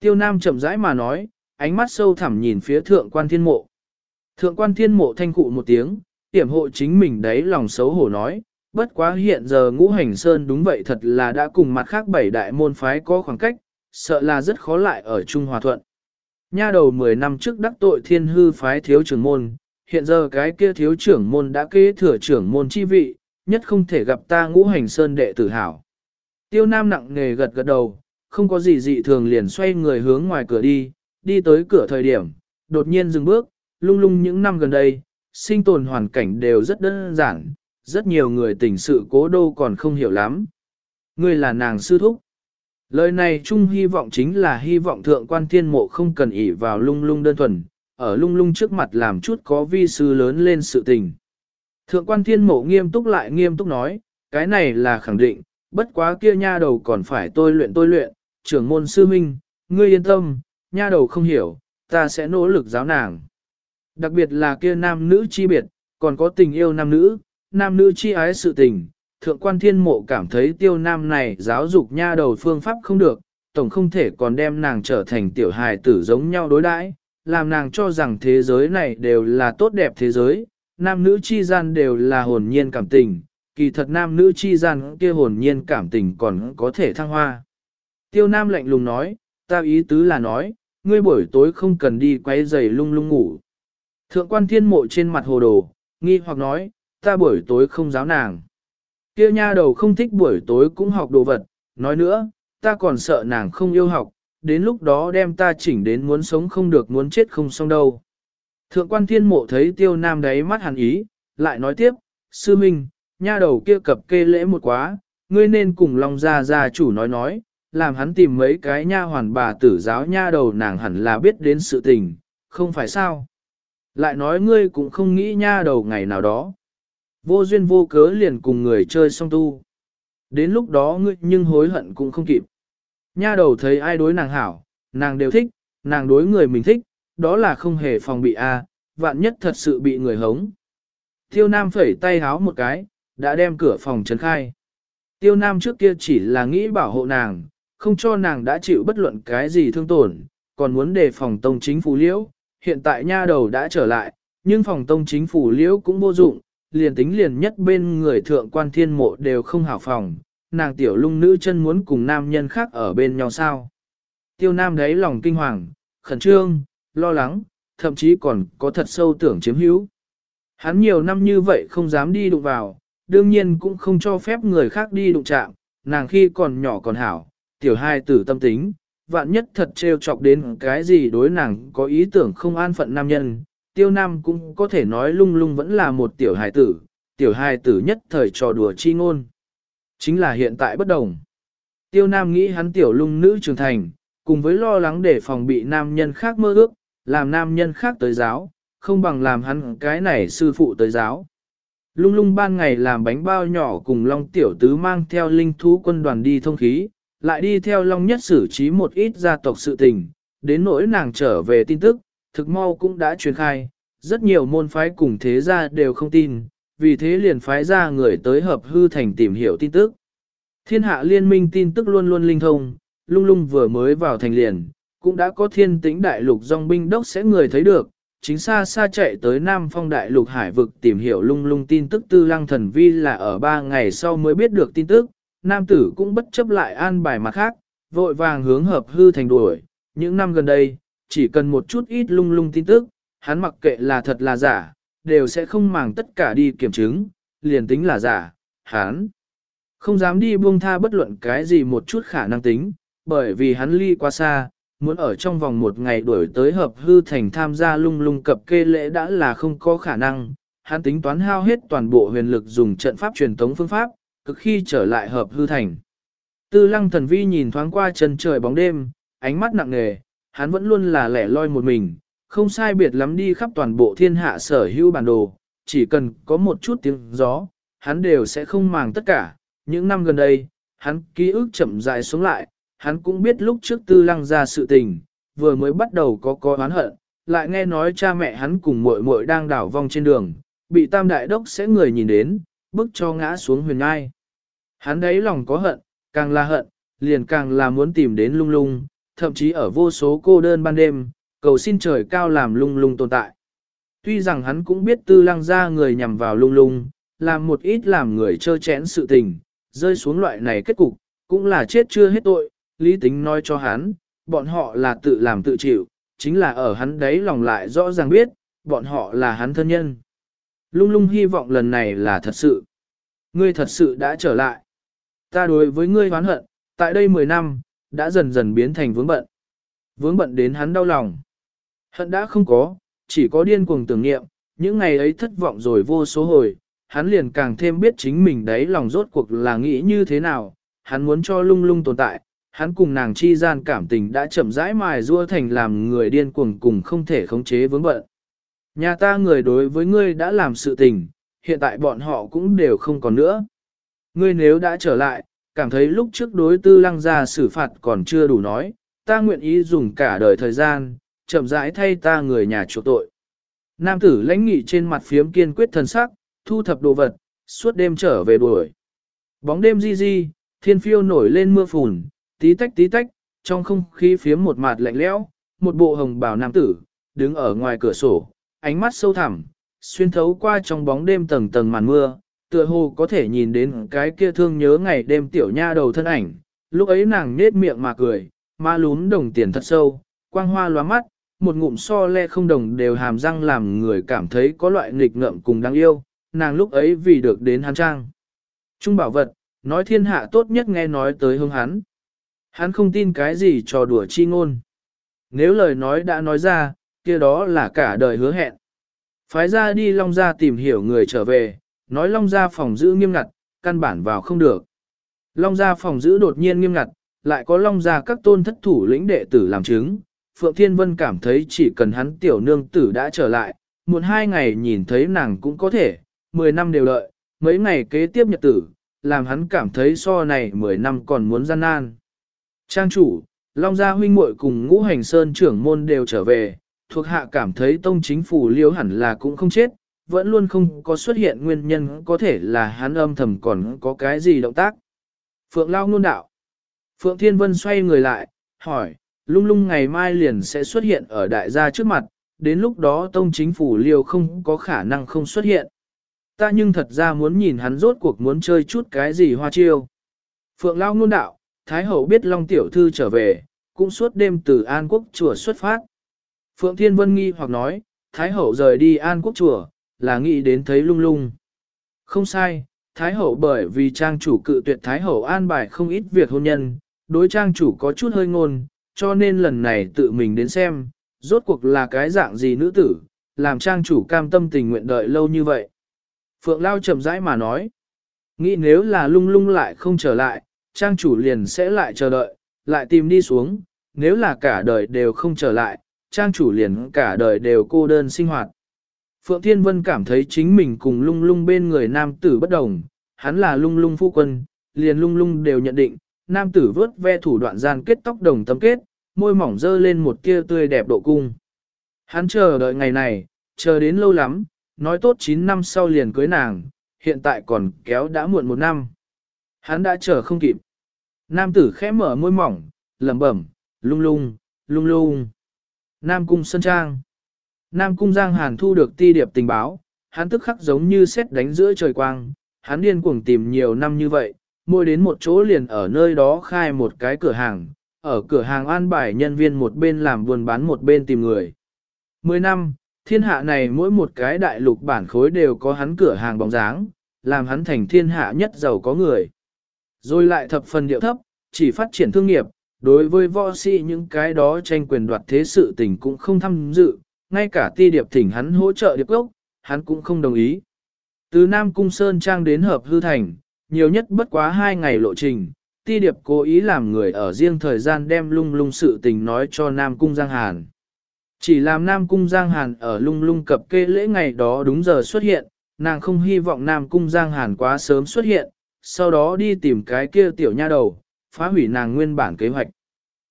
S1: Tiêu Nam chậm rãi mà nói, ánh mắt sâu thẳm nhìn phía thượng quan thiên mộ. Thượng quan thiên mộ thanh cụ một tiếng, tiểm hộ chính mình đấy lòng xấu hổ nói, bất quá hiện giờ ngũ hành sơn đúng vậy thật là đã cùng mặt khác bảy đại môn phái có khoảng cách, sợ là rất khó lại ở Trung Hòa Thuận. Nha đầu 10 năm trước đắc tội thiên hư phái thiếu trưởng môn, hiện giờ cái kia thiếu trưởng môn đã kế thừa trưởng môn chi vị, nhất không thể gặp ta ngũ hành sơn đệ tử hảo. Tiêu Nam nặng nề gật gật đầu, không có gì dị thường liền xoay người hướng ngoài cửa đi, đi tới cửa thời điểm, đột nhiên dừng bước, lung lung những năm gần đây, sinh tồn hoàn cảnh đều rất đơn giản, rất nhiều người tình sự cố đô còn không hiểu lắm. Ngươi là nàng sư thúc. Lời này chung hy vọng chính là hy vọng thượng quan thiên mộ không cần ỷ vào lung lung đơn thuần, ở lung lung trước mặt làm chút có vi sư lớn lên sự tình. Thượng quan thiên mộ nghiêm túc lại nghiêm túc nói, cái này là khẳng định, bất quá kia nha đầu còn phải tôi luyện tôi luyện, trưởng môn sư minh, ngươi yên tâm, nha đầu không hiểu, ta sẽ nỗ lực giáo nàng. Đặc biệt là kia nam nữ chi biệt, còn có tình yêu nam nữ, nam nữ chi ái sự tình, thượng quan thiên mộ cảm thấy tiêu nam này giáo dục nha đầu phương pháp không được, tổng không thể còn đem nàng trở thành tiểu hài tử giống nhau đối đãi, làm nàng cho rằng thế giới này đều là tốt đẹp thế giới, nam nữ chi gian đều là hồn nhiên cảm tình, kỳ thật nam nữ chi gian kia hồn nhiên cảm tình còn có thể thăng hoa. Tiêu nam lạnh lùng nói, ta ý tứ là nói, ngươi buổi tối không cần đi quay giày lung lung ngủ. Thượng quan thiên mộ trên mặt hồ đồ, nghi hoặc nói, ta buổi tối không giáo nàng. Kia nha đầu không thích buổi tối cũng học đồ vật, nói nữa, ta còn sợ nàng không yêu học, đến lúc đó đem ta chỉnh đến muốn sống không được muốn chết không xong đâu. Thượng quan thiên mộ thấy tiêu nam đáy mắt hàn ý, lại nói tiếp, sư minh, nha đầu kia cập kê lễ một quá, ngươi nên cùng lòng ra ra chủ nói nói, làm hắn tìm mấy cái nha hoàn bà tử giáo nha đầu nàng hẳn là biết đến sự tình, không phải sao. Lại nói ngươi cũng không nghĩ nha đầu ngày nào đó. Vô duyên vô cớ liền cùng người chơi song tu. Đến lúc đó ngươi nhưng hối hận cũng không kịp. Nha đầu thấy ai đối nàng hảo, nàng đều thích, nàng đối người mình thích, đó là không hề phòng bị a, vạn nhất thật sự bị người hống. Tiêu Nam phẩy tay háo một cái, đã đem cửa phòng trấn khai. Tiêu Nam trước kia chỉ là nghĩ bảo hộ nàng, không cho nàng đã chịu bất luận cái gì thương tổn, còn muốn đề phòng tông chính phủ liễu, hiện tại nha đầu đã trở lại, nhưng phòng tông chính phủ liễu cũng vô dụng, liền tính liền nhất bên người thượng quan thiên mộ đều không hảo phòng, nàng tiểu lung nữ chân muốn cùng nam nhân khác ở bên nhau sao. Tiêu nam đấy lòng kinh hoàng, khẩn trương, lo lắng, thậm chí còn có thật sâu tưởng chiếm hữu. Hắn nhiều năm như vậy không dám đi đụng vào, đương nhiên cũng không cho phép người khác đi đụng chạm, nàng khi còn nhỏ còn hảo, tiểu hai tử tâm tính, vạn nhất thật trêu chọc đến cái gì đối nàng có ý tưởng không an phận nam nhân, tiêu nam cũng có thể nói lung lung vẫn là một tiểu hài tử, tiểu hài tử nhất thời trò đùa chi ngôn. Chính là hiện tại bất đồng. Tiêu nam nghĩ hắn tiểu lung nữ trưởng thành, cùng với lo lắng để phòng bị nam nhân khác mơ ước, làm nam nhân khác tới giáo, không bằng làm hắn cái này sư phụ tới giáo. Lung lung ban ngày làm bánh bao nhỏ cùng Long Tiểu Tứ mang theo linh thú quân đoàn đi thông khí, lại đi theo Long Nhất xử trí một ít gia tộc sự tình, đến nỗi nàng trở về tin tức, thực mau cũng đã truyền khai, rất nhiều môn phái cùng thế gia đều không tin, vì thế liền phái ra người tới hợp hư thành tìm hiểu tin tức. Thiên hạ liên minh tin tức luôn luôn linh thông, lung lung vừa mới vào thành liền, cũng đã có thiên tĩnh đại lục dòng binh đốc sẽ người thấy được, chính xa xa chạy tới Nam Phong đại lục hải vực tìm hiểu lung lung tin tức tư lăng thần vi là ở ba ngày sau mới biết được tin tức, nam tử cũng bất chấp lại an bài mặt khác, vội vàng hướng hợp hư thành đuổi, những năm gần đây, chỉ cần một chút ít lung lung tin tức, hắn mặc kệ là thật là giả, đều sẽ không màng tất cả đi kiểm chứng, liền tính là giả, hắn không dám đi buông tha bất luận cái gì một chút khả năng tính, bởi vì hắn ly quá xa, muốn ở trong vòng một ngày đuổi tới hợp hư thành tham gia lung lung cập kê lễ đã là không có khả năng, hắn tính toán hao hết toàn bộ huyền lực dùng trận pháp truyền tống phương pháp, cực khi trở lại hợp hư thành. Tư lăng thần vi nhìn thoáng qua chân trời bóng đêm, ánh mắt nặng nề, hắn vẫn luôn là lẻ loi một mình, không sai biệt lắm đi khắp toàn bộ thiên hạ sở hữu bản đồ, chỉ cần có một chút tiếng gió, hắn đều sẽ không màng tất cả. Những năm gần đây, hắn ký ức chậm rãi xuống lại, hắn cũng biết lúc trước tư lăng ra sự tình, vừa mới bắt đầu có có oán hận, lại nghe nói cha mẹ hắn cùng muội muội đang đảo vong trên đường, bị tam đại đốc sẽ người nhìn đến, bức cho ngã xuống huyền ngai. Hắn đấy lòng có hận, càng là hận, liền càng là muốn tìm đến lung lung, thậm chí ở vô số cô đơn ban đêm, cầu xin trời cao làm lung lung tồn tại. Tuy rằng hắn cũng biết tư lăng ra người nhằm vào lung lung, làm một ít làm người trơ chẽn sự tình, rơi xuống loại này kết cục, cũng là chết chưa hết tội, lý tính nói cho hắn, bọn họ là tự làm tự chịu, chính là ở hắn đấy lòng lại rõ ràng biết, bọn họ là hắn thân nhân. Lung lung hy vọng lần này là thật sự. Ngươi thật sự đã trở lại. Ta đối với ngươi hoán hận, tại đây 10 năm, đã dần dần biến thành vướng bận. Vướng bận đến hắn đau lòng. Hận đã không có, chỉ có điên cuồng tưởng niệm, những ngày ấy thất vọng rồi vô số hồi, hắn liền càng thêm biết chính mình đấy lòng rốt cuộc là nghĩ như thế nào, hắn muốn cho lung lung tồn tại, hắn cùng nàng chi gian cảm tình đã chậm rãi mài rua thành làm người điên cuồng cùng không thể khống chế vướng bận. Nhà ta người đối với ngươi đã làm sự tình, hiện tại bọn họ cũng đều không còn nữa. Ngươi nếu đã trở lại, cảm thấy lúc trước đối tư lăng ra xử phạt còn chưa đủ nói, ta nguyện ý dùng cả đời thời gian, chậm rãi thay ta người nhà chuộc tội. Nam tử lãnh nghị trên mặt phiếm kiên quyết thần sắc, thu thập đồ vật, suốt đêm trở về đuổi. Bóng đêm di di, thiên phiêu nổi lên mưa phùn, tí tách tí tách, trong không khí phiếm một mạt lạnh lẽo, một bộ hồng bào nam tử, đứng ở ngoài cửa sổ, ánh mắt sâu thẳm, xuyên thấu qua trong bóng đêm tầng tầng màn mưa, tựa hồ có thể nhìn đến cái kia thương nhớ ngày đêm tiểu nha đầu thân ảnh, lúc ấy nàng nết miệng mà cười, ma lún đồng tiền thật sâu, quang hoa loa mắt, một ngụm so le không đồng đều hàm răng làm người cảm thấy có loại nghịch ngợm cùng đáng yêu, nàng lúc ấy vì được đến hắn trang. Trung bảo vật, nói thiên hạ tốt nhất nghe nói tới hương hắn. Hắn không tin cái gì trò đùa chi ngôn. Nếu lời nói đã nói ra, kia đó là cả đời hứa hẹn. Phái ra đi Long ra tìm hiểu người trở về, nói Long Gia phòng giữ nghiêm ngặt, căn bản vào không được. Long Gia phòng giữ đột nhiên nghiêm ngặt, lại có Long Gia các tôn thất thủ lĩnh đệ tử làm chứng. Phượng Thiên Vân cảm thấy chỉ cần hắn tiểu nương tử đã trở lại, muộn hai ngày nhìn thấy nàng cũng có thể, mười năm đều lợi, mấy ngày kế tiếp nhật tử, làm hắn cảm thấy so này mười năm còn muốn gian nan. Trang chủ, Long Gia huynh muội cùng ngũ hành sơn trưởng môn đều trở về, thuộc hạ cảm thấy tông chính phủ liếu hẳn là cũng không chết, vẫn luôn không có xuất hiện nguyên nhân có thể là hắn âm thầm còn có cái gì động tác. Phượng Lao ngôn đạo. Phượng Thiên Vân xoay người lại, hỏi, lung lung ngày mai liền sẽ xuất hiện ở đại gia trước mặt, đến lúc đó tông chính phủ liêu không có khả năng không xuất hiện. Ta nhưng thật ra muốn nhìn hắn rốt cuộc muốn chơi chút cái gì hoa chiêu. Phượng Lao ngôn đạo, Thái Hậu biết Long Tiểu Thư trở về, cũng suốt đêm từ An Quốc chùa xuất phát. Phượng Thiên Vân nghi hoặc nói, Thái Hậu rời đi An Quốc chùa, là nghĩ đến thấy lung lung. Không sai, Thái Hậu bởi vì trang chủ cự tuyệt Thái Hậu an bài không ít việc hôn nhân, đối trang chủ có chút hơi ngôn, cho nên lần này tự mình đến xem, rốt cuộc là cái dạng gì nữ tử, làm trang chủ cam tâm tình nguyện đợi lâu như vậy. Phượng Lao chậm rãi mà nói, nghĩ nếu là lung lung lại không trở lại, trang chủ liền sẽ lại chờ đợi, lại tìm đi xuống, nếu là cả đời đều không trở lại, trang chủ liền cả đời đều cô đơn sinh hoạt. Phượng Thiên Vân cảm thấy chính mình cùng lung lung bên người nam tử bất đồng, hắn là lung lung phu quân, liền lung lung đều nhận định, nam tử vớt ve thủ đoạn gian kết tóc đồng tâm kết, môi mỏng dơ lên một tia tươi đẹp độ cung. Hắn chờ đợi ngày này, chờ đến lâu lắm, nói tốt 9 năm sau liền cưới nàng, hiện tại còn kéo đã muộn một năm. Hắn đã chờ không kịp. Nam tử khẽ mở môi mỏng, lẩm bẩm, lung lung, lung lung. Nam cung sân Trang Nam cung Giang Hàn thu được ti điệp tình báo, hắn tức khắc giống như xét đánh giữa trời quang, hắn điên cuồng tìm nhiều năm như vậy, mua đến một chỗ liền ở nơi đó khai một cái cửa hàng, ở cửa hàng an bài nhân viên một bên làm buôn bán một bên tìm người. Mười năm, thiên hạ này mỗi một cái đại lục bản khối đều có hắn cửa hàng bóng dáng, làm hắn thành thiên hạ nhất giàu có người. Rồi lại thập phần điệu thấp, chỉ phát triển thương nghiệp, đối với võ sĩ những cái đó tranh quyền đoạt thế sự tình cũng không tham dự, ngay cả ti điệp thỉnh hắn hỗ trợ điệp gốc, hắn cũng không đồng ý. Từ Nam Cung Sơn Trang đến Hợp Hư Thành, nhiều nhất bất quá hai ngày lộ trình, ti điệp cố ý làm người ở riêng thời gian đem lung lung sự tình nói cho Nam Cung Giang Hàn. Chỉ làm Nam Cung Giang Hàn ở lung lung cập kê lễ ngày đó đúng giờ xuất hiện, nàng không hy vọng Nam Cung Giang Hàn quá sớm xuất hiện, sau đó đi tìm cái kia tiểu nha đầu, phá hủy nàng nguyên bản kế hoạch.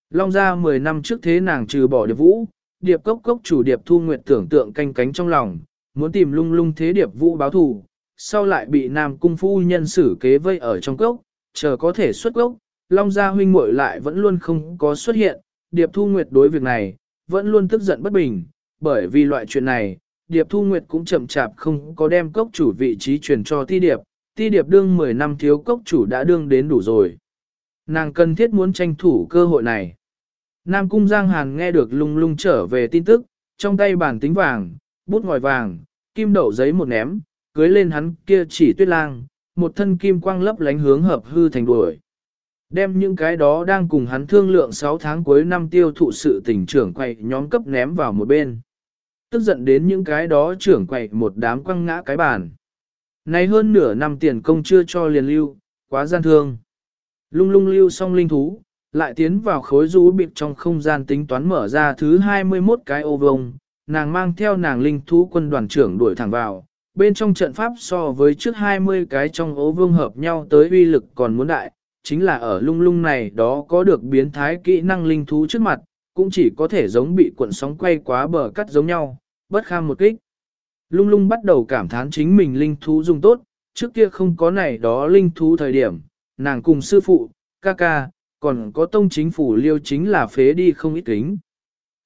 S1: Long ra 10 năm trước thế nàng trừ bỏ điệp vũ, điệp cốc cốc chủ điệp thu nguyệt tưởng tượng canh cánh trong lòng, muốn tìm lung lung thế điệp vũ báo thù, sau lại bị nam cung phu nhân xử kế vây ở trong cốc, chờ có thể xuất cốc, Long gia huynh muội lại vẫn luôn không có xuất hiện, điệp thu nguyệt đối việc này, vẫn luôn tức giận bất bình, bởi vì loại chuyện này, điệp thu nguyệt cũng chậm chạp không có đem cốc chủ vị trí truyền cho ti điệp, ti điệp đương 10 năm thiếu cốc chủ đã đương đến đủ rồi. Nàng cần thiết muốn tranh thủ cơ hội này. Nam Cung Giang Hàn nghe được lung lung trở về tin tức, trong tay bản tính vàng, bút ngòi vàng, kim đậu giấy một ném, cưới lên hắn kia chỉ tuyết lang, một thân kim quang lấp lánh hướng hợp hư thành đuổi. Đem những cái đó đang cùng hắn thương lượng 6 tháng cuối năm tiêu thụ sự tình trưởng quay nhóm cấp ném vào một bên. Tức giận đến những cái đó trưởng quậy một đám quăng ngã cái bàn. Này hơn nửa năm tiền công chưa cho liền lưu, quá gian thương. Lung lung lưu xong linh thú, lại tiến vào khối rũ bịp trong không gian tính toán mở ra thứ 21 cái ô vông, nàng mang theo nàng linh thú quân đoàn trưởng đuổi thẳng vào, bên trong trận pháp so với trước 20 cái trong ố vương hợp nhau tới uy lực còn muốn đại, chính là ở lung lung này đó có được biến thái kỹ năng linh thú trước mặt, cũng chỉ có thể giống bị cuộn sóng quay quá bờ cắt giống nhau, bất kham một kích. Lung lung bắt đầu cảm thán chính mình linh thú dùng tốt, trước kia không có này đó linh thú thời điểm, nàng cùng sư phụ, ca ca, còn có tông chính phủ liêu chính là phế đi không ít kính.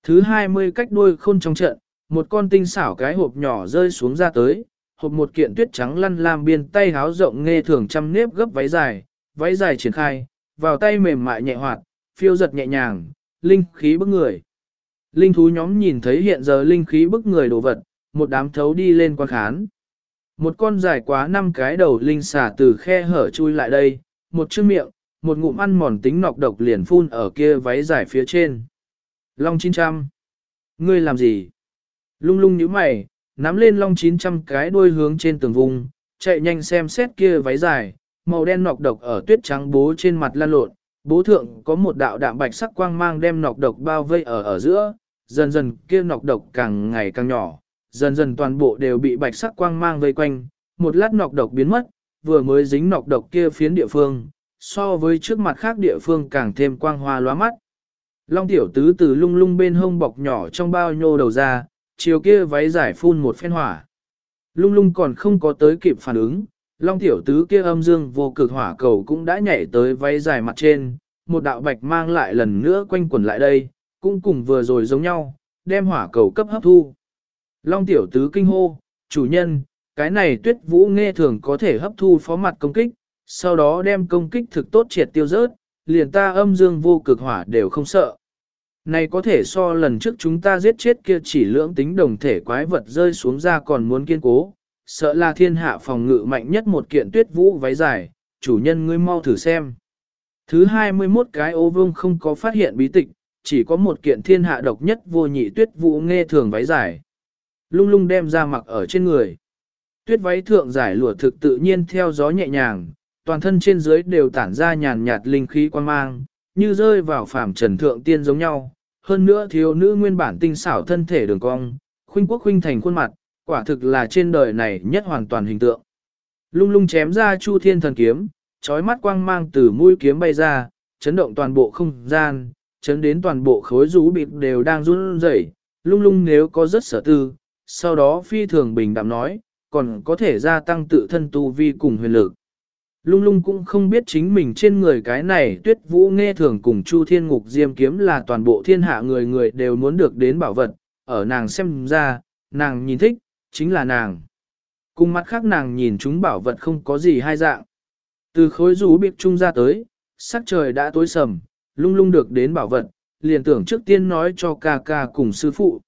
S1: Thứ 20 cách đuôi khôn trong trận, một con tinh xảo cái hộp nhỏ rơi xuống ra tới, hộp một kiện tuyết trắng lăn lam biên tay háo rộng nghe thường trăm nếp gấp váy dài, váy dài triển khai, vào tay mềm mại nhẹ hoạt, phiêu giật nhẹ nhàng, linh khí bức người. Linh thú nhóm nhìn thấy hiện giờ linh khí bức người đồ vật, một đám thấu đi lên quan khán. Một con dài quá năm cái đầu linh xả từ khe hở chui lại đây, một chiếc miệng, một ngụm ăn mòn tính nọc độc liền phun ở kia váy dài phía trên. Long 900. Ngươi làm gì? Lung lung nhíu mày, nắm lên long 900 cái đuôi hướng trên tường vùng, chạy nhanh xem xét kia váy dài, màu đen nọc độc ở tuyết trắng bố trên mặt lan lộn, bố thượng có một đạo đạm bạch sắc quang mang đem nọc độc bao vây ở ở giữa, dần dần kia nọc độc càng ngày càng nhỏ, dần dần toàn bộ đều bị bạch sắc quang mang vây quanh, một lát nọc độc biến mất, vừa mới dính nọc độc kia phiến địa phương, so với trước mặt khác địa phương càng thêm quang hoa lóa mắt. Long tiểu tứ từ lung lung bên hông bọc nhỏ trong bao nhô đầu ra, chiều kia váy giải phun một phen hỏa. Lung lung còn không có tới kịp phản ứng, long tiểu tứ kia âm dương vô cực hỏa cầu cũng đã nhảy tới váy dài mặt trên, một đạo bạch mang lại lần nữa quanh quẩn lại đây, cũng cùng vừa rồi giống nhau, đem hỏa cầu cấp hấp thu. Long tiểu tứ kinh hô, chủ nhân, cái này tuyết vũ nghe thường có thể hấp thu phó mặt công kích, sau đó đem công kích thực tốt triệt tiêu rớt, liền ta âm dương vô cực hỏa đều không sợ. Này có thể so lần trước chúng ta giết chết kia chỉ lưỡng tính đồng thể quái vật rơi xuống ra còn muốn kiên cố, sợ là thiên hạ phòng ngự mạnh nhất một kiện tuyết vũ váy dài, chủ nhân ngươi mau thử xem. Thứ 21 cái ô vương không có phát hiện bí tịch, chỉ có một kiện thiên hạ độc nhất vô nhị tuyết vũ nghe thường váy dài. Lung lung đem ra mặc ở trên người. Tuyết váy thượng giải lụa thực tự nhiên theo gió nhẹ nhàng, toàn thân trên dưới đều tản ra nhàn nhạt linh khí quan mang, như rơi vào phàm trần thượng tiên giống nhau. Hơn nữa thiếu nữ nguyên bản tinh xảo thân thể đường cong, khuynh quốc khuynh thành khuôn mặt, quả thực là trên đời này nhất hoàn toàn hình tượng. Lung lung chém ra chu thiên thần kiếm, trói mắt quang mang từ mũi kiếm bay ra, chấn động toàn bộ không gian, chấn đến toàn bộ khối rú bịt đều đang run rẩy. lung lung nếu có rất sở tư, sau đó phi thường bình đạm nói, còn có thể gia tăng tự thân tu vi cùng huyền lực. Lung lung cũng không biết chính mình trên người cái này tuyết vũ nghe thường cùng Chu Thiên Ngục Diêm Kiếm là toàn bộ thiên hạ người người đều muốn được đến bảo vật, ở nàng xem ra, nàng nhìn thích, chính là nàng. Cùng mắt khác nàng nhìn chúng bảo vật không có gì hai dạng. Từ khối rú biệt trung ra tới, sắc trời đã tối sầm, lung lung được đến bảo vật, liền tưởng trước tiên nói cho ca ca cùng sư phụ.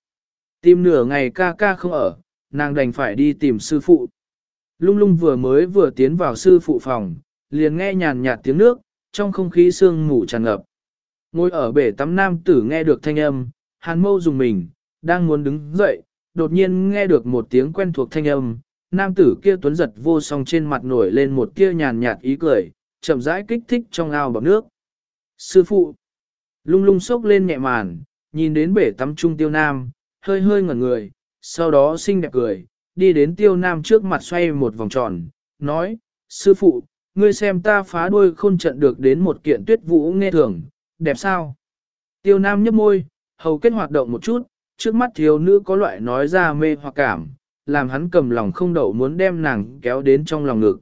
S1: Tìm nửa ngày ca ca không ở, nàng đành phải đi tìm sư phụ. Lung lung vừa mới vừa tiến vào sư phụ phòng, liền nghe nhàn nhạt tiếng nước, trong không khí sương ngủ tràn ngập. Ngồi ở bể tắm nam tử nghe được thanh âm, hàn mâu dùng mình, đang muốn đứng dậy, đột nhiên nghe được một tiếng quen thuộc thanh âm, nam tử kia tuấn giật vô song trên mặt nổi lên một tia nhàn nhạt ý cười, chậm rãi kích thích trong ao bọc nước. Sư phụ, lung lung sốc lên nhẹ màn, nhìn đến bể tắm trung tiêu nam, hơi hơi ngẩn người, sau đó xinh đẹp cười, đi đến tiêu nam trước mặt xoay một vòng tròn, nói, sư phụ, ngươi xem ta phá đuôi khôn trận được đến một kiện tuyết vũ nghe thường, đẹp sao? Tiêu nam nhấp môi, hầu kết hoạt động một chút, trước mắt thiếu nữ có loại nói ra mê hoặc cảm, làm hắn cầm lòng không đậu muốn đem nàng kéo đến trong lòng ngực.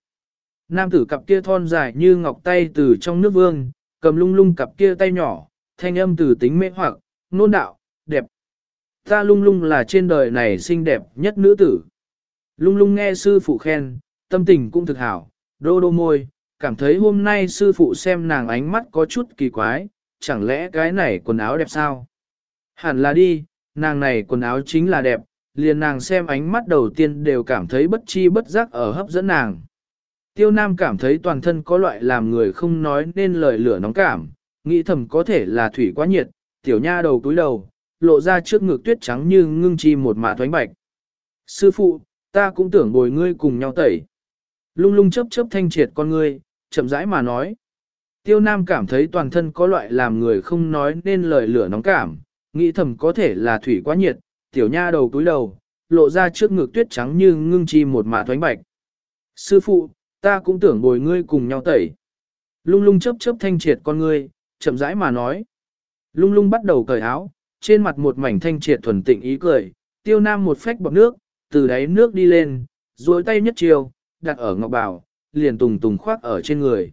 S1: Nam tử cặp kia thon dài như ngọc tay từ trong nước vương, cầm lung lung cặp kia tay nhỏ, thanh âm từ tính mê hoặc, nôn đạo, đẹp. Ta lung lung là trên đời này xinh đẹp nhất nữ tử. Lung lung nghe sư phụ khen, tâm tình cũng thực hảo, đô đô môi, cảm thấy hôm nay sư phụ xem nàng ánh mắt có chút kỳ quái, chẳng lẽ cái này quần áo đẹp sao? Hẳn là đi, nàng này quần áo chính là đẹp, liền nàng xem ánh mắt đầu tiên đều cảm thấy bất chi bất giác ở hấp dẫn nàng. Tiêu Nam cảm thấy toàn thân có loại làm người không nói nên lời lửa nóng cảm, nghĩ thầm có thể là thủy quá nhiệt, tiểu nha đầu túi đầu, lộ ra trước ngực tuyết trắng như ngưng chi một mạ thoánh bạch. Sư phụ, ta cũng tưởng bồi ngươi cùng nhau tẩy. Lung lung chấp chấp thanh triệt con ngươi, chậm rãi mà nói. Tiêu Nam cảm thấy toàn thân có loại làm người không nói nên lời lửa nóng cảm, nghĩ thầm có thể là thủy quá nhiệt, tiểu nha đầu túi đầu, lộ ra trước ngực tuyết trắng như ngưng chi một mạ thoánh bạch. Sư phụ, ta cũng tưởng bồi ngươi cùng nhau tẩy. Lung lung chấp chấp thanh triệt con ngươi, chậm rãi mà nói. Lung lung bắt đầu cởi áo, trên mặt một mảnh thanh triệt thuần tịnh ý cười, tiêu nam một phách bọc nước, từ đáy nước đi lên, duỗi tay nhất chiều, đặt ở ngọc bào, liền tùng tùng khoác ở trên người.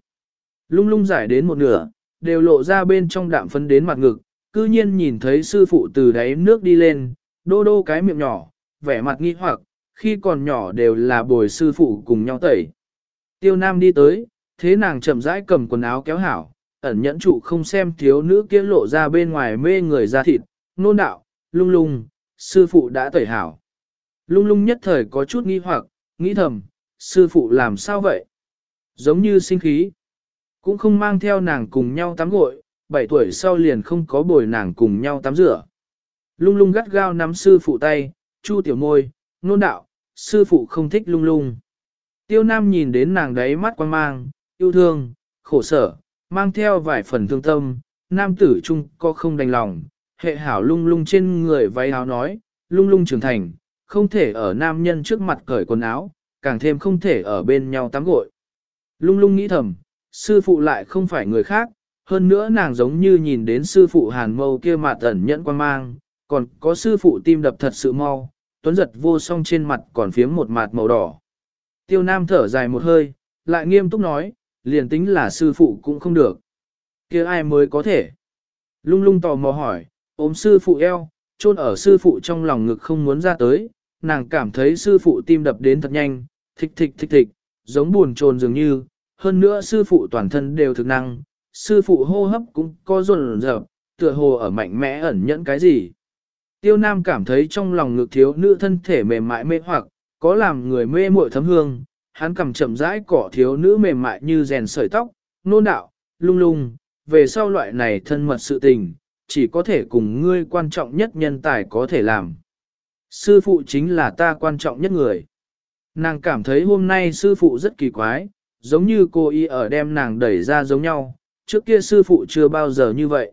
S1: Lung lung giải đến một nửa, đều lộ ra bên trong đạm phấn đến mặt ngực, cư nhiên nhìn thấy sư phụ từ đáy nước đi lên, đô đô cái miệng nhỏ, vẻ mặt nghi hoặc, khi còn nhỏ đều là bồi sư phụ cùng nhau tẩy. Tiêu Nam đi tới, thế nàng chậm rãi cầm quần áo kéo hảo, ẩn nhẫn trụ không xem thiếu nữ kia lộ ra bên ngoài mê người ra thịt, nôn đạo, lung lung, sư phụ đã tẩy hảo. Lung lung nhất thời có chút nghi hoặc, nghĩ thầm, sư phụ làm sao vậy? Giống như sinh khí. Cũng không mang theo nàng cùng nhau tắm gội, 7 tuổi sau liền không có bồi nàng cùng nhau tắm rửa. Lung lung gắt gao nắm sư phụ tay, chu tiểu môi, nôn đạo, sư phụ không thích lung lung. Tiêu Nam nhìn đến nàng đấy mắt quan mang, yêu thương, khổ sở, mang theo vài phần thương tâm, nam tử trung có không đành lòng, hệ hảo lung lung trên người váy áo nói, lung lung trưởng thành, không thể ở nam nhân trước mặt cởi quần áo, càng thêm không thể ở bên nhau tắm gội. Lung lung nghĩ thầm, sư phụ lại không phải người khác, hơn nữa nàng giống như nhìn đến sư phụ hàn mâu kia mà tẩn nhẫn quan mang, còn có sư phụ tim đập thật sự mau, tuấn giật vô song trên mặt còn phiếm một mặt màu đỏ. Tiêu Nam thở dài một hơi, lại nghiêm túc nói, liền tính là sư phụ cũng không được. kia ai mới có thể? Lung lung tò mò hỏi, ôm sư phụ eo, chôn ở sư phụ trong lòng ngực không muốn ra tới, nàng cảm thấy sư phụ tim đập đến thật nhanh, thịch thịch thịch thịch, giống buồn trồn dường như, hơn nữa sư phụ toàn thân đều thực năng, sư phụ hô hấp cũng có rồn rợp, tựa hồ ở mạnh mẽ ẩn nhẫn cái gì. Tiêu Nam cảm thấy trong lòng ngực thiếu nữ thân thể mềm mại mê hoặc, có làm người mê muội thấm hương, hắn cầm chậm rãi cỏ thiếu nữ mềm mại như rèn sợi tóc, nôn đạo, lung lung, về sau loại này thân mật sự tình, chỉ có thể cùng ngươi quan trọng nhất nhân tài có thể làm. Sư phụ chính là ta quan trọng nhất người. Nàng cảm thấy hôm nay sư phụ rất kỳ quái, giống như cô y ở đem nàng đẩy ra giống nhau, trước kia sư phụ chưa bao giờ như vậy.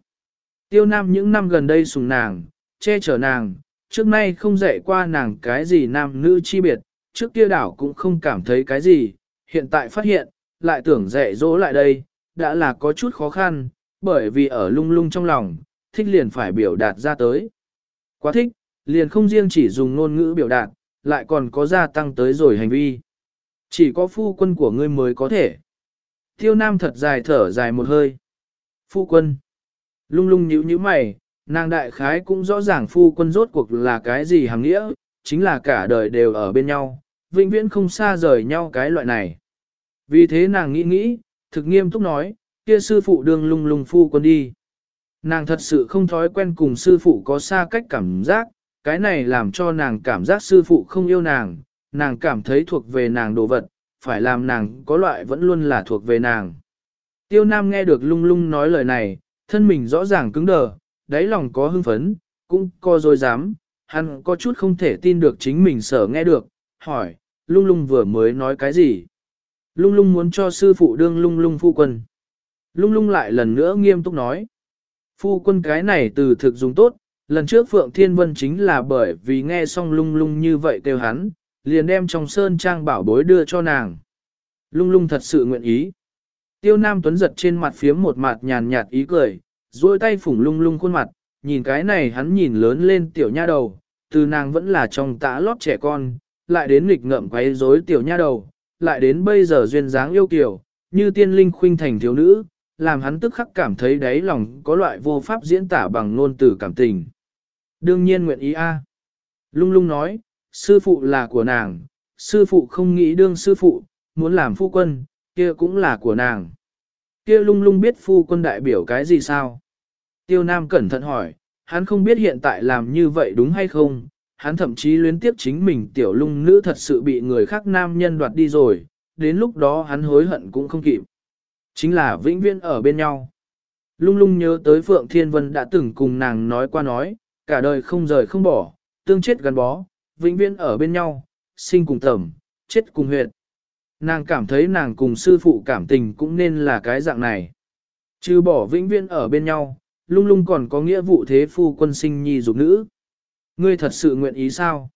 S1: Tiêu Nam những năm gần đây sùng nàng, che chở nàng, trước nay không dạy qua nàng cái gì nam nữ chi biệt, trước kia đảo cũng không cảm thấy cái gì, hiện tại phát hiện, lại tưởng dạy dỗ lại đây, đã là có chút khó khăn, bởi vì ở lung lung trong lòng, thích liền phải biểu đạt ra tới. Quá thích, liền không riêng chỉ dùng ngôn ngữ biểu đạt, lại còn có gia tăng tới rồi hành vi. Chỉ có phu quân của ngươi mới có thể. Tiêu Nam thật dài thở dài một hơi. Phu quân. Lung lung nhíu nhíu mày, nàng đại khái cũng rõ ràng phu quân rốt cuộc là cái gì hàng nghĩa, chính là cả đời đều ở bên nhau, vĩnh viễn không xa rời nhau cái loại này. Vì thế nàng nghĩ nghĩ, thực nghiêm túc nói, kia sư phụ đương lung lung phu quân đi. Nàng thật sự không thói quen cùng sư phụ có xa cách cảm giác, cái này làm cho nàng cảm giác sư phụ không yêu nàng, nàng cảm thấy thuộc về nàng đồ vật, phải làm nàng có loại vẫn luôn là thuộc về nàng. Tiêu Nam nghe được lung lung nói lời này, thân mình rõ ràng cứng đờ, đáy lòng có hưng phấn, cũng có dối dám, hắn có chút không thể tin được chính mình sở nghe được, hỏi, lung lung vừa mới nói cái gì? Lung lung muốn cho sư phụ đương lung lung phu quân. Lung lung lại lần nữa nghiêm túc nói. Phu quân cái này từ thực dùng tốt, lần trước Phượng Thiên Vân chính là bởi vì nghe xong lung lung như vậy kêu hắn, liền đem trong sơn trang bảo bối đưa cho nàng. Lung lung thật sự nguyện ý. Tiêu Nam Tuấn giật trên mặt phía một mặt nhàn nhạt ý cười, duỗi tay phủng lung lung khuôn mặt, nhìn cái này hắn nhìn lớn lên tiểu nha đầu, từ nàng vẫn là trong tã lót trẻ con, lại đến nghịch ngợm quấy rối tiểu nha đầu, lại đến bây giờ duyên dáng yêu kiều, như tiên linh khuynh thành thiếu nữ, làm hắn tức khắc cảm thấy đáy lòng có loại vô pháp diễn tả bằng ngôn từ cảm tình. Đương nhiên nguyện ý a. Lung lung nói, sư phụ là của nàng, sư phụ không nghĩ đương sư phụ, muốn làm phu quân, kia cũng là của nàng. Kia lung lung biết phu quân đại biểu cái gì sao? Tiêu Nam cẩn thận hỏi, hắn không biết hiện tại làm như vậy đúng hay không, hắn thậm chí luyến tiếp chính mình tiểu lung nữ thật sự bị người khác nam nhân đoạt đi rồi, đến lúc đó hắn hối hận cũng không kịp. Chính là vĩnh viễn ở bên nhau. Lung lung nhớ tới Phượng Thiên Vân đã từng cùng nàng nói qua nói, cả đời không rời không bỏ, tương chết gắn bó, vĩnh viễn ở bên nhau, sinh cùng tẩm, chết cùng huyệt. Nàng cảm thấy nàng cùng sư phụ cảm tình cũng nên là cái dạng này. Chứ bỏ vĩnh viễn ở bên nhau, lung lung còn có nghĩa vụ thế phu quân sinh nhi dục nữ. Ngươi thật sự nguyện ý sao?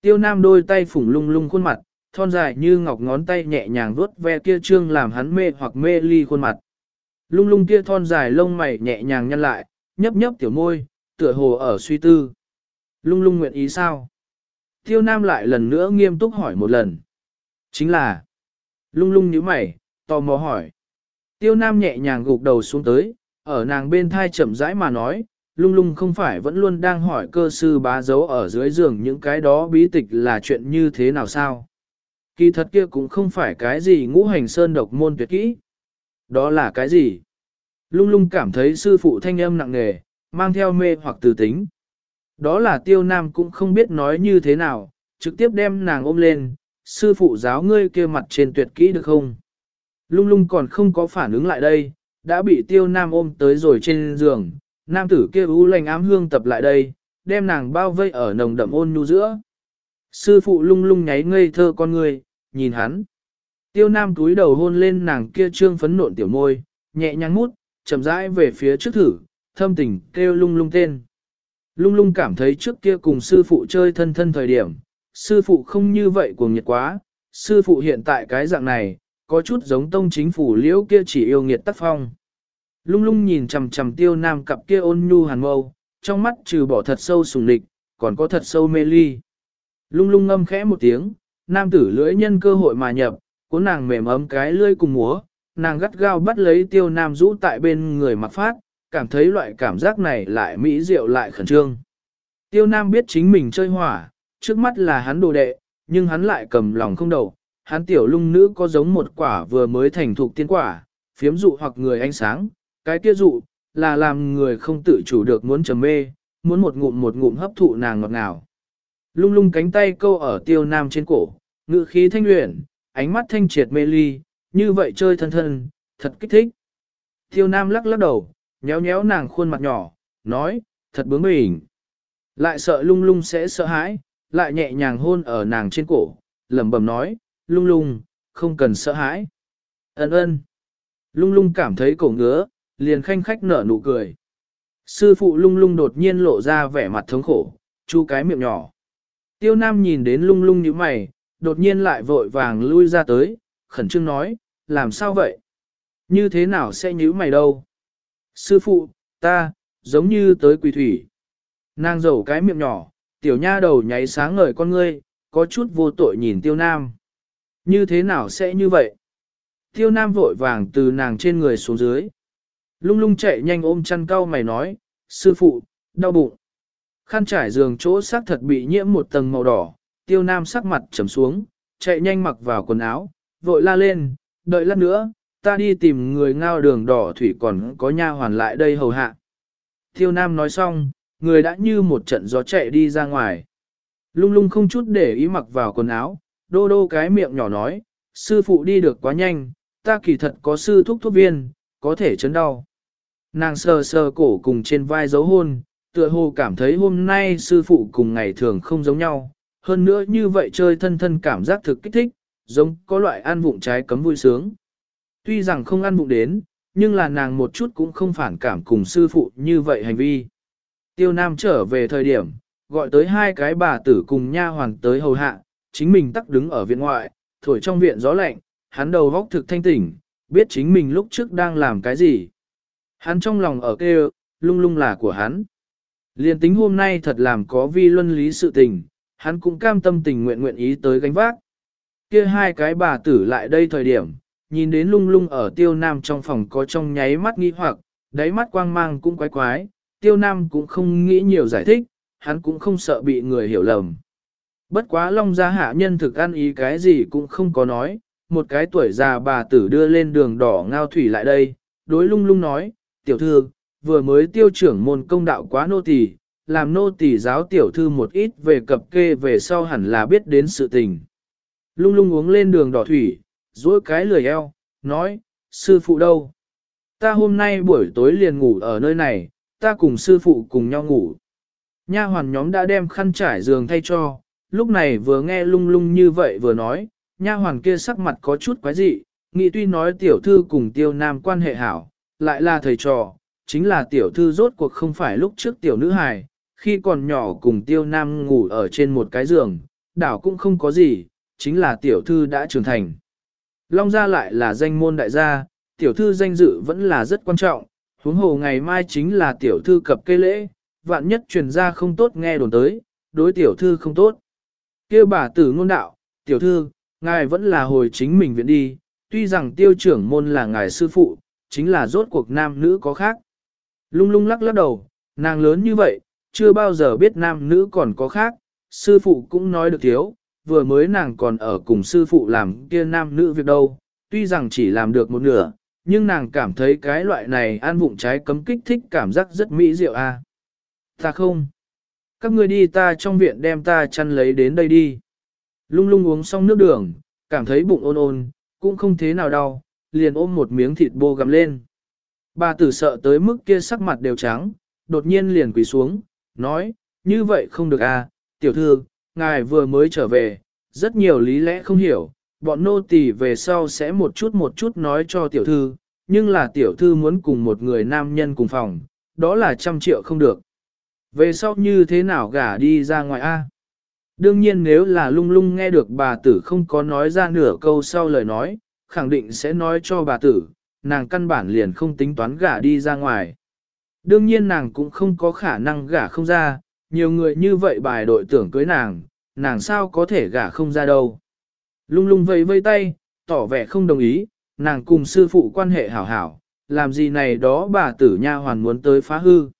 S1: Tiêu Nam đôi tay phủng lung lung khuôn mặt, thon dài như ngọc ngón tay nhẹ nhàng vuốt ve kia trương làm hắn mê hoặc mê ly khuôn mặt. Lung lung kia thon dài lông mày nhẹ nhàng nhăn lại, nhấp nhấp tiểu môi, tựa hồ ở suy tư. Lung lung nguyện ý sao? Tiêu Nam lại lần nữa nghiêm túc hỏi một lần. Chính là, Lung lung nhíu mày, tò mò hỏi. Tiêu Nam nhẹ nhàng gục đầu xuống tới, ở nàng bên thai chậm rãi mà nói, lung lung không phải vẫn luôn đang hỏi cơ sư bá dấu ở dưới giường những cái đó bí tịch là chuyện như thế nào sao? Kỳ thật kia cũng không phải cái gì ngũ hành sơn độc môn tuyệt kỹ. Đó là cái gì? Lung lung cảm thấy sư phụ thanh âm nặng nề, mang theo mê hoặc từ tính. Đó là tiêu nam cũng không biết nói như thế nào, trực tiếp đem nàng ôm lên, sư phụ giáo ngươi kia mặt trên tuyệt kỹ được không? Lung lung còn không có phản ứng lại đây, đã bị tiêu nam ôm tới rồi trên giường, nam tử kia u lành ám hương tập lại đây, đem nàng bao vây ở nồng đậm ôn nhu giữa. Sư phụ lung lung nháy ngây thơ con người, nhìn hắn. Tiêu nam túi đầu hôn lên nàng kia trương phấn nộn tiểu môi, nhẹ nhàng mút, chậm rãi về phía trước thử, thâm tình kêu lung lung tên. Lung lung cảm thấy trước kia cùng sư phụ chơi thân thân thời điểm, sư phụ không như vậy cuồng nhiệt quá, sư phụ hiện tại cái dạng này, có chút giống tông chính phủ liễu kia chỉ yêu nghiệt tác phong. Lung lung nhìn chằm chằm tiêu nam cặp kia ôn nhu hàn mâu, trong mắt trừ bỏ thật sâu sùng địch, còn có thật sâu mê ly. Lung lung ngâm khẽ một tiếng, nam tử lưỡi nhân cơ hội mà nhập, cuốn nàng mềm ấm cái lưỡi cùng múa, nàng gắt gao bắt lấy tiêu nam rũ tại bên người mặc phát, cảm thấy loại cảm giác này lại mỹ diệu lại khẩn trương. Tiêu nam biết chính mình chơi hỏa, trước mắt là hắn đồ đệ, nhưng hắn lại cầm lòng không đầu, hắn tiểu lung nữ có giống một quả vừa mới thành thục tiên quả, phiếm dụ hoặc người ánh sáng, cái kia dụ, là làm người không tự chủ được muốn trầm mê, muốn một ngụm một ngụm hấp thụ nàng ngọt ngào. Lung lung cánh tay câu ở tiêu nam trên cổ, ngự khí thanh luyện, ánh mắt thanh triệt mê ly, như vậy chơi thân thân, thật kích thích. Tiêu nam lắc lắc đầu, nhéo nhéo nàng khuôn mặt nhỏ, nói, thật bướng bỉnh. Lại sợ lung lung sẽ sợ hãi, lại nhẹ nhàng hôn ở nàng trên cổ, lẩm bẩm nói, lung lung, không cần sợ hãi. Ấn ơn. Lung lung cảm thấy cổ ngứa, liền khanh khách nở nụ cười. Sư phụ lung lung đột nhiên lộ ra vẻ mặt thống khổ, chu cái miệng nhỏ. Tiêu Nam nhìn đến lung lung như mày, đột nhiên lại vội vàng lui ra tới, khẩn trương nói, làm sao vậy? Như thế nào sẽ nhíu mày đâu? Sư phụ, ta, giống như tới quỳ thủy. Nàng dầu cái miệng nhỏ, tiểu nha đầu nháy sáng ngời con ngươi, có chút vô tội nhìn tiêu nam. Như thế nào sẽ như vậy? Tiêu nam vội vàng từ nàng trên người xuống dưới. Lung lung chạy nhanh ôm chăn cau mày nói, sư phụ, đau bụng. Khăn trải giường chỗ xác thật bị nhiễm một tầng màu đỏ, tiêu nam sắc mặt trầm xuống, chạy nhanh mặc vào quần áo, vội la lên, đợi lát nữa, ta đi tìm người ngao đường đỏ thủy còn có nha hoàn lại đây hầu hạ. Thiêu nam nói xong, người đã như một trận gió chạy đi ra ngoài. Lung lung không chút để ý mặc vào quần áo, đô đô cái miệng nhỏ nói, sư phụ đi được quá nhanh, ta kỳ thật có sư thuốc thuốc viên, có thể chấn đau. Nàng sờ sờ cổ cùng trên vai dấu hôn, tựa hồ cảm thấy hôm nay sư phụ cùng ngày thường không giống nhau, hơn nữa như vậy chơi thân thân cảm giác thực kích thích, giống có loại ăn vụng trái cấm vui sướng. Tuy rằng không ăn bụng đến, nhưng là nàng một chút cũng không phản cảm cùng sư phụ như vậy hành vi. Tiêu Nam trở về thời điểm, gọi tới hai cái bà tử cùng nha hoàn tới hầu hạ, chính mình tắc đứng ở viện ngoại, thổi trong viện gió lạnh, hắn đầu góc thực thanh tỉnh, biết chính mình lúc trước đang làm cái gì. Hắn trong lòng ở kêu, lung lung là của hắn. Liên tính hôm nay thật làm có vi luân lý sự tình, hắn cũng cam tâm tình nguyện nguyện ý tới gánh vác. Kia hai cái bà tử lại đây thời điểm, nhìn đến lung lung ở tiêu nam trong phòng có trong nháy mắt nghi hoặc, đáy mắt quang mang cũng quái quái, tiêu nam cũng không nghĩ nhiều giải thích, hắn cũng không sợ bị người hiểu lầm. Bất quá long gia hạ nhân thực ăn ý cái gì cũng không có nói, một cái tuổi già bà tử đưa lên đường đỏ ngao thủy lại đây, đối lung lung nói, tiểu thư, vừa mới tiêu trưởng môn công đạo quá nô tỳ, làm nô tỳ giáo tiểu thư một ít về cập kê về sau hẳn là biết đến sự tình. Lung lung uống lên đường đỏ thủy, duỗi cái lười eo, nói, sư phụ đâu? Ta hôm nay buổi tối liền ngủ ở nơi này, ta cùng sư phụ cùng nhau ngủ. Nha hoàn nhóm đã đem khăn trải giường thay cho, lúc này vừa nghe lung lung như vậy vừa nói, nha hoàn kia sắc mặt có chút quái dị, nghĩ tuy nói tiểu thư cùng tiêu nam quan hệ hảo, lại là thầy trò, chính là tiểu thư rốt cuộc không phải lúc trước tiểu nữ hài, khi còn nhỏ cùng tiêu nam ngủ ở trên một cái giường, đảo cũng không có gì, chính là tiểu thư đã trưởng thành. Long gia lại là danh môn đại gia, tiểu thư danh dự vẫn là rất quan trọng, huống hồ ngày mai chính là tiểu thư cập cây lễ, vạn nhất truyền ra không tốt nghe đồn tới, đối tiểu thư không tốt. kia bà tử ngôn đạo, tiểu thư, Ngài vẫn là hồi chính mình viện đi, tuy rằng tiêu trưởng môn là ngài sư phụ, chính là rốt cuộc nam nữ có khác. Lung lung lắc lắc đầu, nàng lớn như vậy, chưa bao giờ biết nam nữ còn có khác, sư phụ cũng nói được thiếu, vừa mới nàng còn ở cùng sư phụ làm kia nam nữ việc đâu, tuy rằng chỉ làm được một nửa, nhưng nàng cảm thấy cái loại này ăn vụng trái cấm kích thích cảm giác rất mỹ diệu a. À. Ta không. Các ngươi đi ta trong viện đem ta chăn lấy đến đây đi. Lung lung uống xong nước đường, cảm thấy bụng ôn ôn, cũng không thế nào đau, liền ôm một miếng thịt bô gặm lên. Bà tử sợ tới mức kia sắc mặt đều trắng, đột nhiên liền quỳ xuống, nói, như vậy không được à, tiểu thư, ngài vừa mới trở về, rất nhiều lý lẽ không hiểu, bọn nô tỳ về sau sẽ một chút một chút nói cho tiểu thư, nhưng là tiểu thư muốn cùng một người nam nhân cùng phòng, đó là trăm triệu không được. Về sau như thế nào gả đi ra ngoài a? Đương nhiên nếu là lung lung nghe được bà tử không có nói ra nửa câu sau lời nói, khẳng định sẽ nói cho bà tử, nàng căn bản liền không tính toán gả đi ra ngoài. Đương nhiên nàng cũng không có khả năng gả không ra, nhiều người như vậy bài đội tưởng cưới nàng, nàng sao có thể gả không ra đâu. Lung lung vây vây tay, tỏ vẻ không đồng ý, nàng cùng sư phụ quan hệ hảo hảo, làm gì này đó bà tử nha hoàn muốn tới phá hư.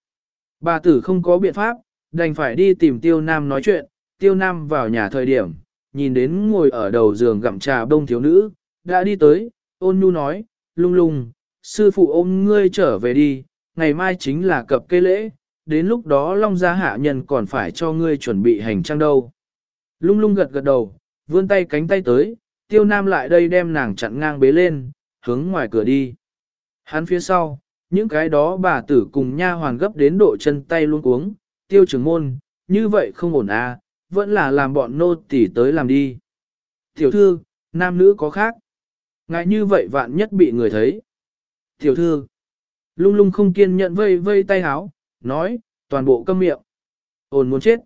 S1: Bà tử không có biện pháp, đành phải đi tìm tiêu nam nói chuyện, tiêu nam vào nhà thời điểm, nhìn đến ngồi ở đầu giường gặm trà đông thiếu nữ, đã đi tới, ôn nhu nói, lung lung, sư phụ ôm ngươi trở về đi, ngày mai chính là cập cây lễ, đến lúc đó long gia hạ nhân còn phải cho ngươi chuẩn bị hành trang đâu. Lung lung gật gật đầu, vươn tay cánh tay tới, tiêu nam lại đây đem nàng chặn ngang bế lên, hướng ngoài cửa đi. Hắn phía sau, những cái đó bà tử cùng nha hoàn gấp đến độ chân tay luôn cuống, tiêu trưởng môn, như vậy không ổn à, vẫn là làm bọn nô tỉ tới làm đi. Tiểu thư, nam nữ có khác. Ngại như vậy vạn nhất bị người thấy. Tiểu thư, lung lung không kiên nhận vây vây tay háo, nói, toàn bộ câm miệng. Ôn muốn chết.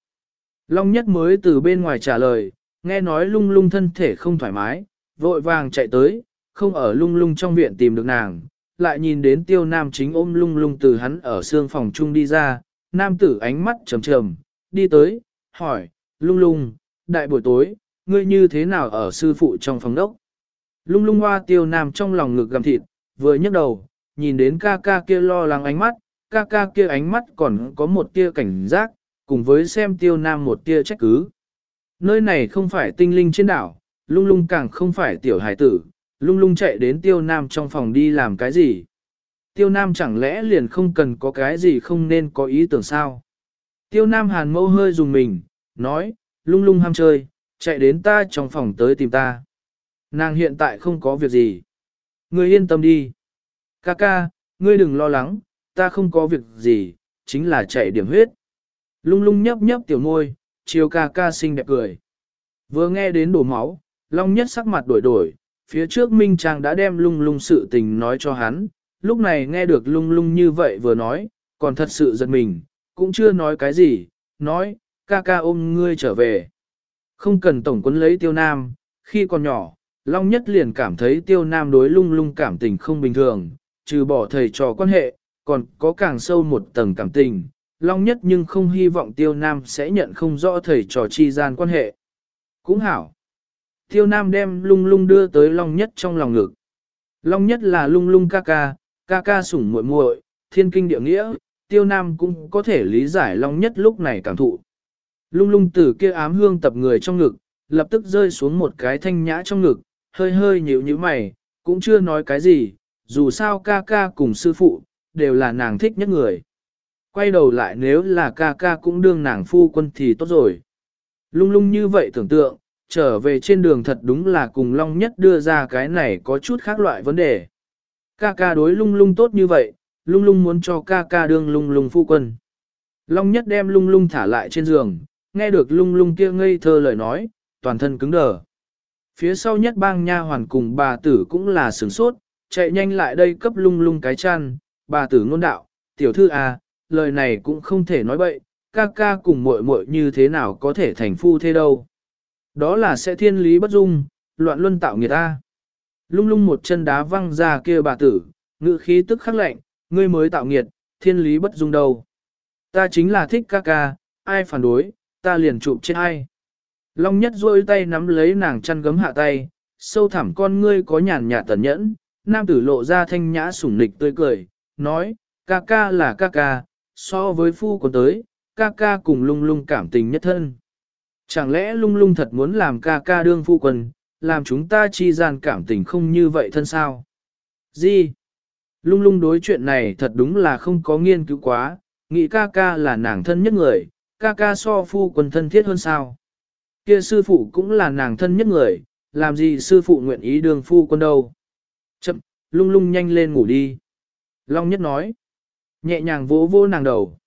S1: Long nhất mới từ bên ngoài trả lời, nghe nói lung lung thân thể không thoải mái, vội vàng chạy tới, không ở lung lung trong viện tìm được nàng, lại nhìn đến tiêu nam chính ôm lung lung từ hắn ở xương phòng chung đi ra, nam tử ánh mắt trầm trầm, đi tới, hỏi, lung lung, đại buổi tối, ngươi như thế nào ở sư phụ trong phòng đốc? Lung lung hoa tiêu nam trong lòng ngực gầm thịt, vừa nhấc đầu, nhìn đến ca ca kia lo lắng ánh mắt, ca ca kia ánh mắt còn có một tia cảnh giác, cùng với xem tiêu nam một tia trách cứ. Nơi này không phải tinh linh trên đảo, lung lung càng không phải tiểu hải tử, lung lung chạy đến tiêu nam trong phòng đi làm cái gì. Tiêu nam chẳng lẽ liền không cần có cái gì không nên có ý tưởng sao. Tiêu nam hàn mâu hơi dùng mình, nói, lung lung ham chơi, chạy đến ta trong phòng tới tìm ta. Nàng hiện tại không có việc gì. Ngươi yên tâm đi. Ca ca, ngươi đừng lo lắng, ta không có việc gì, chính là chạy điểm huyết. Lung lung nhấp nhấp tiểu môi, chiều ca ca xinh đẹp cười. Vừa nghe đến đổ máu, Long Nhất sắc mặt đổi đổi, phía trước Minh Trang đã đem lung lung sự tình nói cho hắn, lúc này nghe được lung lung như vậy vừa nói, còn thật sự giật mình, cũng chưa nói cái gì, nói, ca ca ôm ngươi trở về. Không cần tổng quân lấy tiêu nam, khi còn nhỏ, Long Nhất liền cảm thấy tiêu nam đối lung lung cảm tình không bình thường, trừ bỏ thầy trò quan hệ, còn có càng sâu một tầng cảm tình. Long Nhất nhưng không hy vọng tiêu nam sẽ nhận không rõ thầy trò chi gian quan hệ. Cũng hảo. Tiêu nam đem lung lung đưa tới Long Nhất trong lòng ngực. Long Nhất là lung lung ca ca, ca ca sủng muội muội, thiên kinh địa nghĩa, tiêu nam cũng có thể lý giải Long Nhất lúc này cảm thụ. Lung lung từ kia ám hương tập người trong ngực, lập tức rơi xuống một cái thanh nhã trong ngực, hơi hơi nhíu nhíu mày, cũng chưa nói cái gì, dù sao ca ca cùng sư phụ, đều là nàng thích nhất người. Quay đầu lại nếu là ca ca cũng đương nàng phu quân thì tốt rồi. Lung lung như vậy tưởng tượng, trở về trên đường thật đúng là cùng Long Nhất đưa ra cái này có chút khác loại vấn đề. Ca ca đối lung lung tốt như vậy, lung lung muốn cho ca ca đương lung lung phu quân. Long Nhất đem lung lung thả lại trên giường, nghe được lung lung kia ngây thơ lời nói, toàn thân cứng đờ. Phía sau nhất bang nha hoàn cùng bà tử cũng là sửng sốt, chạy nhanh lại đây cấp lung lung cái chăn, bà tử ngôn đạo, tiểu thư à, lời này cũng không thể nói bậy, ca ca cùng muội muội như thế nào có thể thành phu thế đâu. Đó là sẽ thiên lý bất dung, loạn luân tạo nghiệt ta. Lung lung một chân đá văng ra kia bà tử, ngự khí tức khắc lạnh, ngươi mới tạo nghiệt, thiên lý bất dung đâu. Ta chính là thích ca ca, ai phản đối, ta liền chụp chết ai. Long nhất rôi tay nắm lấy nàng chăn gấm hạ tay, sâu thẳm con ngươi có nhàn nhạt tẩn nhẫn, nam tử lộ ra thanh nhã sủng nịch tươi cười, nói, ca ca là ca ca, so với phu còn tới, ca ca cùng lung lung cảm tình nhất thân. Chẳng lẽ lung lung thật muốn làm ca ca đương phu quân, làm chúng ta chi gian cảm tình không như vậy thân sao? Gì? Lung lung đối chuyện này thật đúng là không có nghiên cứu quá, nghĩ ca ca là nàng thân nhất người, ca ca so phu quân thân thiết hơn sao? Kia sư phụ cũng là nàng thân nhất người, làm gì sư phụ nguyện ý đương phu quân đâu? Chậm, lung lung nhanh lên ngủ đi. Long nhất nói, nhẹ nhàng vỗ vỗ nàng đầu.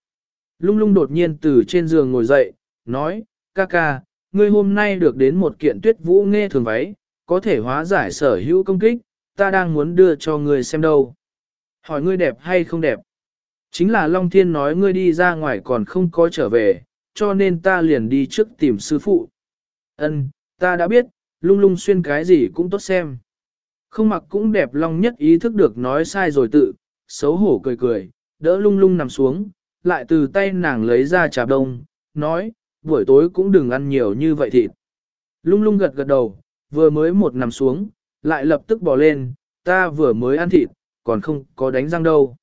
S1: Lung lung đột nhiên từ trên giường ngồi dậy, nói, ca ca, ngươi hôm nay được đến một kiện tuyết vũ nghe thường váy, có thể hóa giải sở hữu công kích, ta đang muốn đưa cho ngươi xem đâu. Hỏi ngươi đẹp hay không đẹp? Chính là Long Thiên nói ngươi đi ra ngoài còn không có trở về, cho nên ta liền đi trước tìm sư phụ. Ân, ta đã biết, lung lung xuyên cái gì cũng tốt xem. Không mặc cũng đẹp Long nhất ý thức được nói sai rồi tự, xấu hổ cười cười, đỡ lung lung nằm xuống, lại từ tay nàng lấy ra trà đông, nói, buổi tối cũng đừng ăn nhiều như vậy thịt. Lung lung gật gật đầu, vừa mới một nằm xuống, lại lập tức bỏ lên, ta vừa mới ăn thịt, còn không có đánh răng đâu.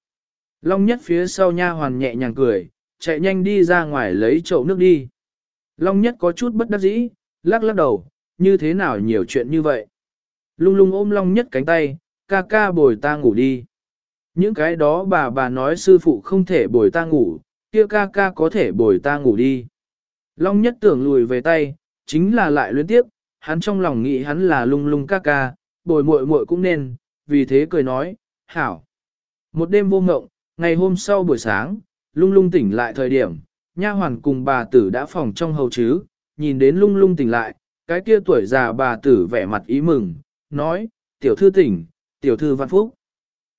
S1: Long nhất phía sau nha hoàn nhẹ nhàng cười, chạy nhanh đi ra ngoài lấy chậu nước đi. Long nhất có chút bất đắc dĩ, lắc lắc đầu, như thế nào nhiều chuyện như vậy. Lung lung ôm long nhất cánh tay, ca ca bồi ta ngủ đi. Những cái đó bà bà nói sư phụ không thể bồi ta ngủ, kia ca ca có thể bồi ta ngủ đi. Long nhất tưởng lùi về tay, chính là lại luyến tiếp, hắn trong lòng nghĩ hắn là lung lung ca ca, bồi muội muội cũng nên, vì thế cười nói, hảo. Một đêm vô ngộng, ngày hôm sau buổi sáng, lung lung tỉnh lại thời điểm, nha hoàn cùng bà tử đã phòng trong hầu chứ, nhìn đến lung lung tỉnh lại, cái kia tuổi già bà tử vẻ mặt ý mừng, nói, tiểu thư tỉnh, tiểu thư văn phúc.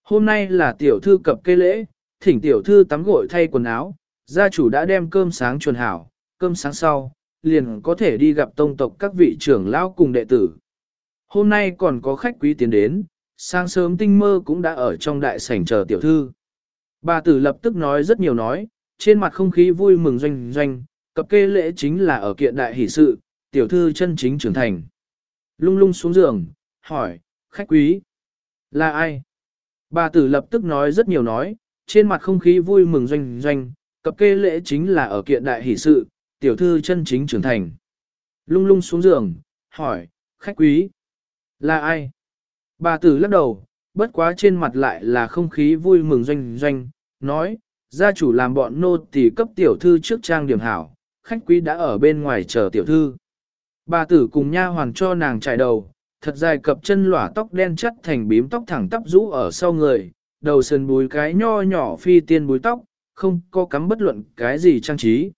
S1: Hôm nay là tiểu thư cập cây lễ, thỉnh tiểu thư tắm gội thay quần áo, gia chủ đã đem cơm sáng chuẩn hảo, cơm sáng sau, liền có thể đi gặp tông tộc các vị trưởng lão cùng đệ tử. Hôm nay còn có khách quý tiến đến, sáng sớm tinh mơ cũng đã ở trong đại sảnh chờ tiểu thư. Bà tử lập tức nói rất nhiều nói, trên mặt không khí vui mừng doanh doanh, cập kê lễ chính là ở kiện đại hỷ sự, tiểu thư chân chính trưởng thành. Lung lung xuống giường, hỏi, khách quý, là ai? Bà tử lập tức nói rất nhiều nói, trên mặt không khí vui mừng doanh doanh, cập kê lễ chính là ở kiện đại hỷ sự, tiểu thư chân chính trưởng thành. Lung lung xuống giường, hỏi, khách quý, là ai? Bà tử lắc đầu, bất quá trên mặt lại là không khí vui mừng doanh doanh, nói, gia chủ làm bọn nô tỳ cấp tiểu thư trước trang điểm hảo, khách quý đã ở bên ngoài chờ tiểu thư. Bà tử cùng nha hoàng cho nàng trải đầu, thật dài cập chân lỏa tóc đen chất thành bím tóc thẳng tắp rũ ở sau người, đầu sườn búi cái nho nhỏ phi tiên búi tóc, không có cắm bất luận cái gì trang trí.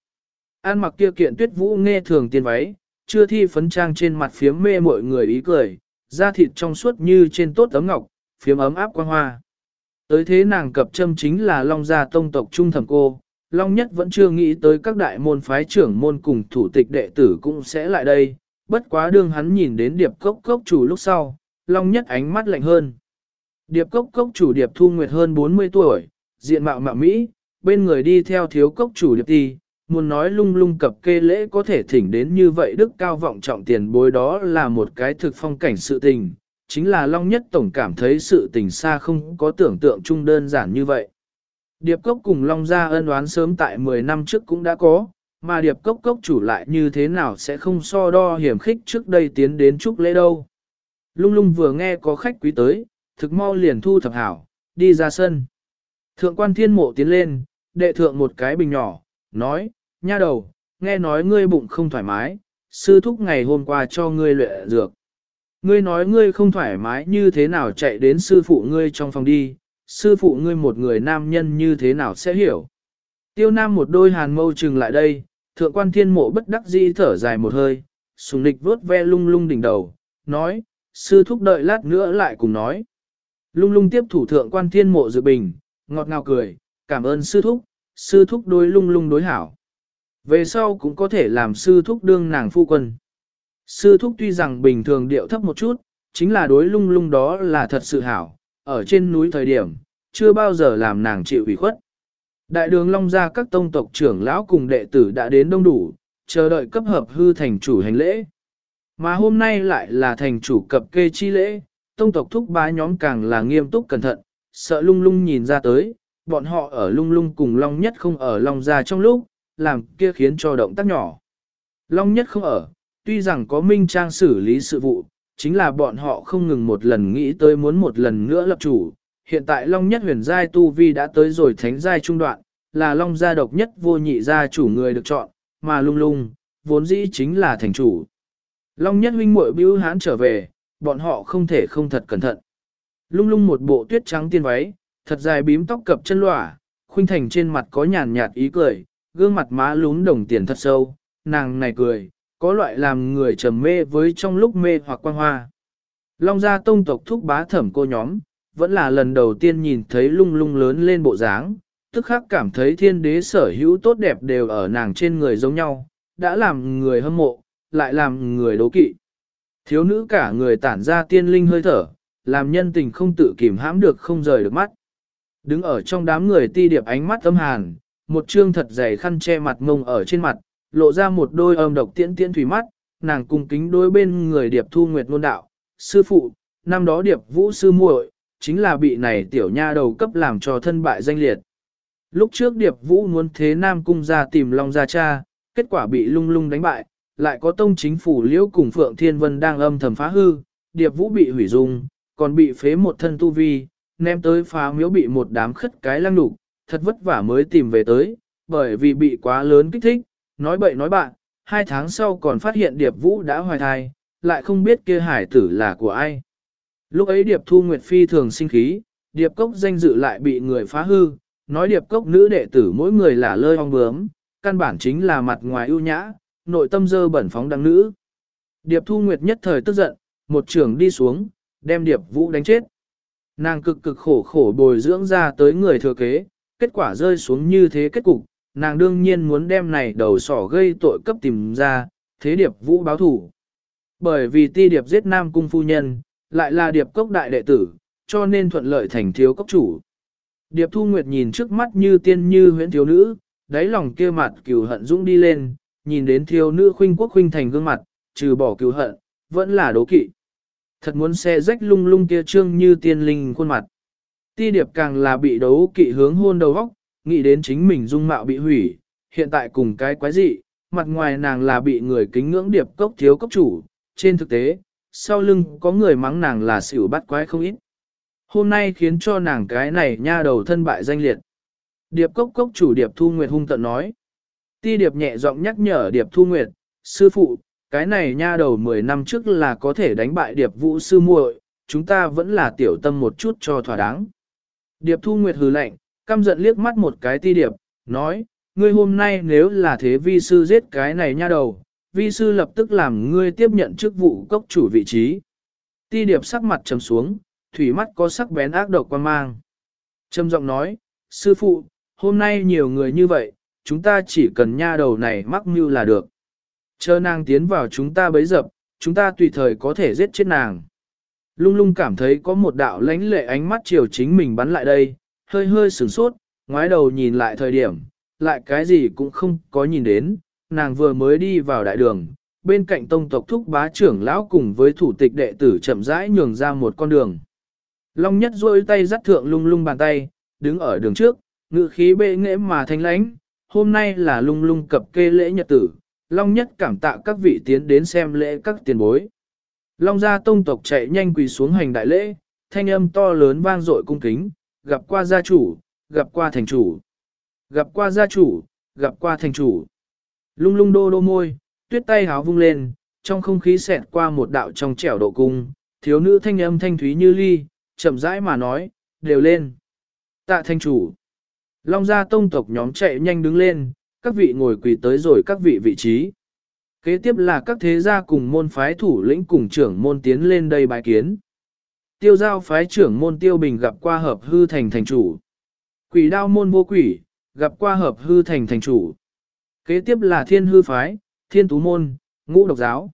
S1: An mặc kia kiện tuyết vũ nghe thường tiên váy, chưa thi phấn trang trên mặt phiếm mê mọi người ý cười, da thịt trong suốt như trên tốt tấm ngọc, phiếm ấm áp quang hoa. Tới thế nàng cập châm chính là Long Gia Tông tộc Trung Thẩm Cô, Long Nhất vẫn chưa nghĩ tới các đại môn phái trưởng môn cùng thủ tịch đệ tử cũng sẽ lại đây, bất quá đương hắn nhìn đến điệp cốc cốc chủ lúc sau, Long Nhất ánh mắt lạnh hơn. Điệp cốc cốc chủ điệp thu nguyệt hơn 40 tuổi, diện mạo mạo Mỹ, bên người đi theo thiếu cốc chủ điệp ti, muốn nói lung lung cập kê lễ có thể thỉnh đến như vậy đức cao vọng trọng tiền bối đó là một cái thực phong cảnh sự tình, chính là Long Nhất Tổng cảm thấy sự tình xa không có tưởng tượng chung đơn giản như vậy. Điệp cốc cùng Long Gia ân oán sớm tại 10 năm trước cũng đã có, mà điệp cốc cốc chủ lại như thế nào sẽ không so đo hiểm khích trước đây tiến đến chúc lễ đâu. Lung lung vừa nghe có khách quý tới, thực mau liền thu thập hảo, đi ra sân. Thượng quan thiên mộ tiến lên, đệ thượng một cái bình nhỏ, nói, nha đầu, nghe nói ngươi bụng không thoải mái, sư thúc ngày hôm qua cho ngươi luyện dược. Ngươi nói ngươi không thoải mái như thế nào chạy đến sư phụ ngươi trong phòng đi, sư phụ ngươi một người nam nhân như thế nào sẽ hiểu. Tiêu nam một đôi hàn mâu trừng lại đây, thượng quan thiên mộ bất đắc dĩ thở dài một hơi, sùng lịch vuốt ve lung lung đỉnh đầu, nói, sư thúc đợi lát nữa lại cùng nói. Lung lung tiếp thủ thượng quan thiên mộ dự bình, ngọt ngào cười, cảm ơn sư thúc, sư thúc đối lung lung đối hảo. Về sau cũng có thể làm sư thúc đương nàng phu quân. Sư thúc tuy rằng bình thường điệu thấp một chút, chính là đối lung lung đó là thật sự hảo, ở trên núi thời điểm, chưa bao giờ làm nàng chịu ủy khuất. Đại đường Long gia các tông tộc trưởng lão cùng đệ tử đã đến đông đủ, chờ đợi cấp hợp hư thành chủ hành lễ. Mà hôm nay lại là thành chủ cập kê chi lễ, tông tộc thúc bá nhóm càng là nghiêm túc cẩn thận, sợ lung lung nhìn ra tới, bọn họ ở lung lung cùng Long Nhất không ở Long Gia trong lúc, làm kia khiến cho động tác nhỏ. Long Nhất không ở, tuy rằng có minh trang xử lý sự vụ, chính là bọn họ không ngừng một lần nghĩ tới muốn một lần nữa lập chủ. Hiện tại Long Nhất huyền giai tu vi đã tới rồi thánh giai trung đoạn, là Long gia độc nhất vô nhị gia chủ người được chọn, mà lung lung, vốn dĩ chính là thành chủ. Long Nhất huynh muội bưu hán trở về, bọn họ không thể không thật cẩn thận. Lung lung một bộ tuyết trắng tiên váy, thật dài bím tóc cập chân lỏa, khuynh thành trên mặt có nhàn nhạt ý cười, gương mặt má lún đồng tiền thật sâu, nàng này cười, có loại làm người trầm mê với trong lúc mê hoặc quang hoa. Long gia tông tộc thúc bá thẩm cô nhóm, vẫn là lần đầu tiên nhìn thấy lung lung lớn lên bộ dáng, tức khắc cảm thấy thiên đế sở hữu tốt đẹp đều ở nàng trên người giống nhau, đã làm người hâm mộ, lại làm người đố kỵ. Thiếu nữ cả người tản ra tiên linh hơi thở, làm nhân tình không tự kìm hãm được không rời được mắt. Đứng ở trong đám người ti điệp ánh mắt âm hàn, một trương thật dày khăn che mặt mông ở trên mặt, lộ ra một đôi âm độc tiễn tiễn thủy mắt, nàng cung kính đôi bên người điệp thu nguyệt ngôn đạo, sư phụ, năm đó điệp vũ sư muội chính là bị này tiểu nha đầu cấp làm cho thân bại danh liệt. Lúc trước điệp vũ muốn thế nam cung ra tìm long gia cha, kết quả bị lung lung đánh bại, lại có tông chính phủ liễu cùng Phượng Thiên Vân đang âm thầm phá hư, điệp vũ bị hủy dung, còn bị phế một thân tu vi, ném tới phá miếu bị một đám khất cái lăng đục, thật vất vả mới tìm về tới, bởi vì bị quá lớn kích thích, nói bậy nói bạn, hai tháng sau còn phát hiện điệp vũ đã hoài thai, lại không biết kia hải tử là của ai. Lúc ấy điệp thu nguyệt phi thường sinh khí, điệp cốc danh dự lại bị người phá hư, nói điệp cốc nữ đệ tử mỗi người là lơi ong bướm, căn bản chính là mặt ngoài ưu nhã, nội tâm dơ bẩn phóng đăng nữ. Điệp thu nguyệt nhất thời tức giận, một trường đi xuống, đem điệp vũ đánh chết. Nàng cực cực khổ khổ bồi dưỡng ra tới người thừa kế, kết quả rơi xuống như thế kết cục, nàng đương nhiên muốn đem này đầu sỏ gây tội cấp tìm ra, thế điệp vũ báo thủ. Bởi vì ti điệp giết nam cung phu nhân, lại là điệp cốc đại đệ tử, cho nên thuận lợi thành thiếu cốc chủ. Điệp thu nguyệt nhìn trước mắt như tiên như huyễn thiếu nữ, đáy lòng kia mặt cừu hận dũng đi lên, nhìn đến thiếu nữ khuynh quốc khuynh thành gương mặt, trừ bỏ cừu hận, vẫn là đố kỵ. Thật muốn xe rách lung lung kia trương như tiên linh khuôn mặt. Ti điệp càng là bị đấu kỵ hướng hôn đầu góc, nghĩ đến chính mình dung mạo bị hủy, hiện tại cùng cái quái dị, mặt ngoài nàng là bị người kính ngưỡng điệp cốc thiếu cốc chủ, trên thực tế, sau lưng có người mắng nàng là xỉu bắt quái không ít. Hôm nay khiến cho nàng cái này nha đầu thân bại danh liệt. Điệp cốc cốc chủ điệp thu nguyệt hung tận nói. Ti điệp nhẹ giọng nhắc nhở điệp thu nguyệt, sư phụ, cái này nha đầu 10 năm trước là có thể đánh bại điệp vũ sư muội, chúng ta vẫn là tiểu tâm một chút cho thỏa đáng. Điệp thu nguyệt hừ lạnh, căm giận liếc mắt một cái ti điệp, nói, ngươi hôm nay nếu là thế vi sư giết cái này nha đầu, vi sư lập tức làm ngươi tiếp nhận chức vụ cốc chủ vị trí. Ti điệp sắc mặt trầm xuống, thủy mắt có sắc bén ác độc quan mang. Trầm giọng nói, sư phụ, hôm nay nhiều người như vậy, chúng ta chỉ cần nha đầu này mắc mưu là được. Chờ nàng tiến vào chúng ta bấy dập, chúng ta tùy thời có thể giết chết nàng. Lung lung cảm thấy có một đạo lánh lệ ánh mắt chiều chính mình bắn lại đây, hơi hơi sửng sốt, ngoái đầu nhìn lại thời điểm, lại cái gì cũng không có nhìn đến, nàng vừa mới đi vào đại đường, bên cạnh tông tộc thúc bá trưởng lão cùng với thủ tịch đệ tử chậm rãi nhường ra một con đường. Long nhất duỗi tay dắt thượng lung lung bàn tay, đứng ở đường trước, ngự khí bệ nghệ mà thanh lãnh, hôm nay là lung lung cập kê lễ nhật tử, Long nhất cảm tạ các vị tiến đến xem lễ các tiền bối. Long gia tông tộc chạy nhanh quỳ xuống hành đại lễ, thanh âm to lớn vang dội cung kính, gặp qua gia chủ, gặp qua thành chủ. Gặp qua gia chủ, gặp qua thành chủ. Lung lung đô đô môi, tuyết tay háo vung lên, trong không khí xẹt qua một đạo trong trẻo độ cung, thiếu nữ thanh âm thanh thúy như ly, chậm rãi mà nói, đều lên. Tạ thanh chủ. Long gia tông tộc nhóm chạy nhanh đứng lên, các vị ngồi quỳ tới rồi các vị vị trí. Kế tiếp là các thế gia cùng môn phái thủ lĩnh cùng trưởng môn tiến lên đây bài kiến. Tiêu giao phái trưởng môn tiêu bình gặp qua hợp hư thành thành chủ. Quỷ đao môn vô quỷ, gặp qua hợp hư thành thành chủ. Kế tiếp là thiên hư phái, thiên tú môn, ngũ độc giáo.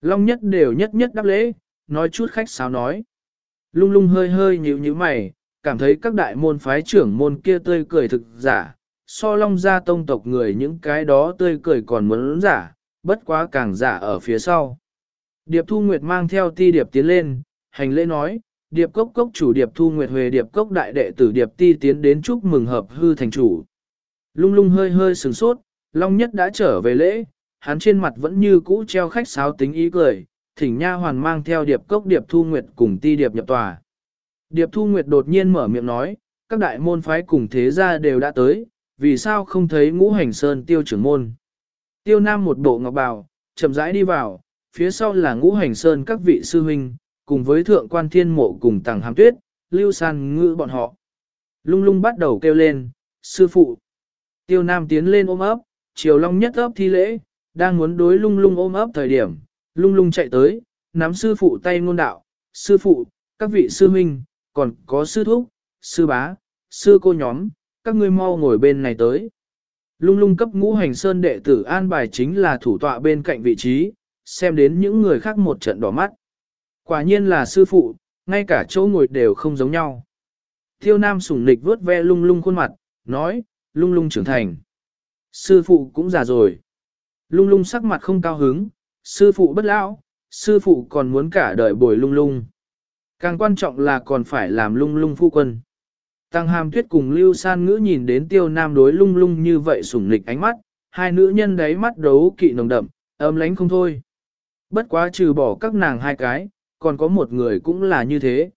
S1: Long nhất đều nhất nhất đáp lễ, nói chút khách sáo nói. Lung lung hơi hơi nhíu nhíu mày, cảm thấy các đại môn phái trưởng môn kia tươi cười thực giả, so long gia tông tộc người những cái đó tươi cười còn muốn giả, bất quá càng giả ở phía sau. Điệp Thu Nguyệt mang theo ti điệp tiến lên, hành lễ nói, điệp cốc cốc chủ điệp Thu Nguyệt Huệ điệp cốc đại đệ tử điệp ti tiến đến chúc mừng hợp hư thành chủ. Lung lung hơi hơi sừng sốt, Long Nhất đã trở về lễ, hắn trên mặt vẫn như cũ treo khách sáo tính ý cười, thỉnh nha hoàn mang theo điệp cốc điệp Thu Nguyệt cùng ti điệp nhập tòa. Điệp Thu Nguyệt đột nhiên mở miệng nói, các đại môn phái cùng thế gia đều đã tới, vì sao không thấy ngũ hành sơn tiêu trưởng môn. Tiêu Nam một bộ ngọc bào, chậm rãi đi vào, phía sau là ngũ hành sơn các vị sư huynh, cùng với thượng quan thiên mộ cùng tàng hàm tuyết, lưu san ngữ bọn họ. Lung lung bắt đầu kêu lên, sư phụ. Tiêu Nam tiến lên ôm ấp, chiều long nhất ấp thi lễ, đang muốn đối lung lung ôm ấp thời điểm, lung lung chạy tới, nắm sư phụ tay ngôn đạo, sư phụ, các vị sư huynh, còn có sư thúc, sư bá, sư cô nhóm, các ngươi mau ngồi bên này tới. Lung lung cấp ngũ hành sơn đệ tử an bài chính là thủ tọa bên cạnh vị trí, xem đến những người khác một trận đỏ mắt. Quả nhiên là sư phụ, ngay cả chỗ ngồi đều không giống nhau. Tiêu Nam sủng nịch vớt ve lung lung khuôn mặt, nói, lung lung trưởng thành. Sư phụ cũng già rồi. Lung lung sắc mặt không cao hứng, sư phụ bất lão, sư phụ còn muốn cả đời bồi lung lung. Càng quan trọng là còn phải làm lung lung phu quân. Tăng hàm tuyết cùng Lưu San ngữ nhìn đến tiêu nam đối lung lung như vậy sủng nịch ánh mắt, hai nữ nhân đấy mắt đấu kỵ nồng đậm, ấm lánh không thôi. Bất quá trừ bỏ các nàng hai cái, còn có một người cũng là như thế.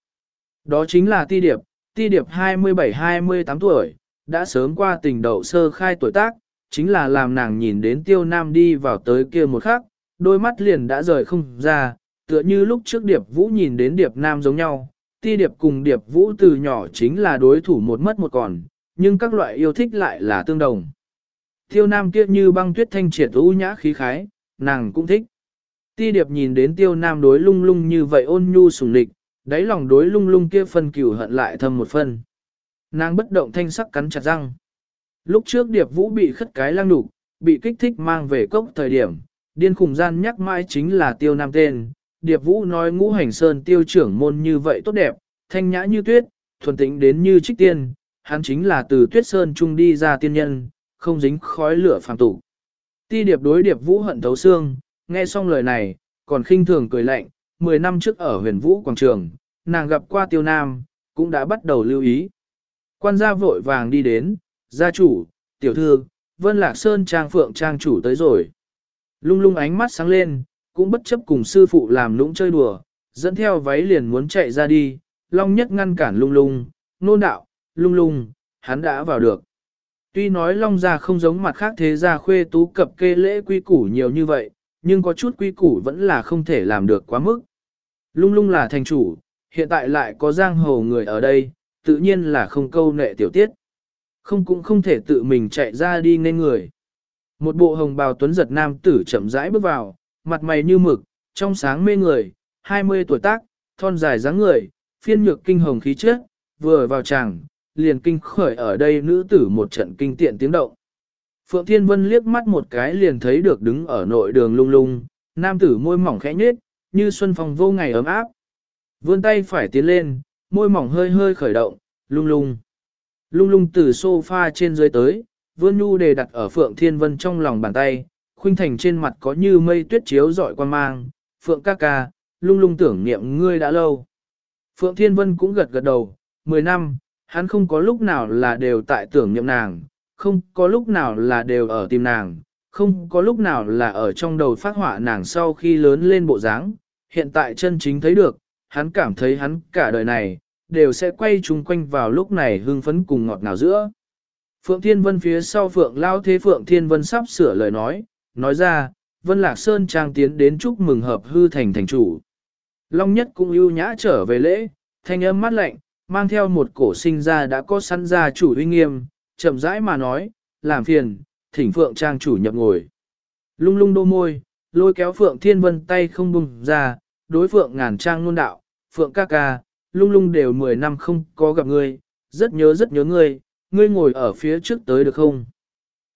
S1: Đó chính là Ti Điệp, Ti Điệp 27-28 tuổi, đã sớm qua tình đậu sơ khai tuổi tác, chính là làm nàng nhìn đến tiêu nam đi vào tới kia một khắc, đôi mắt liền đã rời không ra, tựa như lúc trước Điệp Vũ nhìn đến Điệp Nam giống nhau, ti Điệp cùng Điệp Vũ từ nhỏ chính là đối thủ một mất một còn, nhưng các loại yêu thích lại là tương đồng. Tiêu Nam kia như băng tuyết thanh triệt u nhã khí khái, nàng cũng thích. Ti Điệp nhìn đến Tiêu Nam đối lung lung như vậy ôn nhu sủng lịch, đáy lòng đối lung lung kia phân cửu hận lại thâm một phân. Nàng bất động thanh sắc cắn chặt răng. Lúc trước Điệp Vũ bị khất cái lang đục, bị kích thích mang về cốc thời điểm, điên khùng gian nhắc mãi chính là Tiêu Nam tên, Điệp Vũ nói ngũ hành sơn tiêu trưởng môn như vậy tốt đẹp, thanh nhã như tuyết, thuần tĩnh đến như trích tiên, hắn chính là từ tuyết sơn trung đi ra tiên nhân, không dính khói lửa phàm tục. Ti Điệp đối Điệp Vũ hận thấu xương, nghe xong lời này, còn khinh thường cười lạnh, 10 năm trước ở huyền vũ quảng trường, nàng gặp qua tiêu nam, cũng đã bắt đầu lưu ý. Quan gia vội vàng đi đến, gia chủ, tiểu thư, Vân Lạc Sơn trang phượng trang chủ tới rồi. Lung lung ánh mắt sáng lên, cũng bất chấp cùng sư phụ làm nũng chơi đùa, dẫn theo váy liền muốn chạy ra đi, Long Nhất ngăn cản lung lung, nôn đạo, lung lung, hắn đã vào được. Tuy nói Long gia không giống mặt khác thế gia khuê tú cập kê lễ quy củ nhiều như vậy, nhưng có chút quy củ vẫn là không thể làm được quá mức. Lung lung là thành chủ, hiện tại lại có giang hồ người ở đây, tự nhiên là không câu nệ tiểu tiết. Không cũng không thể tự mình chạy ra đi nên người. Một bộ hồng bào tuấn giật nam tử chậm rãi bước vào, mặt mày như mực, trong sáng mê người, 20 tuổi tác, thon dài dáng người, phiên nhược kinh hồng khí chất, vừa vào chàng, liền kinh khởi ở đây nữ tử một trận kinh tiện tiếng động. Phượng Thiên Vân liếc mắt một cái liền thấy được đứng ở nội đường lung lung, nam tử môi mỏng khẽ nhếch, như xuân phong vô ngày ấm áp. Vươn tay phải tiến lên, môi mỏng hơi hơi khởi động, lung lung. Lung lung từ sofa trên dưới tới, vươn nhu đề đặt ở Phượng Thiên Vân trong lòng bàn tay, khuynh thành trên mặt có như mây tuyết chiếu dọi quan mang, Phượng ca ca, lung lung tưởng niệm ngươi đã lâu. Phượng Thiên Vân cũng gật gật đầu, 10 năm, hắn không có lúc nào là đều tại tưởng niệm nàng, không có lúc nào là đều ở tìm nàng, không có lúc nào là ở trong đầu phát họa nàng sau khi lớn lên bộ dáng. hiện tại chân chính thấy được, hắn cảm thấy hắn cả đời này, đều sẽ quay chung quanh vào lúc này hưng phấn cùng ngọt ngào giữa. Phượng Thiên Vân phía sau Phượng Lao Thế Phượng Thiên Vân sắp sửa lời nói, nói ra, Vân Lạc Sơn Trang tiến đến chúc mừng hợp hư thành thành chủ. Long Nhất cũng ưu nhã trở về lễ, thanh âm mát lạnh, mang theo một cổ sinh ra đã có sẵn ra chủ uy nghiêm, chậm rãi mà nói, làm phiền, thỉnh Phượng Trang chủ nhập ngồi. Lung lung đô môi, lôi kéo Phượng Thiên Vân tay không bùng ra, đối Phượng ngàn trang luôn đạo, Phượng ca ca, lung lung đều 10 năm không có gặp ngươi, rất nhớ rất nhớ ngươi, ngươi ngồi ở phía trước tới được không?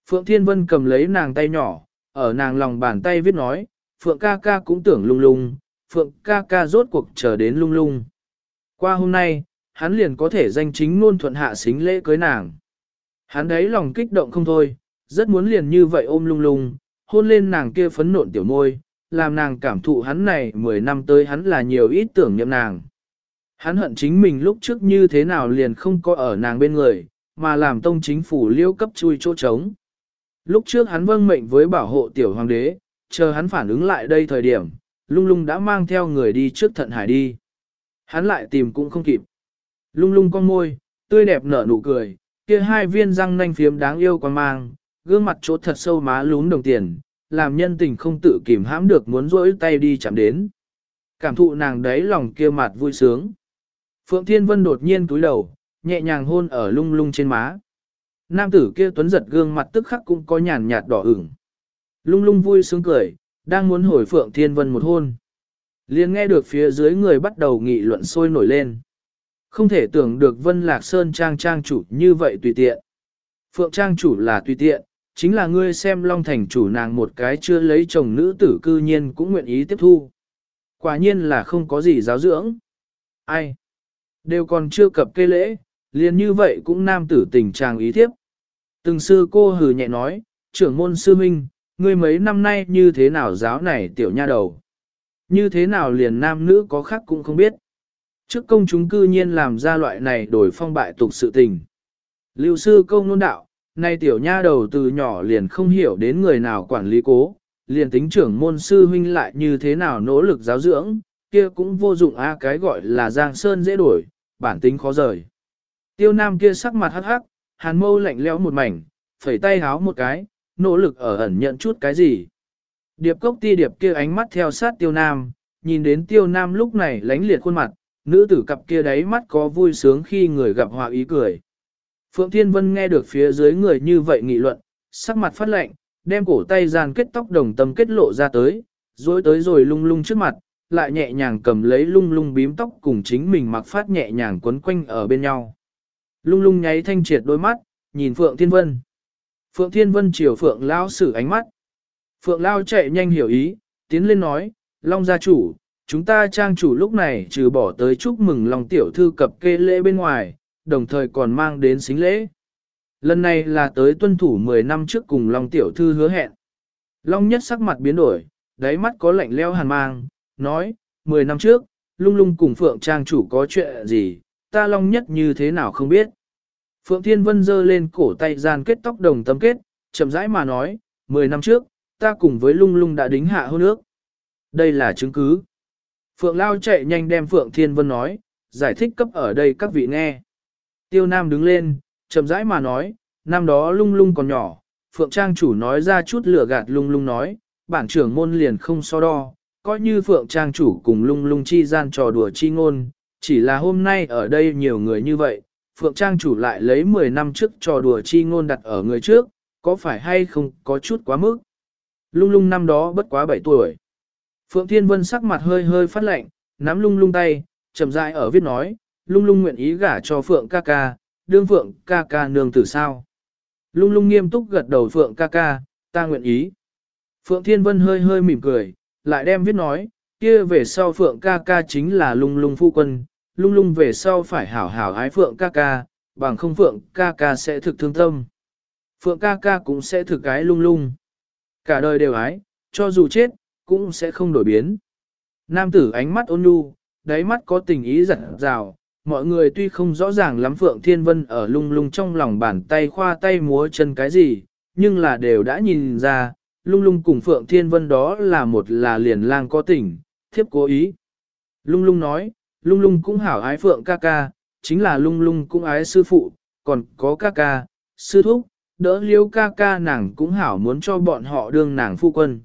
S1: Phượng Thiên Vân cầm lấy nàng tay nhỏ, ở nàng lòng bàn tay viết nói, Phượng ca ca cũng tưởng lung lung, Phượng ca ca rốt cuộc chờ đến lung lung. Qua hôm nay, hắn liền có thể danh chính ngôn thuận hạ xính lễ cưới nàng. Hắn đấy lòng kích động không thôi, rất muốn liền như vậy ôm lung lung, hôn lên nàng kia phấn nộn tiểu môi, làm nàng cảm thụ hắn này 10 năm tới hắn là nhiều ít tưởng niệm nàng. Hắn hận chính mình lúc trước như thế nào liền không có ở nàng bên người, mà làm tông chính phủ liêu cấp chui chỗ trống. Lúc trước hắn vâng mệnh với bảo hộ tiểu hoàng đế, chờ hắn phản ứng lại đây thời điểm, lung lung đã mang theo người đi trước thận hải đi. Hắn lại tìm cũng không kịp. Lung lung con môi, tươi đẹp nở nụ cười, kia hai viên răng nanh phiếm đáng yêu quan mang, gương mặt chỗ thật sâu má lún đồng tiền, làm nhân tình không tự kìm hãm được muốn rỗi tay đi chạm đến. Cảm thụ nàng đấy lòng kia mặt vui sướng. Phượng Thiên Vân đột nhiên túi đầu, nhẹ nhàng hôn ở lung lung trên má. Nam tử kia tuấn giật gương mặt tức khắc cũng có nhàn nhạt đỏ ửng. Lung lung vui sướng cười, đang muốn hồi Phượng Thiên Vân một hôn. liền nghe được phía dưới người bắt đầu nghị luận sôi nổi lên. Không thể tưởng được Vân Lạc Sơn Trang Trang chủ như vậy tùy tiện. Phượng Trang chủ là tùy tiện, chính là ngươi xem Long Thành chủ nàng một cái chưa lấy chồng nữ tử cư nhiên cũng nguyện ý tiếp thu. Quả nhiên là không có gì giáo dưỡng. Ai? Đều còn chưa cập cây lễ, liền như vậy cũng nam tử tình trạng ý tiếp. Từng sư cô hừ nhẹ nói, trưởng môn sư minh, ngươi mấy năm nay như thế nào giáo này tiểu nha đầu. Như thế nào liền nam nữ có khác cũng không biết. Trước công chúng cư nhiên làm ra loại này đổi phong bại tục sự tình. Lưu sư công nôn đạo, nay tiểu nha đầu từ nhỏ liền không hiểu đến người nào quản lý cố, liền tính trưởng môn sư huynh lại như thế nào nỗ lực giáo dưỡng, kia cũng vô dụng a cái gọi là giang sơn dễ đổi, bản tính khó rời. Tiêu nam kia sắc mặt hắc hắc, hàn mâu lạnh lẽo một mảnh, phẩy tay háo một cái, nỗ lực ở ẩn nhận chút cái gì. Điệp cốc ti điệp kia ánh mắt theo sát tiêu nam, nhìn đến tiêu nam lúc này lánh liệt khuôn mặt, nữ tử cặp kia đáy mắt có vui sướng khi người gặp họa ý cười. Phượng Thiên Vân nghe được phía dưới người như vậy nghị luận, sắc mặt phát lạnh, đem cổ tay gian kết tóc đồng tâm kết lộ ra tới, dối tới rồi lung lung trước mặt, lại nhẹ nhàng cầm lấy lung lung bím tóc cùng chính mình mặc phát nhẹ nhàng quấn quanh ở bên nhau. Lung lung nháy thanh triệt đôi mắt, nhìn Phượng Thiên Vân. Phượng Thiên Vân chiều Phượng Lao sử ánh mắt. Phượng Lao chạy nhanh hiểu ý, tiến lên nói, Long gia chủ, chúng ta trang chủ lúc này trừ bỏ tới chúc mừng Long tiểu thư cập kê lễ bên ngoài, đồng thời còn mang đến xính lễ. Lần này là tới tuân thủ 10 năm trước cùng Long tiểu thư hứa hẹn. Long nhất sắc mặt biến đổi, đáy mắt có lạnh leo hàn mang, nói, 10 năm trước, lung lung cùng Phượng trang chủ có chuyện gì, ta Long nhất như thế nào không biết. Phượng Thiên Vân giơ lên cổ tay gian kết tóc đồng tấm kết, chậm rãi mà nói, 10 năm trước, ta cùng với lung lung đã đính hạ hôn ước. Đây là chứng cứ. Phượng Lao chạy nhanh đem Phượng Thiên Vân nói, giải thích cấp ở đây các vị nghe. Tiêu Nam đứng lên, chậm rãi mà nói, năm đó lung lung còn nhỏ, Phượng Trang chủ nói ra chút lửa gạt lung lung nói, bản trưởng môn liền không so đo, coi như Phượng Trang chủ cùng lung lung chi gian trò đùa chi ngôn, chỉ là hôm nay ở đây nhiều người như vậy, Phượng Trang chủ lại lấy 10 năm trước trò đùa chi ngôn đặt ở người trước, có phải hay không có chút quá mức. Lung lung năm đó bất quá 7 tuổi. Phượng Thiên Vân sắc mặt hơi hơi phát lạnh, nắm lung lung tay, chậm rãi ở viết nói, lung lung nguyện ý gả cho Phượng ca ca, đương Phượng ca ca nương tử sao. Lung lung nghiêm túc gật đầu Phượng ca ca, ta nguyện ý. Phượng Thiên Vân hơi hơi mỉm cười, lại đem viết nói, kia về sau Phượng ca ca chính là lung lung phu quân, lung lung về sau phải hảo hảo ái Phượng ca ca, bằng không Phượng ca ca sẽ thực thương tâm. Phượng ca ca cũng sẽ thực ái lung lung. Cả đời đều ái, cho dù chết, cũng sẽ không đổi biến. Nam tử ánh mắt ôn nhu, đáy mắt có tình ý giật rào, mọi người tuy không rõ ràng lắm Phượng Thiên Vân ở lung lung trong lòng bàn tay khoa tay múa chân cái gì, nhưng là đều đã nhìn ra, lung lung cùng Phượng Thiên Vân đó là một là liền lang có tình, thiếp cố ý. Lung lung nói, lung lung cũng hảo ái Phượng ca ca, chính là lung lung cũng ái sư phụ, còn có ca ca, sư thúc, đỡ liêu ca ca nàng cũng hảo muốn cho bọn họ đương nàng phu quân.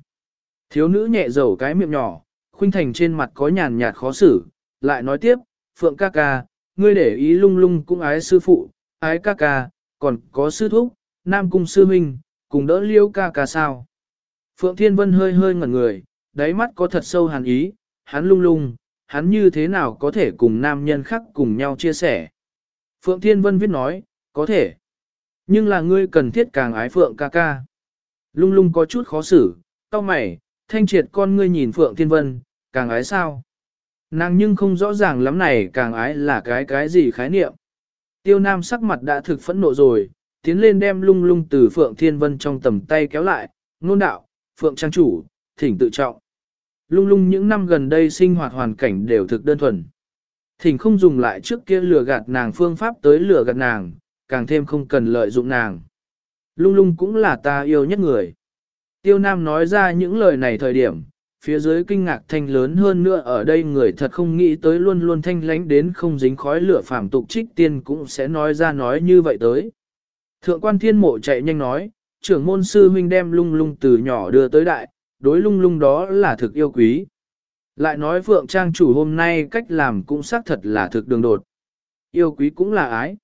S1: Thiếu nữ nhẹ dầu cái miệng nhỏ, khuynh thành trên mặt có nhàn nhạt khó xử, lại nói tiếp, Phượng ca ca, ngươi để ý lung lung cũng ái sư phụ, ái ca ca, còn có sư thúc, nam cung sư minh, cùng đỡ liêu ca ca sao. Phượng Thiên Vân hơi hơi ngẩn người, đáy mắt có thật sâu hàn ý, hắn lung lung, hắn như thế nào có thể cùng nam nhân khác cùng nhau chia sẻ. Phượng Thiên Vân viết nói, có thể. Nhưng là ngươi cần thiết càng ái Phượng ca ca. Lung lung có chút khó xử, cao mày, thanh triệt con ngươi nhìn Phượng Thiên Vân, càng ái sao? Nàng nhưng không rõ ràng lắm này càng ái là cái cái gì khái niệm. Tiêu Nam sắc mặt đã thực phẫn nộ rồi, tiến lên đem lung lung từ Phượng Thiên Vân trong tầm tay kéo lại, nôn đạo, Phượng Trang chủ, thỉnh tự trọng. Lung lung những năm gần đây sinh hoạt hoàn cảnh đều thực đơn thuần. Thỉnh không dùng lại trước kia lừa gạt nàng phương pháp tới lừa gạt nàng, càng thêm không cần lợi dụng nàng. Lung lung cũng là ta yêu nhất người. Tiêu Nam nói ra những lời này thời điểm, phía dưới kinh ngạc thanh lớn hơn nữa ở đây người thật không nghĩ tới luôn luôn thanh lánh đến không dính khói lửa phàm tục trích tiên cũng sẽ nói ra nói như vậy tới. Thượng quan thiên mộ chạy nhanh nói, trưởng môn sư huynh đem lung lung từ nhỏ đưa tới đại, đối lung lung đó là thực yêu quý. Lại nói Phượng Trang chủ hôm nay cách làm cũng xác thật là thực đường đột. Yêu quý cũng là ái.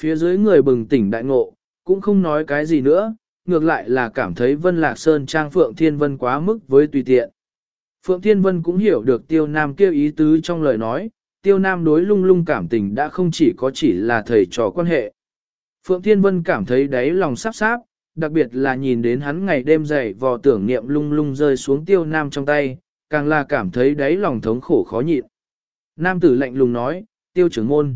S1: Phía dưới người bừng tỉnh đại ngộ, cũng không nói cái gì nữa, ngược lại là cảm thấy Vân Lạc Sơn Trang Phượng Thiên Vân quá mức với tùy tiện. Phượng Thiên Vân cũng hiểu được Tiêu Nam kêu ý tứ trong lời nói, Tiêu Nam đối lung lung cảm tình đã không chỉ có chỉ là thầy trò quan hệ. Phượng Thiên Vân cảm thấy đáy lòng sắp sáp, đặc biệt là nhìn đến hắn ngày đêm dậy vò tưởng niệm lung lung rơi xuống Tiêu Nam trong tay, càng là cảm thấy đáy lòng thống khổ khó nhịn. Nam tử lạnh lùng nói, Tiêu trưởng môn.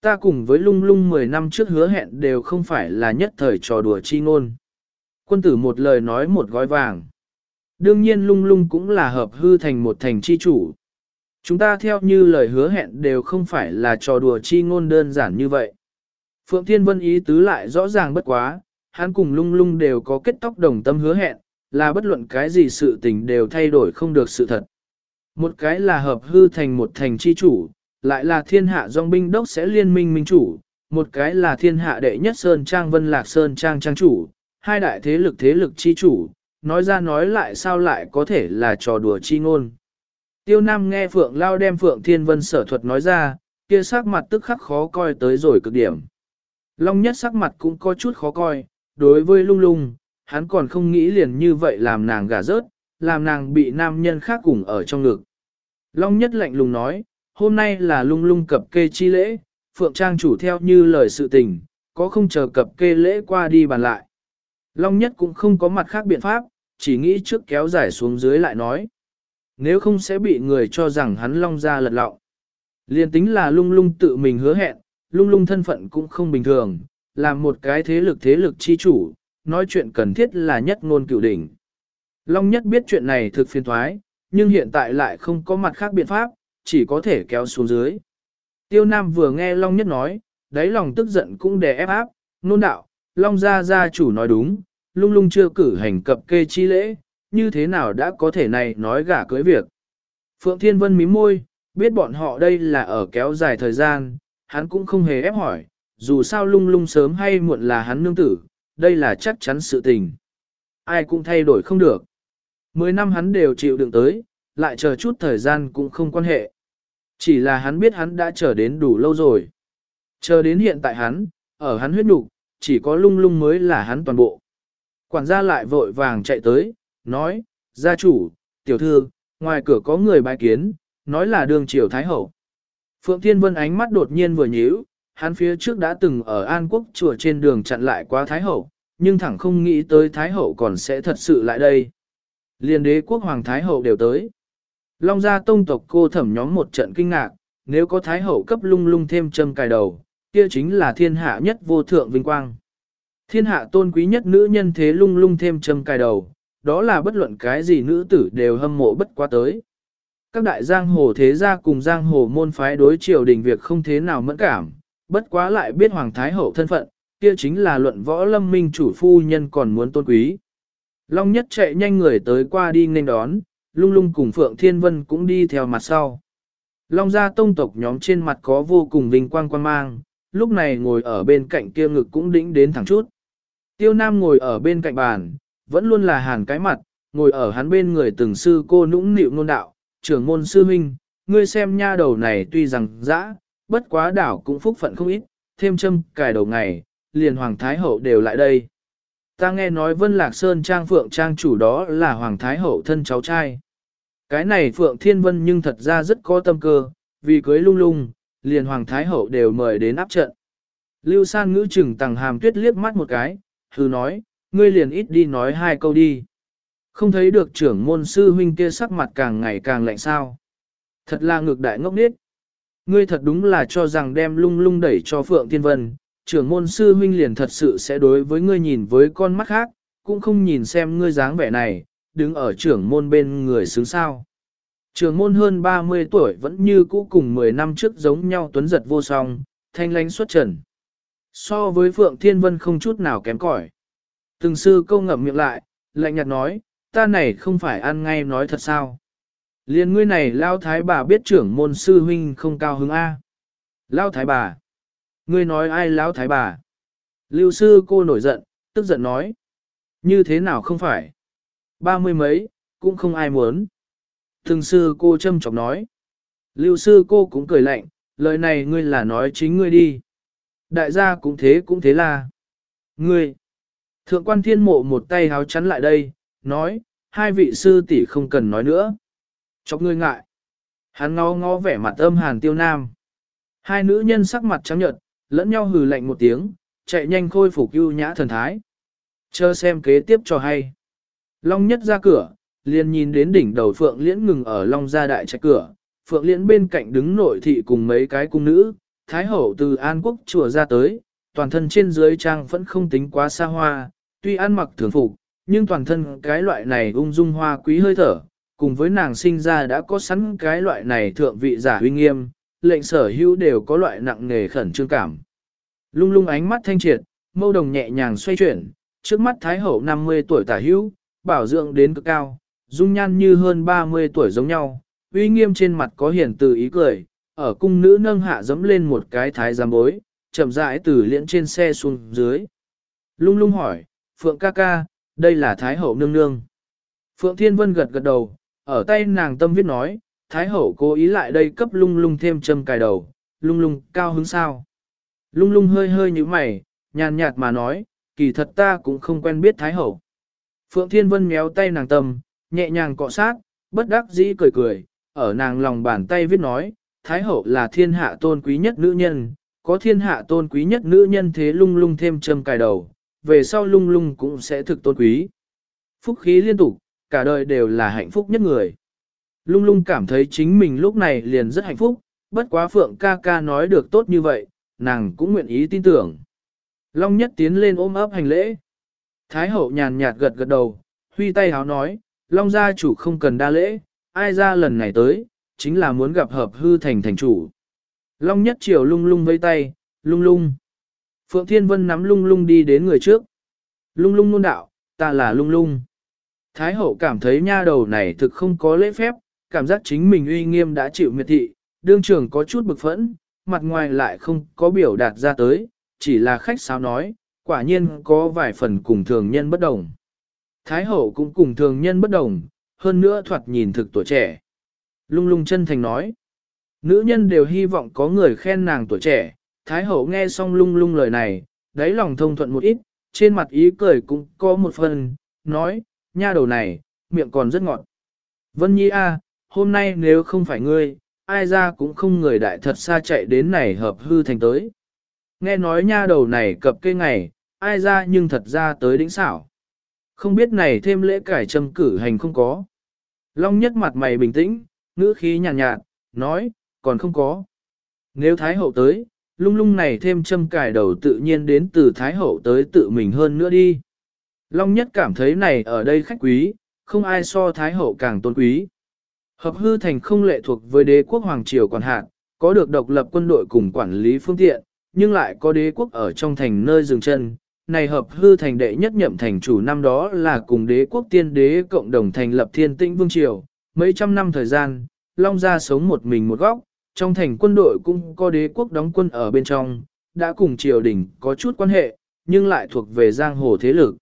S1: Ta cùng với lung lung 10 năm trước hứa hẹn đều không phải là nhất thời trò đùa chi ngôn. Quân tử một lời nói một gói vàng. Đương nhiên lung lung cũng là hợp hư thành một thành chi chủ. Chúng ta theo như lời hứa hẹn đều không phải là trò đùa chi ngôn đơn giản như vậy. Phượng Thiên Vân ý tứ lại rõ ràng bất quá, hắn cùng lung lung đều có kết tóc đồng tâm hứa hẹn, là bất luận cái gì sự tình đều thay đổi không được sự thật. Một cái là hợp hư thành một thành chi chủ, lại là thiên hạ dòng binh đốc sẽ liên minh minh chủ, một cái là thiên hạ đệ nhất Sơn Trang Vân Lạc Sơn Trang Trang chủ, hai đại thế lực thế lực chi chủ, nói ra nói lại sao lại có thể là trò đùa chi ngôn. Tiêu Nam nghe Phượng Lao đem Phượng Thiên Vân sở thuật nói ra, kia sắc mặt tức khắc khó coi tới rồi cực điểm. Long nhất sắc mặt cũng có chút khó coi, đối với lung lung, hắn còn không nghĩ liền như vậy làm nàng gả rớt, làm nàng bị nam nhân khác cùng ở trong ngực. Long nhất lạnh lùng nói, hôm nay là lung lung cập kê chi lễ, Phượng Trang chủ theo như lời sự tình, có không chờ cập kê lễ qua đi bàn lại. Long nhất cũng không có mặt khác biện pháp, chỉ nghĩ trước kéo dài xuống dưới lại nói. Nếu không sẽ bị người cho rằng hắn long ra lật lọng. Liên tính là lung lung tự mình hứa hẹn, lung lung thân phận cũng không bình thường, làm một cái thế lực thế lực chi chủ, nói chuyện cần thiết là nhất ngôn cửu đỉnh. Long nhất biết chuyện này thực phiền thoái, nhưng hiện tại lại không có mặt khác biện pháp, chỉ có thể kéo xuống dưới. Tiêu Nam vừa nghe Long nhất nói, đáy lòng tức giận cũng đè ép áp, nôn đạo, Long gia gia chủ nói đúng, lung lung chưa cử hành cập kê chi lễ, như thế nào đã có thể này nói gả cưới việc. Phượng Thiên Vân mím môi, biết bọn họ đây là ở kéo dài thời gian, hắn cũng không hề ép hỏi, dù sao lung lung sớm hay muộn là hắn nương tử, đây là chắc chắn sự tình. Ai cũng thay đổi không được. Mười năm hắn đều chịu đựng tới, lại chờ chút thời gian cũng không quan hệ. Chỉ là hắn biết hắn đã chờ đến đủ lâu rồi. Chờ đến hiện tại hắn, ở hắn huyết nục, chỉ có lung lung mới là hắn toàn bộ. Quản gia lại vội vàng chạy tới, nói, gia chủ, tiểu thư, ngoài cửa có người bài kiến, nói là đường triều Thái Hậu. Phượng Thiên Vân ánh mắt đột nhiên vừa nhíu, hắn phía trước đã từng ở An Quốc chùa trên đường chặn lại qua Thái Hậu, nhưng thẳng không nghĩ tới Thái Hậu còn sẽ thật sự lại đây. Liên đế quốc Hoàng Thái Hậu đều tới. Long gia tông tộc cô thẩm nhóm một trận kinh ngạc, nếu có Thái Hậu cấp lung lung thêm châm cài đầu, kia chính là thiên hạ nhất vô thượng vinh quang. Thiên hạ tôn quý nhất nữ nhân thế lung lung thêm châm cài đầu, đó là bất luận cái gì nữ tử đều hâm mộ bất quá tới. Các đại giang hồ thế gia cùng giang hồ môn phái đối triều đình việc không thế nào mẫn cảm, bất quá lại biết Hoàng Thái Hậu thân phận, kia chính là luận võ lâm minh chủ phu nhân còn muốn tôn quý. Long nhất chạy nhanh người tới qua đi nên đón, lung lung cùng Phượng Thiên Vân cũng đi theo mặt sau. Long gia tông tộc nhóm trên mặt có vô cùng vinh quang quan mang, lúc này ngồi ở bên cạnh kia ngực cũng đĩnh đến thẳng chút. Tiêu Nam ngồi ở bên cạnh bàn, vẫn luôn là hàn cái mặt, ngồi ở hắn bên người từng sư cô nũng nịu nôn đạo, trưởng môn sư minh, ngươi xem nha đầu này tuy rằng dã, bất quá đảo cũng phúc phận không ít, thêm châm cài đầu ngày, liền Hoàng Thái Hậu đều lại đây. Ta nghe nói Vân Lạc Sơn Trang Phượng Trang chủ đó là Hoàng Thái Hậu thân cháu trai. Cái này Phượng Thiên Vân nhưng thật ra rất có tâm cơ, vì cưới lung lung, liền Hoàng Thái Hậu đều mời đến áp trận. Lưu san ngữ chừng tàng hàm tuyết liếc mắt một cái, thử nói, ngươi liền ít đi nói hai câu đi. Không thấy được trưởng môn sư huynh kia sắc mặt càng ngày càng lạnh sao. Thật là ngược đại ngốc nết. Ngươi thật đúng là cho rằng đem lung lung đẩy cho Phượng Thiên Vân, trưởng môn sư huynh liền thật sự sẽ đối với ngươi nhìn với con mắt khác, cũng không nhìn xem ngươi dáng vẻ này, đứng ở trưởng môn bên người xứng sao. Trưởng môn hơn 30 tuổi vẫn như cũ cùng 10 năm trước giống nhau tuấn giật vô song, thanh lánh xuất trần. So với Phượng Thiên Vân không chút nào kém cỏi. Từng sư câu ngậm miệng lại, lạnh nhạt nói, ta này không phải ăn ngay nói thật sao. Liên ngươi này lao thái bà biết trưởng môn sư huynh không cao hứng A. Lao thái bà. Ngươi nói ai lao thái bà. Lưu sư cô nổi giận, tức giận nói. Như thế nào không phải. Ba mươi mấy, cũng không ai muốn. Thường sư cô châm chọc nói. Lưu sư cô cũng cười lạnh, lời này ngươi là nói chính ngươi đi. Đại gia cũng thế cũng thế là. Ngươi. Thượng quan thiên mộ một tay háo chắn lại đây, nói, hai vị sư tỷ không cần nói nữa. Chọc ngươi ngại. Hắn ngó ngó vẻ mặt âm hàn tiêu nam. Hai nữ nhân sắc mặt trắng nhợt, lẫn nhau hừ lạnh một tiếng, chạy nhanh khôi phục ưu nhã thần thái. Chờ xem kế tiếp cho hay. Long nhất ra cửa, liền nhìn đến đỉnh đầu Phượng Liễn ngừng ở Long gia đại trạch cửa. Phượng Liễn bên cạnh đứng nội thị cùng mấy cái cung nữ, Thái hậu từ An Quốc chùa ra tới, toàn thân trên dưới trang vẫn không tính quá xa hoa, tuy ăn mặc thường phục, nhưng toàn thân cái loại này ung dung hoa quý hơi thở, cùng với nàng sinh ra đã có sẵn cái loại này thượng vị giả uy nghiêm, lệnh sở hữu đều có loại nặng nề khẩn trương cảm. Lung lung ánh mắt thanh triệt, mâu đồng nhẹ nhàng xoay chuyển, trước mắt Thái Hậu 50 tuổi tả hữu, bảo dưỡng đến cực cao, dung nhan như hơn 30 tuổi giống nhau, uy nghiêm trên mặt có hiển từ ý cười, ở cung nữ nâng hạ dẫm lên một cái thái giám bối, chậm rãi từ liễn trên xe xuống dưới. Lung lung hỏi, Phượng ca ca, đây là Thái Hậu nương nương. Phượng Thiên Vân gật gật đầu, ở tay nàng tâm viết nói, Thái Hậu cố ý lại đây cấp lung lung thêm châm cài đầu, lung lung cao hứng sao. Lung lung hơi hơi như mày, nhàn nhạt mà nói, kỳ thật ta cũng không quen biết Thái Hậu. Phượng Thiên Vân méo tay nàng tâm, nhẹ nhàng cọ sát, bất đắc dĩ cười cười, ở nàng lòng bàn tay viết nói, Thái Hậu là thiên hạ tôn quý nhất nữ nhân, có thiên hạ tôn quý nhất nữ nhân thế lung lung thêm châm cài đầu, về sau lung lung cũng sẽ thực tôn quý. Phúc khí liên tục, cả đời đều là hạnh phúc nhất người. Lung lung cảm thấy chính mình lúc này liền rất hạnh phúc, bất quá Phượng ca ca nói được tốt như vậy, nàng cũng nguyện ý tin tưởng. Long nhất tiến lên ôm ấp hành lễ. Thái hậu nhàn nhạt gật gật đầu, huy tay háo nói, Long gia chủ không cần đa lễ, ai ra lần này tới, chính là muốn gặp hợp hư thành thành chủ. Long nhất chiều lung lung vây tay, lung lung. Phượng Thiên Vân nắm lung lung đi đến người trước. Lung lung nôn đạo, ta là lung lung. Thái hậu cảm thấy nha đầu này thực không có lễ phép, cảm giác chính mình uy nghiêm đã chịu miệt thị, đương trường có chút bực phẫn, mặt ngoài lại không có biểu đạt ra tới, chỉ là khách sáo nói, quả nhiên có vài phần cùng thường nhân bất đồng. Thái hậu cũng cùng thường nhân bất đồng, hơn nữa thoạt nhìn thực tuổi trẻ. Lung lung chân thành nói, nữ nhân đều hy vọng có người khen nàng tuổi trẻ, Thái hậu nghe xong lung lung lời này, đáy lòng thông thuận một ít, trên mặt ý cười cũng có một phần, nói, nha đầu này, miệng còn rất ngọt. Vân Nhi a, hôm nay nếu không phải ngươi, ai ra cũng không người đại thật xa chạy đến này hợp hư thành tới. Nghe nói nha đầu này cập cây ngày, ai ra nhưng thật ra tới đỉnh xảo. Không biết này thêm lễ cải trầm cử hành không có. Long nhất mặt mày bình tĩnh, ngữ khí nhàn nhạt, nhạt, nói, còn không có. Nếu Thái Hậu tới, lung lung này thêm châm cải đầu tự nhiên đến từ Thái Hậu tới tự mình hơn nữa đi. Long nhất cảm thấy này ở đây khách quý, không ai so Thái Hậu càng tôn quý. Hợp hư thành không lệ thuộc với đế quốc Hoàng Triều quản hạt, có được độc lập quân đội cùng quản lý phương tiện, nhưng lại có đế quốc ở trong thành nơi dừng chân. Này hợp hư thành đệ nhất nhậm thành chủ năm đó là cùng đế quốc tiên đế cộng đồng thành lập thiên tĩnh vương triều, mấy trăm năm thời gian, Long Gia sống một mình một góc, trong thành quân đội cũng có đế quốc đóng quân ở bên trong, đã cùng triều đình có chút quan hệ, nhưng lại thuộc về giang hồ thế lực.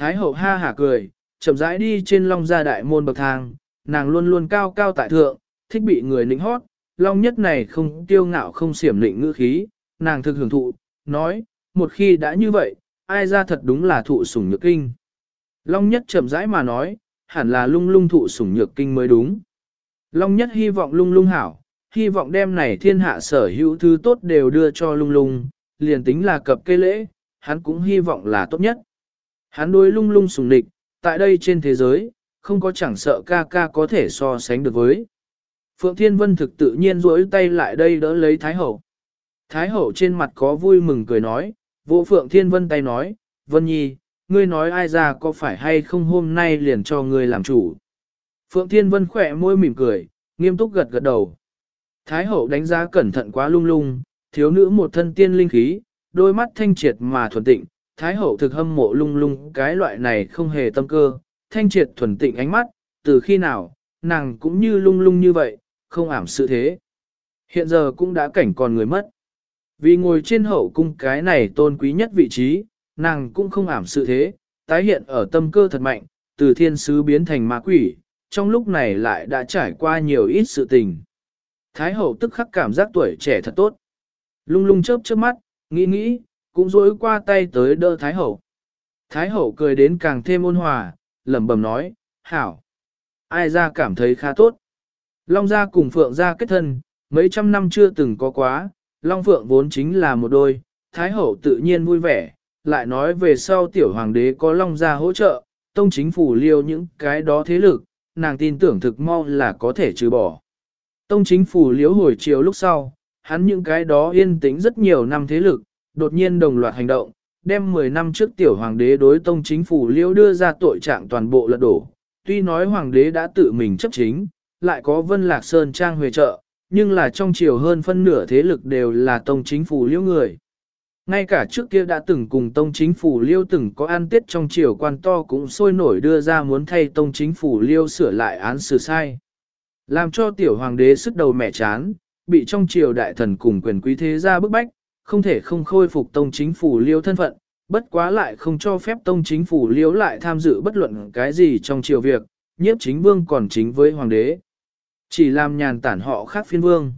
S1: Thái hậu ha hả cười, chậm rãi đi trên Long Gia đại môn bậc thang, nàng luôn luôn cao cao tại thượng, thích bị người nịnh hót, long nhất này không tiêu ngạo không xiểm lịnh ngữ khí, nàng thực hưởng thụ, nói, một khi đã như vậy, ai ra thật đúng là thụ sủng nhược kinh. Long nhất chậm rãi mà nói, hẳn là lung lung thụ sủng nhược kinh mới đúng. Long nhất hy vọng lung lung hảo, hy vọng đem này thiên hạ sở hữu thứ tốt đều đưa cho lung lung, liền tính là cập cây lễ, hắn cũng hy vọng là tốt nhất. Hắn đối lung lung sùng địch, tại đây trên thế giới, không có chẳng sợ ca ca có thể so sánh được với. Phượng Thiên Vân thực tự nhiên duỗi tay lại đây đỡ lấy Thái Hậu. Thái hậu trên mặt có vui mừng cười nói, vỗ phượng thiên vân tay nói, vân nhi, ngươi nói ai ra có phải hay không hôm nay liền cho ngươi làm chủ. Phượng thiên vân khỏe môi mỉm cười, nghiêm túc gật gật đầu. Thái hậu đánh giá cẩn thận quá lung lung, thiếu nữ một thân tiên linh khí, đôi mắt thanh triệt mà thuần tịnh, Thái hậu thực hâm mộ lung lung cái loại này không hề tâm cơ, thanh triệt thuần tịnh ánh mắt, từ khi nào, nàng cũng như lung lung như vậy, không ảm sự thế. Hiện giờ cũng đã cảnh còn người mất. Vì ngồi trên hậu cung cái này tôn quý nhất vị trí, nàng cũng không ảm sự thế, tái hiện ở tâm cơ thật mạnh, từ thiên sứ biến thành ma quỷ, trong lúc này lại đã trải qua nhiều ít sự tình. Thái hậu tức khắc cảm giác tuổi trẻ thật tốt. Lung lung chớp chớp mắt, nghĩ nghĩ, cũng dối qua tay tới đỡ Thái hậu. Thái hậu cười đến càng thêm ôn hòa, lẩm bẩm nói, hảo. Ai ra cảm thấy khá tốt. Long gia cùng Phượng gia kết thân, mấy trăm năm chưa từng có quá, Long Phượng vốn chính là một đôi, Thái hậu tự nhiên vui vẻ, lại nói về sau tiểu hoàng đế có Long gia hỗ trợ, tông chính phủ liêu những cái đó thế lực, nàng tin tưởng thực mau là có thể trừ bỏ. Tông chính phủ liếu hồi chiều lúc sau, hắn những cái đó yên tĩnh rất nhiều năm thế lực, đột nhiên đồng loạt hành động, đem 10 năm trước tiểu hoàng đế đối tông chính phủ liêu đưa ra tội trạng toàn bộ lật đổ. Tuy nói hoàng đế đã tự mình chấp chính, lại có vân lạc sơn trang huề trợ, nhưng là trong chiều hơn phân nửa thế lực đều là tông chính phủ liêu người. Ngay cả trước kia đã từng cùng tông chính phủ liêu từng có an tiết trong chiều quan to cũng sôi nổi đưa ra muốn thay tông chính phủ liêu sửa lại án xử sai. Làm cho tiểu hoàng đế sức đầu mẹ chán, bị trong triều đại thần cùng quyền quý thế ra bức bách, không thể không khôi phục tông chính phủ liêu thân phận, bất quá lại không cho phép tông chính phủ liêu lại tham dự bất luận cái gì trong triều việc, nhiếp chính vương còn chính với hoàng đế. Chỉ làm nhàn tản họ khác phiên vương.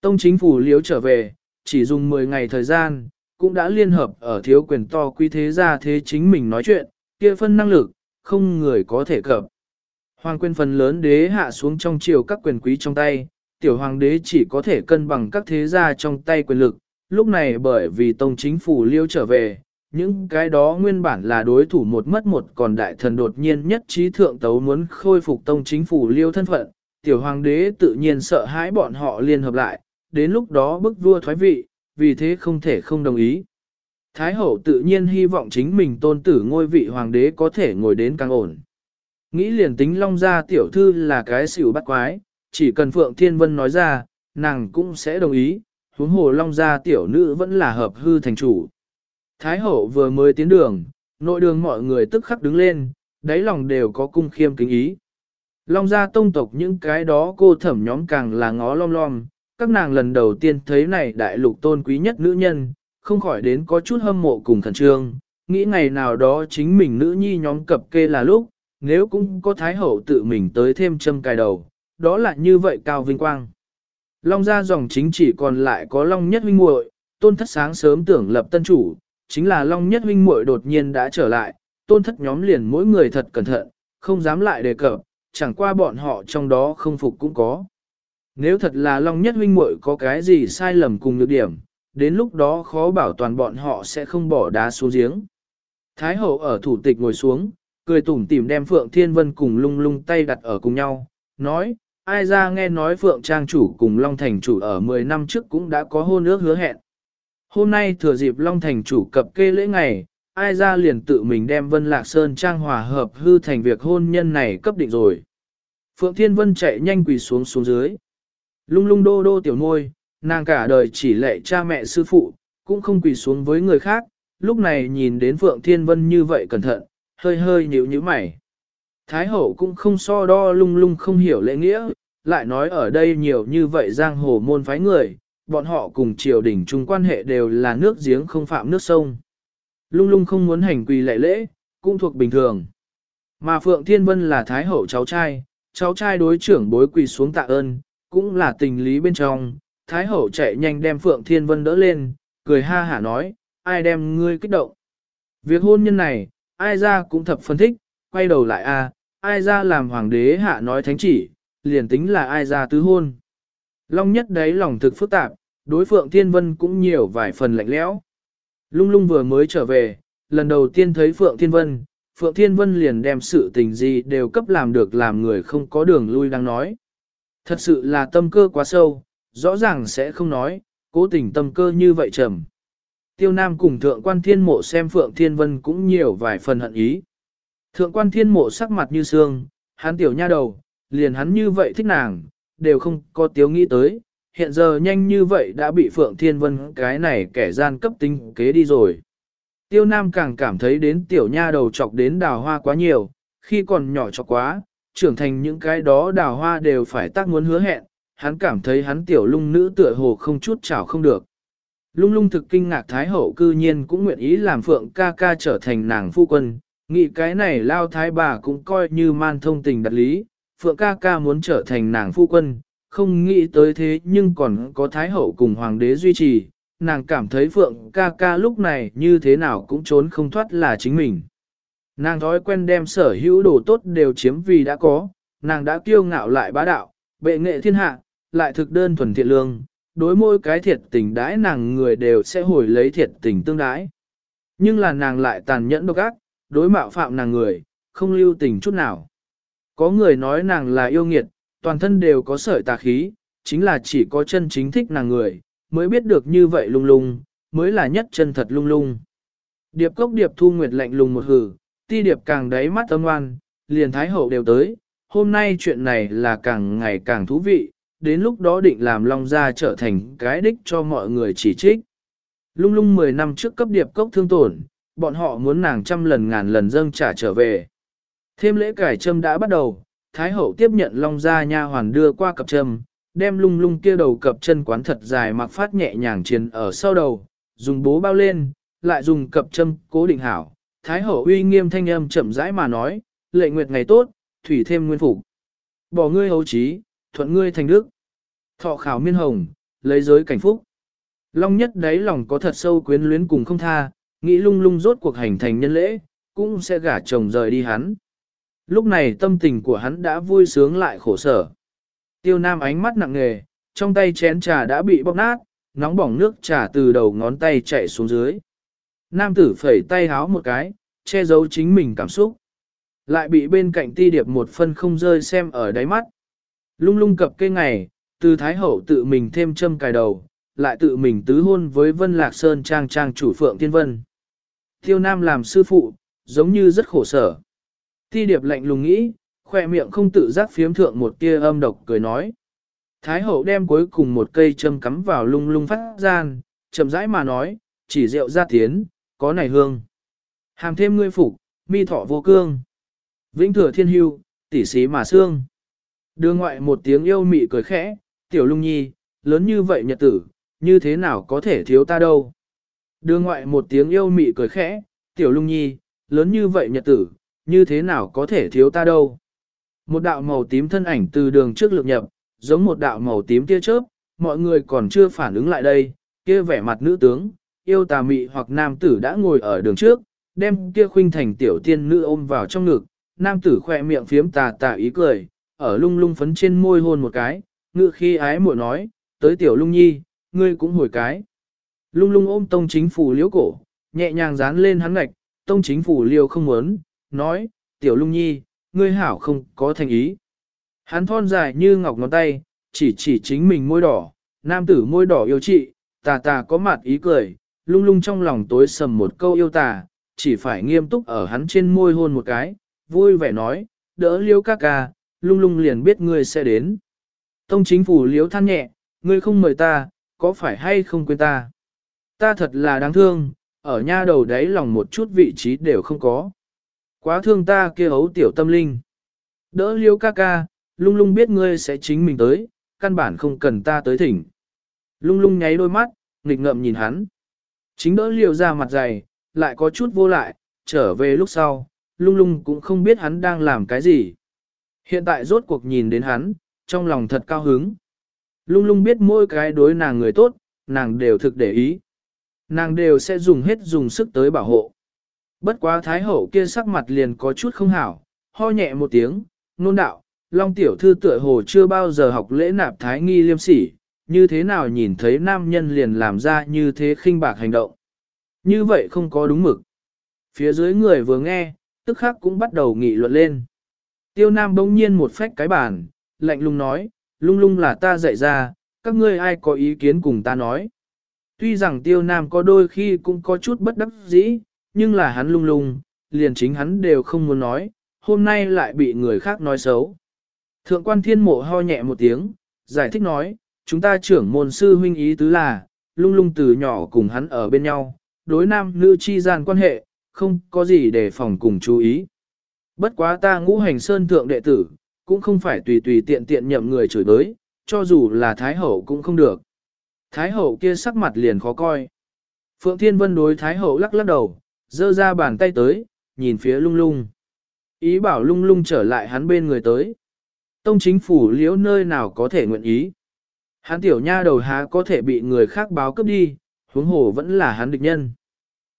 S1: Tông chính phủ liêu trở về, chỉ dùng 10 ngày thời gian, cũng đã liên hợp ở thiếu quyền to quý thế gia thế chính mình nói chuyện, kia phân năng lực, không người có thể cập. Hoàng quyền phần lớn đế hạ xuống trong triều các quyền quý trong tay, tiểu hoàng đế chỉ có thể cân bằng các thế gia trong tay quyền lực, lúc này bởi vì tông chính phủ liêu trở về, những cái đó nguyên bản là đối thủ một mất một còn đại thần đột nhiên nhất trí thượng tấu muốn khôi phục tông chính phủ liêu thân phận, tiểu hoàng đế tự nhiên sợ hãi bọn họ liên hợp lại, đến lúc đó bức vua thoái vị, vì thế không thể không đồng ý. Thái hậu tự nhiên hy vọng chính mình tôn tử ngôi vị hoàng đế có thể ngồi đến càng ổn. Nghĩ liền tính long gia tiểu thư là cái xỉu bắt quái, chỉ cần Phượng Thiên Vân nói ra, nàng cũng sẽ đồng ý, huống hồ long gia tiểu nữ vẫn là hợp hư thành chủ. Thái hậu vừa mới tiến đường, nội đường mọi người tức khắc đứng lên, đáy lòng đều có cung khiêm kính ý. Long gia tông tộc những cái đó cô thẩm nhóm càng là ngó lom lom, các nàng lần đầu tiên thấy này đại lục tôn quý nhất nữ nhân, không khỏi đến có chút hâm mộ cùng khẩn trương, nghĩ ngày nào đó chính mình nữ nhi nhóm cập kê là lúc, nếu cũng có thái hậu tự mình tới thêm châm cài đầu, đó là như vậy cao vinh quang. Long gia dòng chính chỉ còn lại có Long Nhất huynh muội, tôn thất sáng sớm tưởng lập tân chủ, chính là Long Nhất huynh muội đột nhiên đã trở lại, tôn thất nhóm liền mỗi người thật cẩn thận, không dám lại đề cập, chẳng qua bọn họ trong đó không phục cũng có. Nếu thật là Long Nhất huynh muội có cái gì sai lầm cùng nhược điểm, đến lúc đó khó bảo toàn bọn họ sẽ không bỏ đá xuống giếng. Thái hậu ở thủ tịch ngồi xuống, cười tủm tỉm đem Phượng Thiên Vân cùng lung lung tay đặt ở cùng nhau, nói, ai ra nghe nói Phượng Trang chủ cùng Long Thành chủ ở 10 năm trước cũng đã có hôn ước hứa hẹn. Hôm nay thừa dịp Long Thành chủ cập kê lễ ngày, ai ra liền tự mình đem Vân Lạc Sơn Trang hòa hợp hư thành việc hôn nhân này cấp định rồi. Phượng Thiên Vân chạy nhanh quỳ xuống xuống dưới. Lung lung đô đô tiểu môi, nàng cả đời chỉ lệ cha mẹ sư phụ, cũng không quỳ xuống với người khác, lúc này nhìn đến Phượng Thiên Vân như vậy cẩn thận, hơi hơi nhíu nhíu mày. Thái hậu cũng không so đo lung lung không hiểu lễ nghĩa, lại nói ở đây nhiều như vậy giang hồ môn phái người, bọn họ cùng triều đình chung quan hệ đều là nước giếng không phạm nước sông. Lung lung không muốn hành quỳ lệ lễ, cũng thuộc bình thường. Mà Phượng Thiên Vân là Thái hậu cháu trai, cháu trai đối trưởng bối quỳ xuống tạ ơn, cũng là tình lý bên trong. Thái hậu chạy nhanh đem Phượng Thiên Vân đỡ lên, cười ha hả nói, ai đem ngươi kích động. Việc hôn nhân này, ai ra cũng thập phân thích, quay đầu lại a, ai ra làm hoàng đế hạ nói thánh chỉ, liền tính là ai ra tứ hôn. Long nhất đấy lòng thực phức tạp, đối phượng thiên vân cũng nhiều vài phần lạnh lẽo. Lung lung vừa mới trở về, lần đầu tiên thấy phượng thiên vân, phượng thiên vân liền đem sự tình gì đều cấp làm được làm người không có đường lui đang nói. Thật sự là tâm cơ quá sâu, rõ ràng sẽ không nói, cố tình tâm cơ như vậy trầm. Tiêu Nam cùng thượng quan thiên mộ xem Phượng Thiên Vân cũng nhiều vài phần hận ý. Thượng quan thiên mộ sắc mặt như xương, hắn tiểu nha đầu, liền hắn như vậy thích nàng, đều không có tiếu nghĩ tới, hiện giờ nhanh như vậy đã bị Phượng Thiên Vân cái này kẻ gian cấp tính kế đi rồi. Tiêu Nam càng cảm thấy đến tiểu nha đầu chọc đến đào hoa quá nhiều, khi còn nhỏ chọc quá, trưởng thành những cái đó đào hoa đều phải tác muốn hứa hẹn, hắn cảm thấy hắn tiểu lung nữ tựa hồ không chút chảo không được. Lung lung thực kinh ngạc Thái Hậu cư nhiên cũng nguyện ý làm Phượng ca ca trở thành nàng phu quân, nghĩ cái này lao thái bà cũng coi như man thông tình đặt lý, Phượng ca ca muốn trở thành nàng phu quân, không nghĩ tới thế nhưng còn có Thái Hậu cùng Hoàng đế duy trì, nàng cảm thấy Phượng ca ca lúc này như thế nào cũng trốn không thoát là chính mình. Nàng thói quen đem sở hữu đồ tốt đều chiếm vì đã có, nàng đã kiêu ngạo lại bá đạo, bệ nghệ thiên hạ, lại thực đơn thuần thiện lương, đối môi cái thiệt tình đãi nàng người đều sẽ hồi lấy thiệt tình tương đãi. Nhưng là nàng lại tàn nhẫn độc ác, đối mạo phạm nàng người, không lưu tình chút nào. Có người nói nàng là yêu nghiệt, toàn thân đều có sợi tà khí, chính là chỉ có chân chính thích nàng người, mới biết được như vậy lung lung, mới là nhất chân thật lung lung. Điệp cốc điệp thu nguyệt lạnh lùng một hử, ti điệp càng đáy mắt âm oan, liền thái hậu đều tới, hôm nay chuyện này là càng ngày càng thú vị, đến lúc đó định làm Long Gia trở thành cái đích cho mọi người chỉ trích. Lung lung 10 năm trước cấp điệp cốc thương tổn, bọn họ muốn nàng trăm lần ngàn lần dâng trả trở về. Thêm lễ cải trâm đã bắt đầu, Thái hậu tiếp nhận Long Gia nha hoàn đưa qua cặp trâm, đem lung lung kia đầu cặp chân quán thật dài mặc phát nhẹ nhàng chiến ở sau đầu, dùng bố bao lên, lại dùng cặp trâm cố định hảo. Thái hậu uy nghiêm thanh âm chậm rãi mà nói, lệ nguyệt ngày tốt, thủy thêm nguyên phục. Bỏ ngươi hấu trí, thuận ngươi thành đức. Thọ khảo miên hồng, lấy giới cảnh phúc. Long nhất đấy lòng có thật sâu quyến luyến cùng không tha, nghĩ lung lung rốt cuộc hành thành nhân lễ, cũng sẽ gả chồng rời đi hắn. Lúc này tâm tình của hắn đã vui sướng lại khổ sở. Tiêu Nam ánh mắt nặng nề, trong tay chén trà đã bị bóc nát, nóng bỏng nước trà từ đầu ngón tay chạy xuống dưới. Nam tử phẩy tay háo một cái, che giấu chính mình cảm xúc. Lại bị bên cạnh ti điệp một phân không rơi xem ở đáy mắt. Lung lung cập cây ngày, từ Thái Hậu tự mình thêm châm cài đầu, lại tự mình tứ hôn với Vân Lạc Sơn trang trang chủ Phượng Tiên Vân. Tiêu Nam làm sư phụ, giống như rất khổ sở. Ti điệp lạnh lùng nghĩ, khoe miệng không tự giác phiếm thượng một tia âm độc cười nói. Thái hậu đem cuối cùng một cây châm cắm vào lung lung phát gian, chậm rãi mà nói, chỉ rượu ra tiến, có này hương. Hàm thêm ngươi phục, mi thọ vô cương. Vĩnh thừa thiên hưu, tỷ xí mà xương. Đưa ngoại một tiếng yêu mị cười khẽ, tiểu lung nhi, lớn như vậy nhật tử, như thế nào có thể thiếu ta đâu. Đưa ngoại một tiếng yêu mị cười khẽ, tiểu lung nhi, lớn như vậy nhật tử, như thế nào có thể thiếu ta đâu. Một đạo màu tím thân ảnh từ đường trước lược nhập, giống một đạo màu tím tia chớp, mọi người còn chưa phản ứng lại đây, kia vẻ mặt nữ tướng, yêu tà mị hoặc nam tử đã ngồi ở đường trước, đem kia khuynh thành tiểu tiên nữ ôm vào trong ngực, nam tử khỏe miệng phiếm tà tà ý cười, ở lung lung phấn trên môi hôn một cái, ngự khi ái muội nói, tới tiểu lung nhi, ngươi cũng hồi cái. Lung lung ôm tông chính phủ liễu cổ, nhẹ nhàng dán lên hắn ngạch, tông chính phủ liêu không muốn, nói, tiểu lung nhi, ngươi hảo không có thành ý. Hắn thon dài như ngọc ngón tay, chỉ chỉ chính mình môi đỏ, nam tử môi đỏ yêu chị, tà tà có mặt ý cười, lung lung trong lòng tối sầm một câu yêu tà, chỉ phải nghiêm túc ở hắn trên môi hôn một cái, vui vẻ nói, đỡ liêu ca ca, lung lung liền biết ngươi sẽ đến. Tông chính phủ liếu than nhẹ, ngươi không mời ta, có phải hay không quên ta? Ta thật là đáng thương, ở nha đầu đấy lòng một chút vị trí đều không có. Quá thương ta kia hấu tiểu tâm linh. Đỡ liêu ca ca, lung lung biết ngươi sẽ chính mình tới, căn bản không cần ta tới thỉnh. Lung lung nháy đôi mắt, nghịch ngợm nhìn hắn. Chính đỡ liêu ra mặt dày, lại có chút vô lại, trở về lúc sau, lung lung cũng không biết hắn đang làm cái gì. Hiện tại rốt cuộc nhìn đến hắn, trong lòng thật cao hứng. Lung lung biết mỗi cái đối nàng người tốt, nàng đều thực để ý. Nàng đều sẽ dùng hết dùng sức tới bảo hộ. Bất quá thái hậu kia sắc mặt liền có chút không hảo, ho nhẹ một tiếng, nôn đạo, Long tiểu thư tựa hồ chưa bao giờ học lễ nạp thái nghi liêm sỉ, như thế nào nhìn thấy nam nhân liền làm ra như thế khinh bạc hành động. Như vậy không có đúng mực. Phía dưới người vừa nghe, tức khắc cũng bắt đầu nghị luận lên. Tiêu Nam bỗng nhiên một phách cái bàn, lạnh lùng nói, lung lung là ta dạy ra, các ngươi ai có ý kiến cùng ta nói. Tuy rằng tiêu nam có đôi khi cũng có chút bất đắc dĩ, nhưng là hắn lung lung, liền chính hắn đều không muốn nói, hôm nay lại bị người khác nói xấu. Thượng quan thiên mộ ho nhẹ một tiếng, giải thích nói, chúng ta trưởng môn sư huynh ý tứ là, lung lung từ nhỏ cùng hắn ở bên nhau, đối nam nữ chi gian quan hệ, không có gì để phòng cùng chú ý. Bất quá ta ngũ hành sơn thượng đệ tử, cũng không phải tùy tùy tiện tiện nhậm người chửi bới, cho dù là Thái Hậu cũng không được. Thái Hậu kia sắc mặt liền khó coi. Phượng Thiên Vân đối Thái Hậu lắc lắc đầu, giơ ra bàn tay tới, nhìn phía lung lung. Ý bảo lung lung trở lại hắn bên người tới. Tông chính phủ liễu nơi nào có thể nguyện ý. Hắn tiểu nha đầu há có thể bị người khác báo cướp đi, huống hồ vẫn là hắn địch nhân.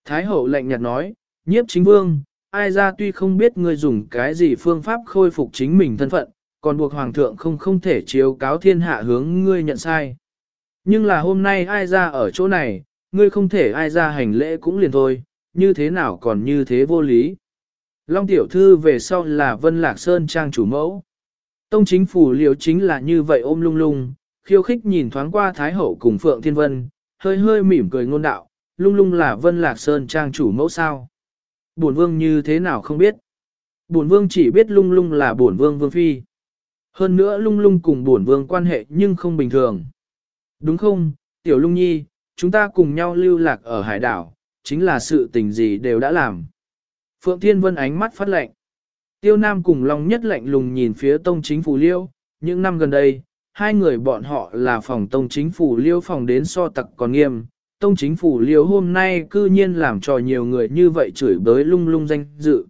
S1: Thái hậu lạnh nhạt nói, nhiếp chính vương, ai ra tuy không biết ngươi dùng cái gì phương pháp khôi phục chính mình thân phận, còn buộc hoàng thượng không không thể chiếu cáo thiên hạ hướng ngươi nhận sai. Nhưng là hôm nay ai ra ở chỗ này, ngươi không thể ai ra hành lễ cũng liền thôi, như thế nào còn như thế vô lý. Long tiểu thư về sau là Vân Lạc Sơn trang chủ mẫu. Tông chính phủ liều chính là như vậy ôm lung lung, khiêu khích nhìn thoáng qua Thái Hậu cùng Phượng Thiên Vân, hơi hơi mỉm cười ngôn đạo, lung lung là Vân Lạc Sơn trang chủ mẫu sao. Bổn vương như thế nào không biết. Bổn vương chỉ biết lung lung là bổn vương vương phi. Hơn nữa lung lung cùng bổn vương quan hệ nhưng không bình thường. Đúng không, tiểu lung nhi, chúng ta cùng nhau lưu lạc ở hải đảo, chính là sự tình gì đều đã làm. Phượng Thiên Vân ánh mắt phát lệnh, Tiêu Nam cùng Long nhất lạnh lùng nhìn phía tông chính phủ liêu, những năm gần đây, hai người bọn họ là phòng tông chính phủ liêu phòng đến so tặc còn nghiêm. Tông chính phủ liêu hôm nay cư nhiên làm cho nhiều người như vậy chửi bới lung lung danh dự.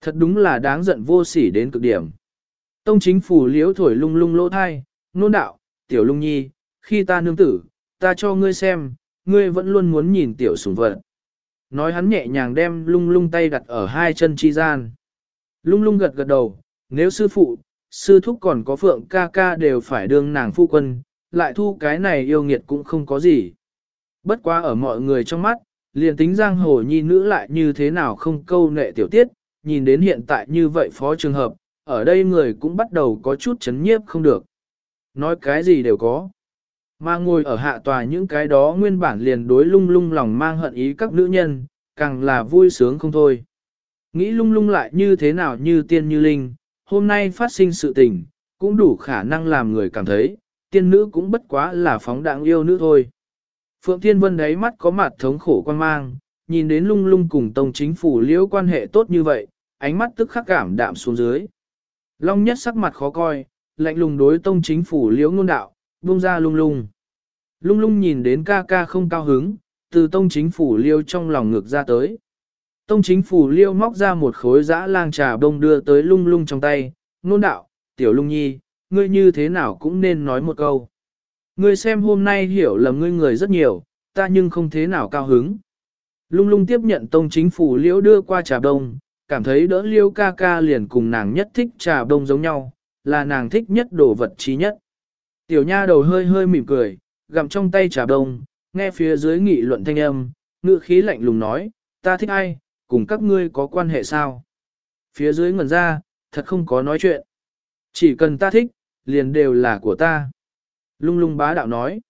S1: Thật đúng là đáng giận vô sỉ đến cực điểm. Tông chính phủ liêu thổi lung lung lỗ thai, nôn đạo, tiểu lung nhi, khi ta nương tử, ta cho ngươi xem, ngươi vẫn luôn muốn nhìn tiểu sủng vật. Nói hắn nhẹ nhàng đem lung lung tay đặt ở hai chân chi gian. Lung lung gật gật đầu, nếu sư phụ, sư thúc còn có phượng ca ca đều phải đương nàng phu quân, lại thu cái này yêu nghiệt cũng không có gì. Bất quá ở mọi người trong mắt, liền tính giang hồ nhi nữ lại như thế nào không câu nệ tiểu tiết, nhìn đến hiện tại như vậy phó trường hợp, ở đây người cũng bắt đầu có chút chấn nhiếp không được. Nói cái gì đều có. Mà ngồi ở hạ tòa những cái đó nguyên bản liền đối lung lung lòng mang hận ý các nữ nhân, càng là vui sướng không thôi. Nghĩ lung lung lại như thế nào như tiên như linh, hôm nay phát sinh sự tình, cũng đủ khả năng làm người cảm thấy, tiên nữ cũng bất quá là phóng đạng yêu nữ thôi. Phượng Thiên Vân đấy mắt có mặt thống khổ quan mang, nhìn đến lung lung cùng tông chính phủ liễu quan hệ tốt như vậy, ánh mắt tức khắc cảm đạm xuống dưới. Long nhất sắc mặt khó coi, lạnh lùng đối tông chính phủ liễu ngôn đạo, buông ra lung lung. Lung lung nhìn đến ca ca không cao hứng, từ tông chính phủ liêu trong lòng ngược ra tới. Tông chính phủ liêu móc ra một khối dã lang trà bông đưa tới lung lung trong tay, nôn đạo, tiểu lung nhi, ngươi như thế nào cũng nên nói một câu. Ngươi xem hôm nay hiểu lầm ngươi người rất nhiều, ta nhưng không thế nào cao hứng. Lung lung tiếp nhận tông chính phủ liễu đưa qua trà đông, cảm thấy đỡ liêu ca ca liền cùng nàng nhất thích trà đông giống nhau, là nàng thích nhất đồ vật trí nhất. Tiểu nha đầu hơi hơi mỉm cười, gặm trong tay trà đông, nghe phía dưới nghị luận thanh âm, ngữ khí lạnh lùng nói, ta thích ai, cùng các ngươi có quan hệ sao? Phía dưới ngẩn ra, thật không có nói chuyện. Chỉ cần ta thích, liền đều là của ta. Lung lung bá đạo nói.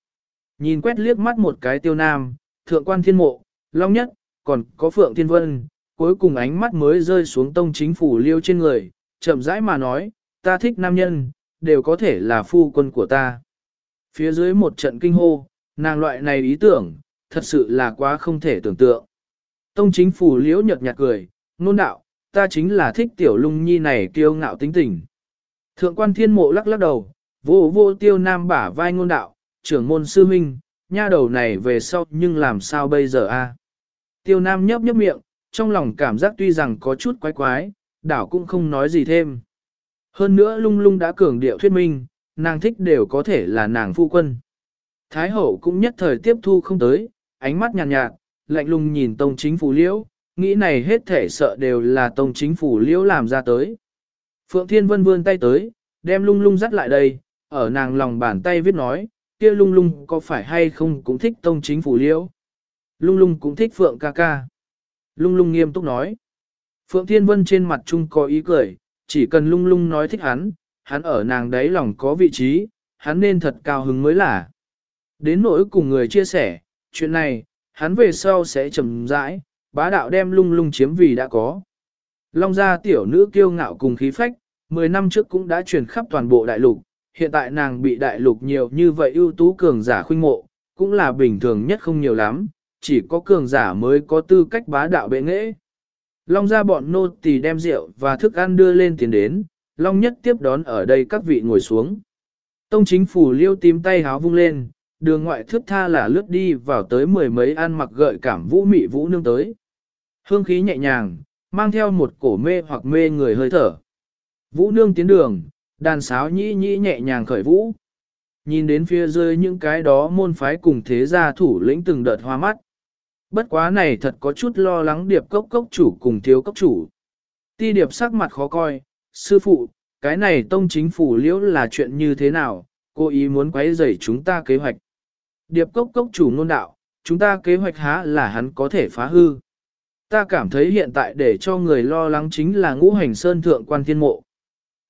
S1: Nhìn quét liếc mắt một cái tiêu nam, thượng quan thiên mộ, long nhất, còn có phượng thiên vân, cuối cùng ánh mắt mới rơi xuống tông chính phủ liêu trên người, chậm rãi mà nói, ta thích nam nhân, đều có thể là phu quân của ta. Phía dưới một trận kinh hô, nàng loại này ý tưởng, thật sự là quá không thể tưởng tượng. Tông chính phủ liễu nhật nhạt cười, nôn đạo, ta chính là thích tiểu lung nhi này kiêu ngạo tính tình. Thượng quan thiên mộ lắc lắc đầu, vô vô tiêu nam bả vai ngôn đạo, trưởng môn sư minh, nha đầu này về sau nhưng làm sao bây giờ a? Tiêu nam nhấp nhấp miệng, trong lòng cảm giác tuy rằng có chút quái quái, đảo cũng không nói gì thêm. Hơn nữa lung lung đã cường điệu thuyết minh, nàng thích đều có thể là nàng phu quân. Thái hậu cũng nhất thời tiếp thu không tới, ánh mắt nhàn nhạt, nhạt, lạnh lùng nhìn tông chính phủ liễu, nghĩ này hết thể sợ đều là tông chính phủ liễu làm ra tới. Phượng Thiên Vân vươn tay tới, đem lung lung dắt lại đây, ở nàng lòng bàn tay viết nói, kia lung lung có phải hay không cũng thích tông chính phủ liễu. Lung lung cũng thích Phượng ca ca. Lung lung nghiêm túc nói. Phượng Thiên Vân trên mặt trung có ý cười, chỉ cần lung lung nói thích hắn, hắn ở nàng đấy lòng có vị trí, hắn nên thật cao hứng mới là. Đến nỗi cùng người chia sẻ, chuyện này, hắn về sau sẽ chậm rãi, bá đạo đem lung lung chiếm vì đã có. Long gia tiểu nữ kiêu ngạo cùng khí phách, 10 năm trước cũng đã truyền khắp toàn bộ đại lục, hiện tại nàng bị đại lục nhiều như vậy ưu tú cường giả khuynh mộ, cũng là bình thường nhất không nhiều lắm, chỉ có cường giả mới có tư cách bá đạo bệ nghệ. Long ra bọn nô tỳ đem rượu và thức ăn đưa lên tiền đến, Long nhất tiếp đón ở đây các vị ngồi xuống. Tông chính phủ liêu tím tay háo vung lên, đường ngoại thước tha là lướt đi vào tới mười mấy ăn mặc gợi cảm vũ mị vũ nương tới. Hương khí nhẹ nhàng, mang theo một cổ mê hoặc mê người hơi thở. Vũ nương tiến đường, đàn sáo nhĩ nhĩ nhẹ nhàng khởi vũ. Nhìn đến phía dưới những cái đó môn phái cùng thế gia thủ lĩnh từng đợt hoa mắt. Bất quá này thật có chút lo lắng điệp cốc cốc chủ cùng thiếu cốc chủ. Ti điệp sắc mặt khó coi, sư phụ, cái này tông chính phủ liễu là chuyện như thế nào, cô ý muốn quấy rầy chúng ta kế hoạch. Điệp cốc cốc chủ nôn đạo, chúng ta kế hoạch há là hắn có thể phá hư. Ta cảm thấy hiện tại để cho người lo lắng chính là ngũ hành sơn thượng quan thiên mộ.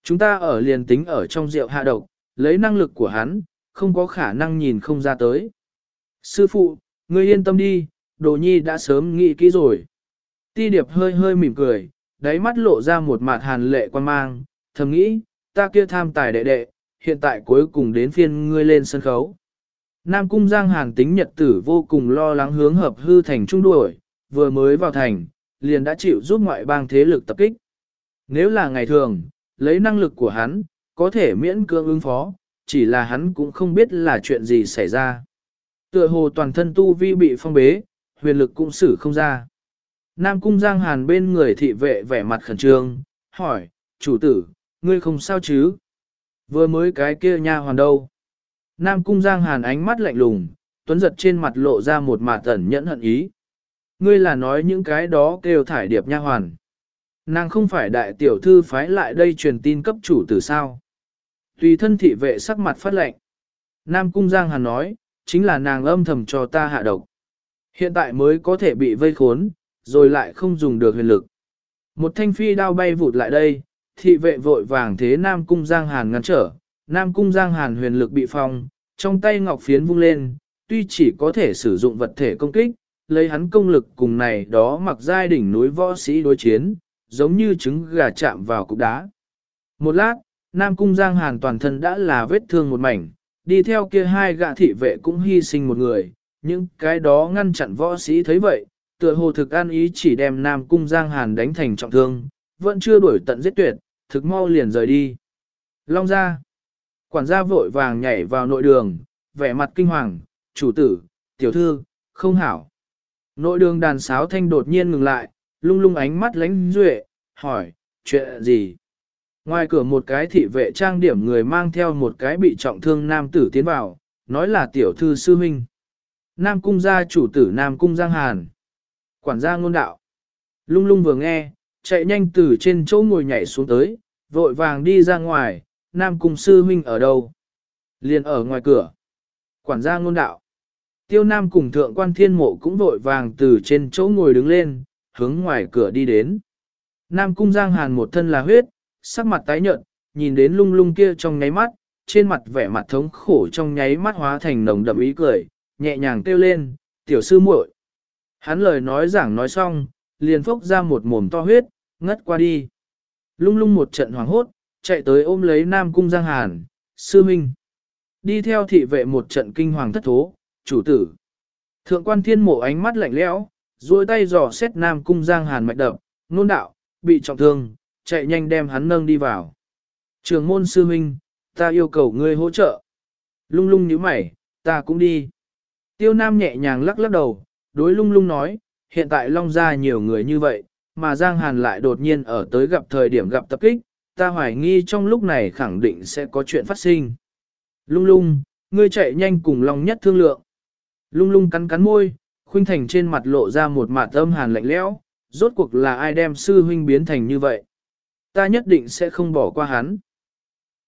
S1: Chúng ta ở liền tính ở trong rượu hạ độc, lấy năng lực của hắn, không có khả năng nhìn không ra tới. Sư phụ, ngươi yên tâm đi, đồ nhi đã sớm nghĩ kỹ rồi. Ti điệp hơi hơi mỉm cười, đáy mắt lộ ra một mặt hàn lệ quan mang, thầm nghĩ, ta kia tham tài đệ đệ, hiện tại cuối cùng đến phiên ngươi lên sân khấu. Nam Cung Giang Hàn tính nhật tử vô cùng lo lắng hướng hợp hư thành trung đuổi, vừa mới vào thành, liền đã chịu giúp ngoại bang thế lực tập kích. Nếu là ngày thường, lấy năng lực của hắn, có thể miễn cưỡng ứng phó, chỉ là hắn cũng không biết là chuyện gì xảy ra. Tựa hồ toàn thân tu vi bị phong bế, huyền lực cũng xử không ra. Nam Cung Giang Hàn bên người thị vệ vẻ mặt khẩn trương, hỏi, chủ tử, ngươi không sao chứ? Vừa mới cái kia nha hoàn đâu? Nam Cung Giang Hàn ánh mắt lạnh lùng, tuấn giật trên mặt lộ ra một mạt tẩn nhẫn hận ý. Ngươi là nói những cái đó kêu thải điệp nha hoàn. Nàng không phải đại tiểu thư phái lại đây truyền tin cấp chủ tử sao. Tùy thân thị vệ sắc mặt phát lệnh. Nam Cung Giang Hàn nói, chính là nàng âm thầm cho ta hạ độc. Hiện tại mới có thể bị vây khốn, rồi lại không dùng được huyền lực. Một thanh phi đao bay vụt lại đây, thị vệ vội vàng thế Nam Cung Giang Hàn ngăn trở, Nam Cung Giang Hàn huyền lực bị phong, trong tay ngọc phiến vung lên, tuy chỉ có thể sử dụng vật thể công kích, lấy hắn công lực cùng này đó mặc giai đỉnh núi võ sĩ đối chiến, giống như trứng gà chạm vào cục đá. Một lát, Nam Cung Giang Hàn toàn thân đã là vết thương một mảnh, đi theo kia hai gã thị vệ cũng hy sinh một người, những cái đó ngăn chặn võ sĩ thấy vậy, tựa hồ thực an ý chỉ đem Nam Cung Giang Hàn đánh thành trọng thương, vẫn chưa đuổi tận giết tuyệt, thực mau liền rời đi. Long ra, quản gia vội vàng nhảy vào nội đường, vẻ mặt kinh hoàng, chủ tử, tiểu thư, không hảo. Nội đường đàn sáo thanh đột nhiên ngừng lại, lung lung ánh mắt lánh duệ, hỏi, chuyện gì? Ngoài cửa một cái thị vệ trang điểm người mang theo một cái bị trọng thương nam tử tiến vào, nói là tiểu thư sư huynh. Nam cung gia chủ tử Nam cung Giang Hàn. Quản gia ngôn đạo. Lung lung vừa nghe, chạy nhanh từ trên chỗ ngồi nhảy xuống tới, vội vàng đi ra ngoài, Nam cung sư huynh ở đâu? Liền ở ngoài cửa. Quản gia ngôn đạo. Tiêu Nam cùng thượng quan thiên mộ cũng vội vàng từ trên chỗ ngồi đứng lên, hướng ngoài cửa đi đến. Nam cung Giang Hàn một thân là huyết, sắc mặt tái nhợt, nhìn đến lung lung kia trong nháy mắt, trên mặt vẻ mặt thống khổ trong nháy mắt hóa thành nồng đậm ý cười, nhẹ nhàng kêu lên, tiểu sư muội. Hắn lời nói giảng nói xong, liền phốc ra một mồm to huyết, ngất qua đi. Lung lung một trận hoảng hốt, chạy tới ôm lấy Nam Cung Giang Hàn, sư minh. Đi theo thị vệ một trận kinh hoàng thất thố, chủ tử. Thượng quan thiên mộ ánh mắt lạnh lẽo, duỗi tay dò xét Nam Cung Giang Hàn mạch đập, nôn đạo, bị trọng thương, chạy nhanh đem hắn nâng đi vào. Trường môn sư minh, ta yêu cầu ngươi hỗ trợ. Lung lung nhíu mày, ta cũng đi. Tiêu Nam nhẹ nhàng lắc lắc đầu, đối lung lung nói, hiện tại Long Gia nhiều người như vậy, mà Giang Hàn lại đột nhiên ở tới gặp thời điểm gặp tập kích, ta hoài nghi trong lúc này khẳng định sẽ có chuyện phát sinh. Lung lung, ngươi chạy nhanh cùng Long nhất thương lượng. Lung lung cắn cắn môi, khuynh thành trên mặt lộ ra một mặt âm hàn lạnh lẽo, rốt cuộc là ai đem sư huynh biến thành như vậy. Ta nhất định sẽ không bỏ qua hắn.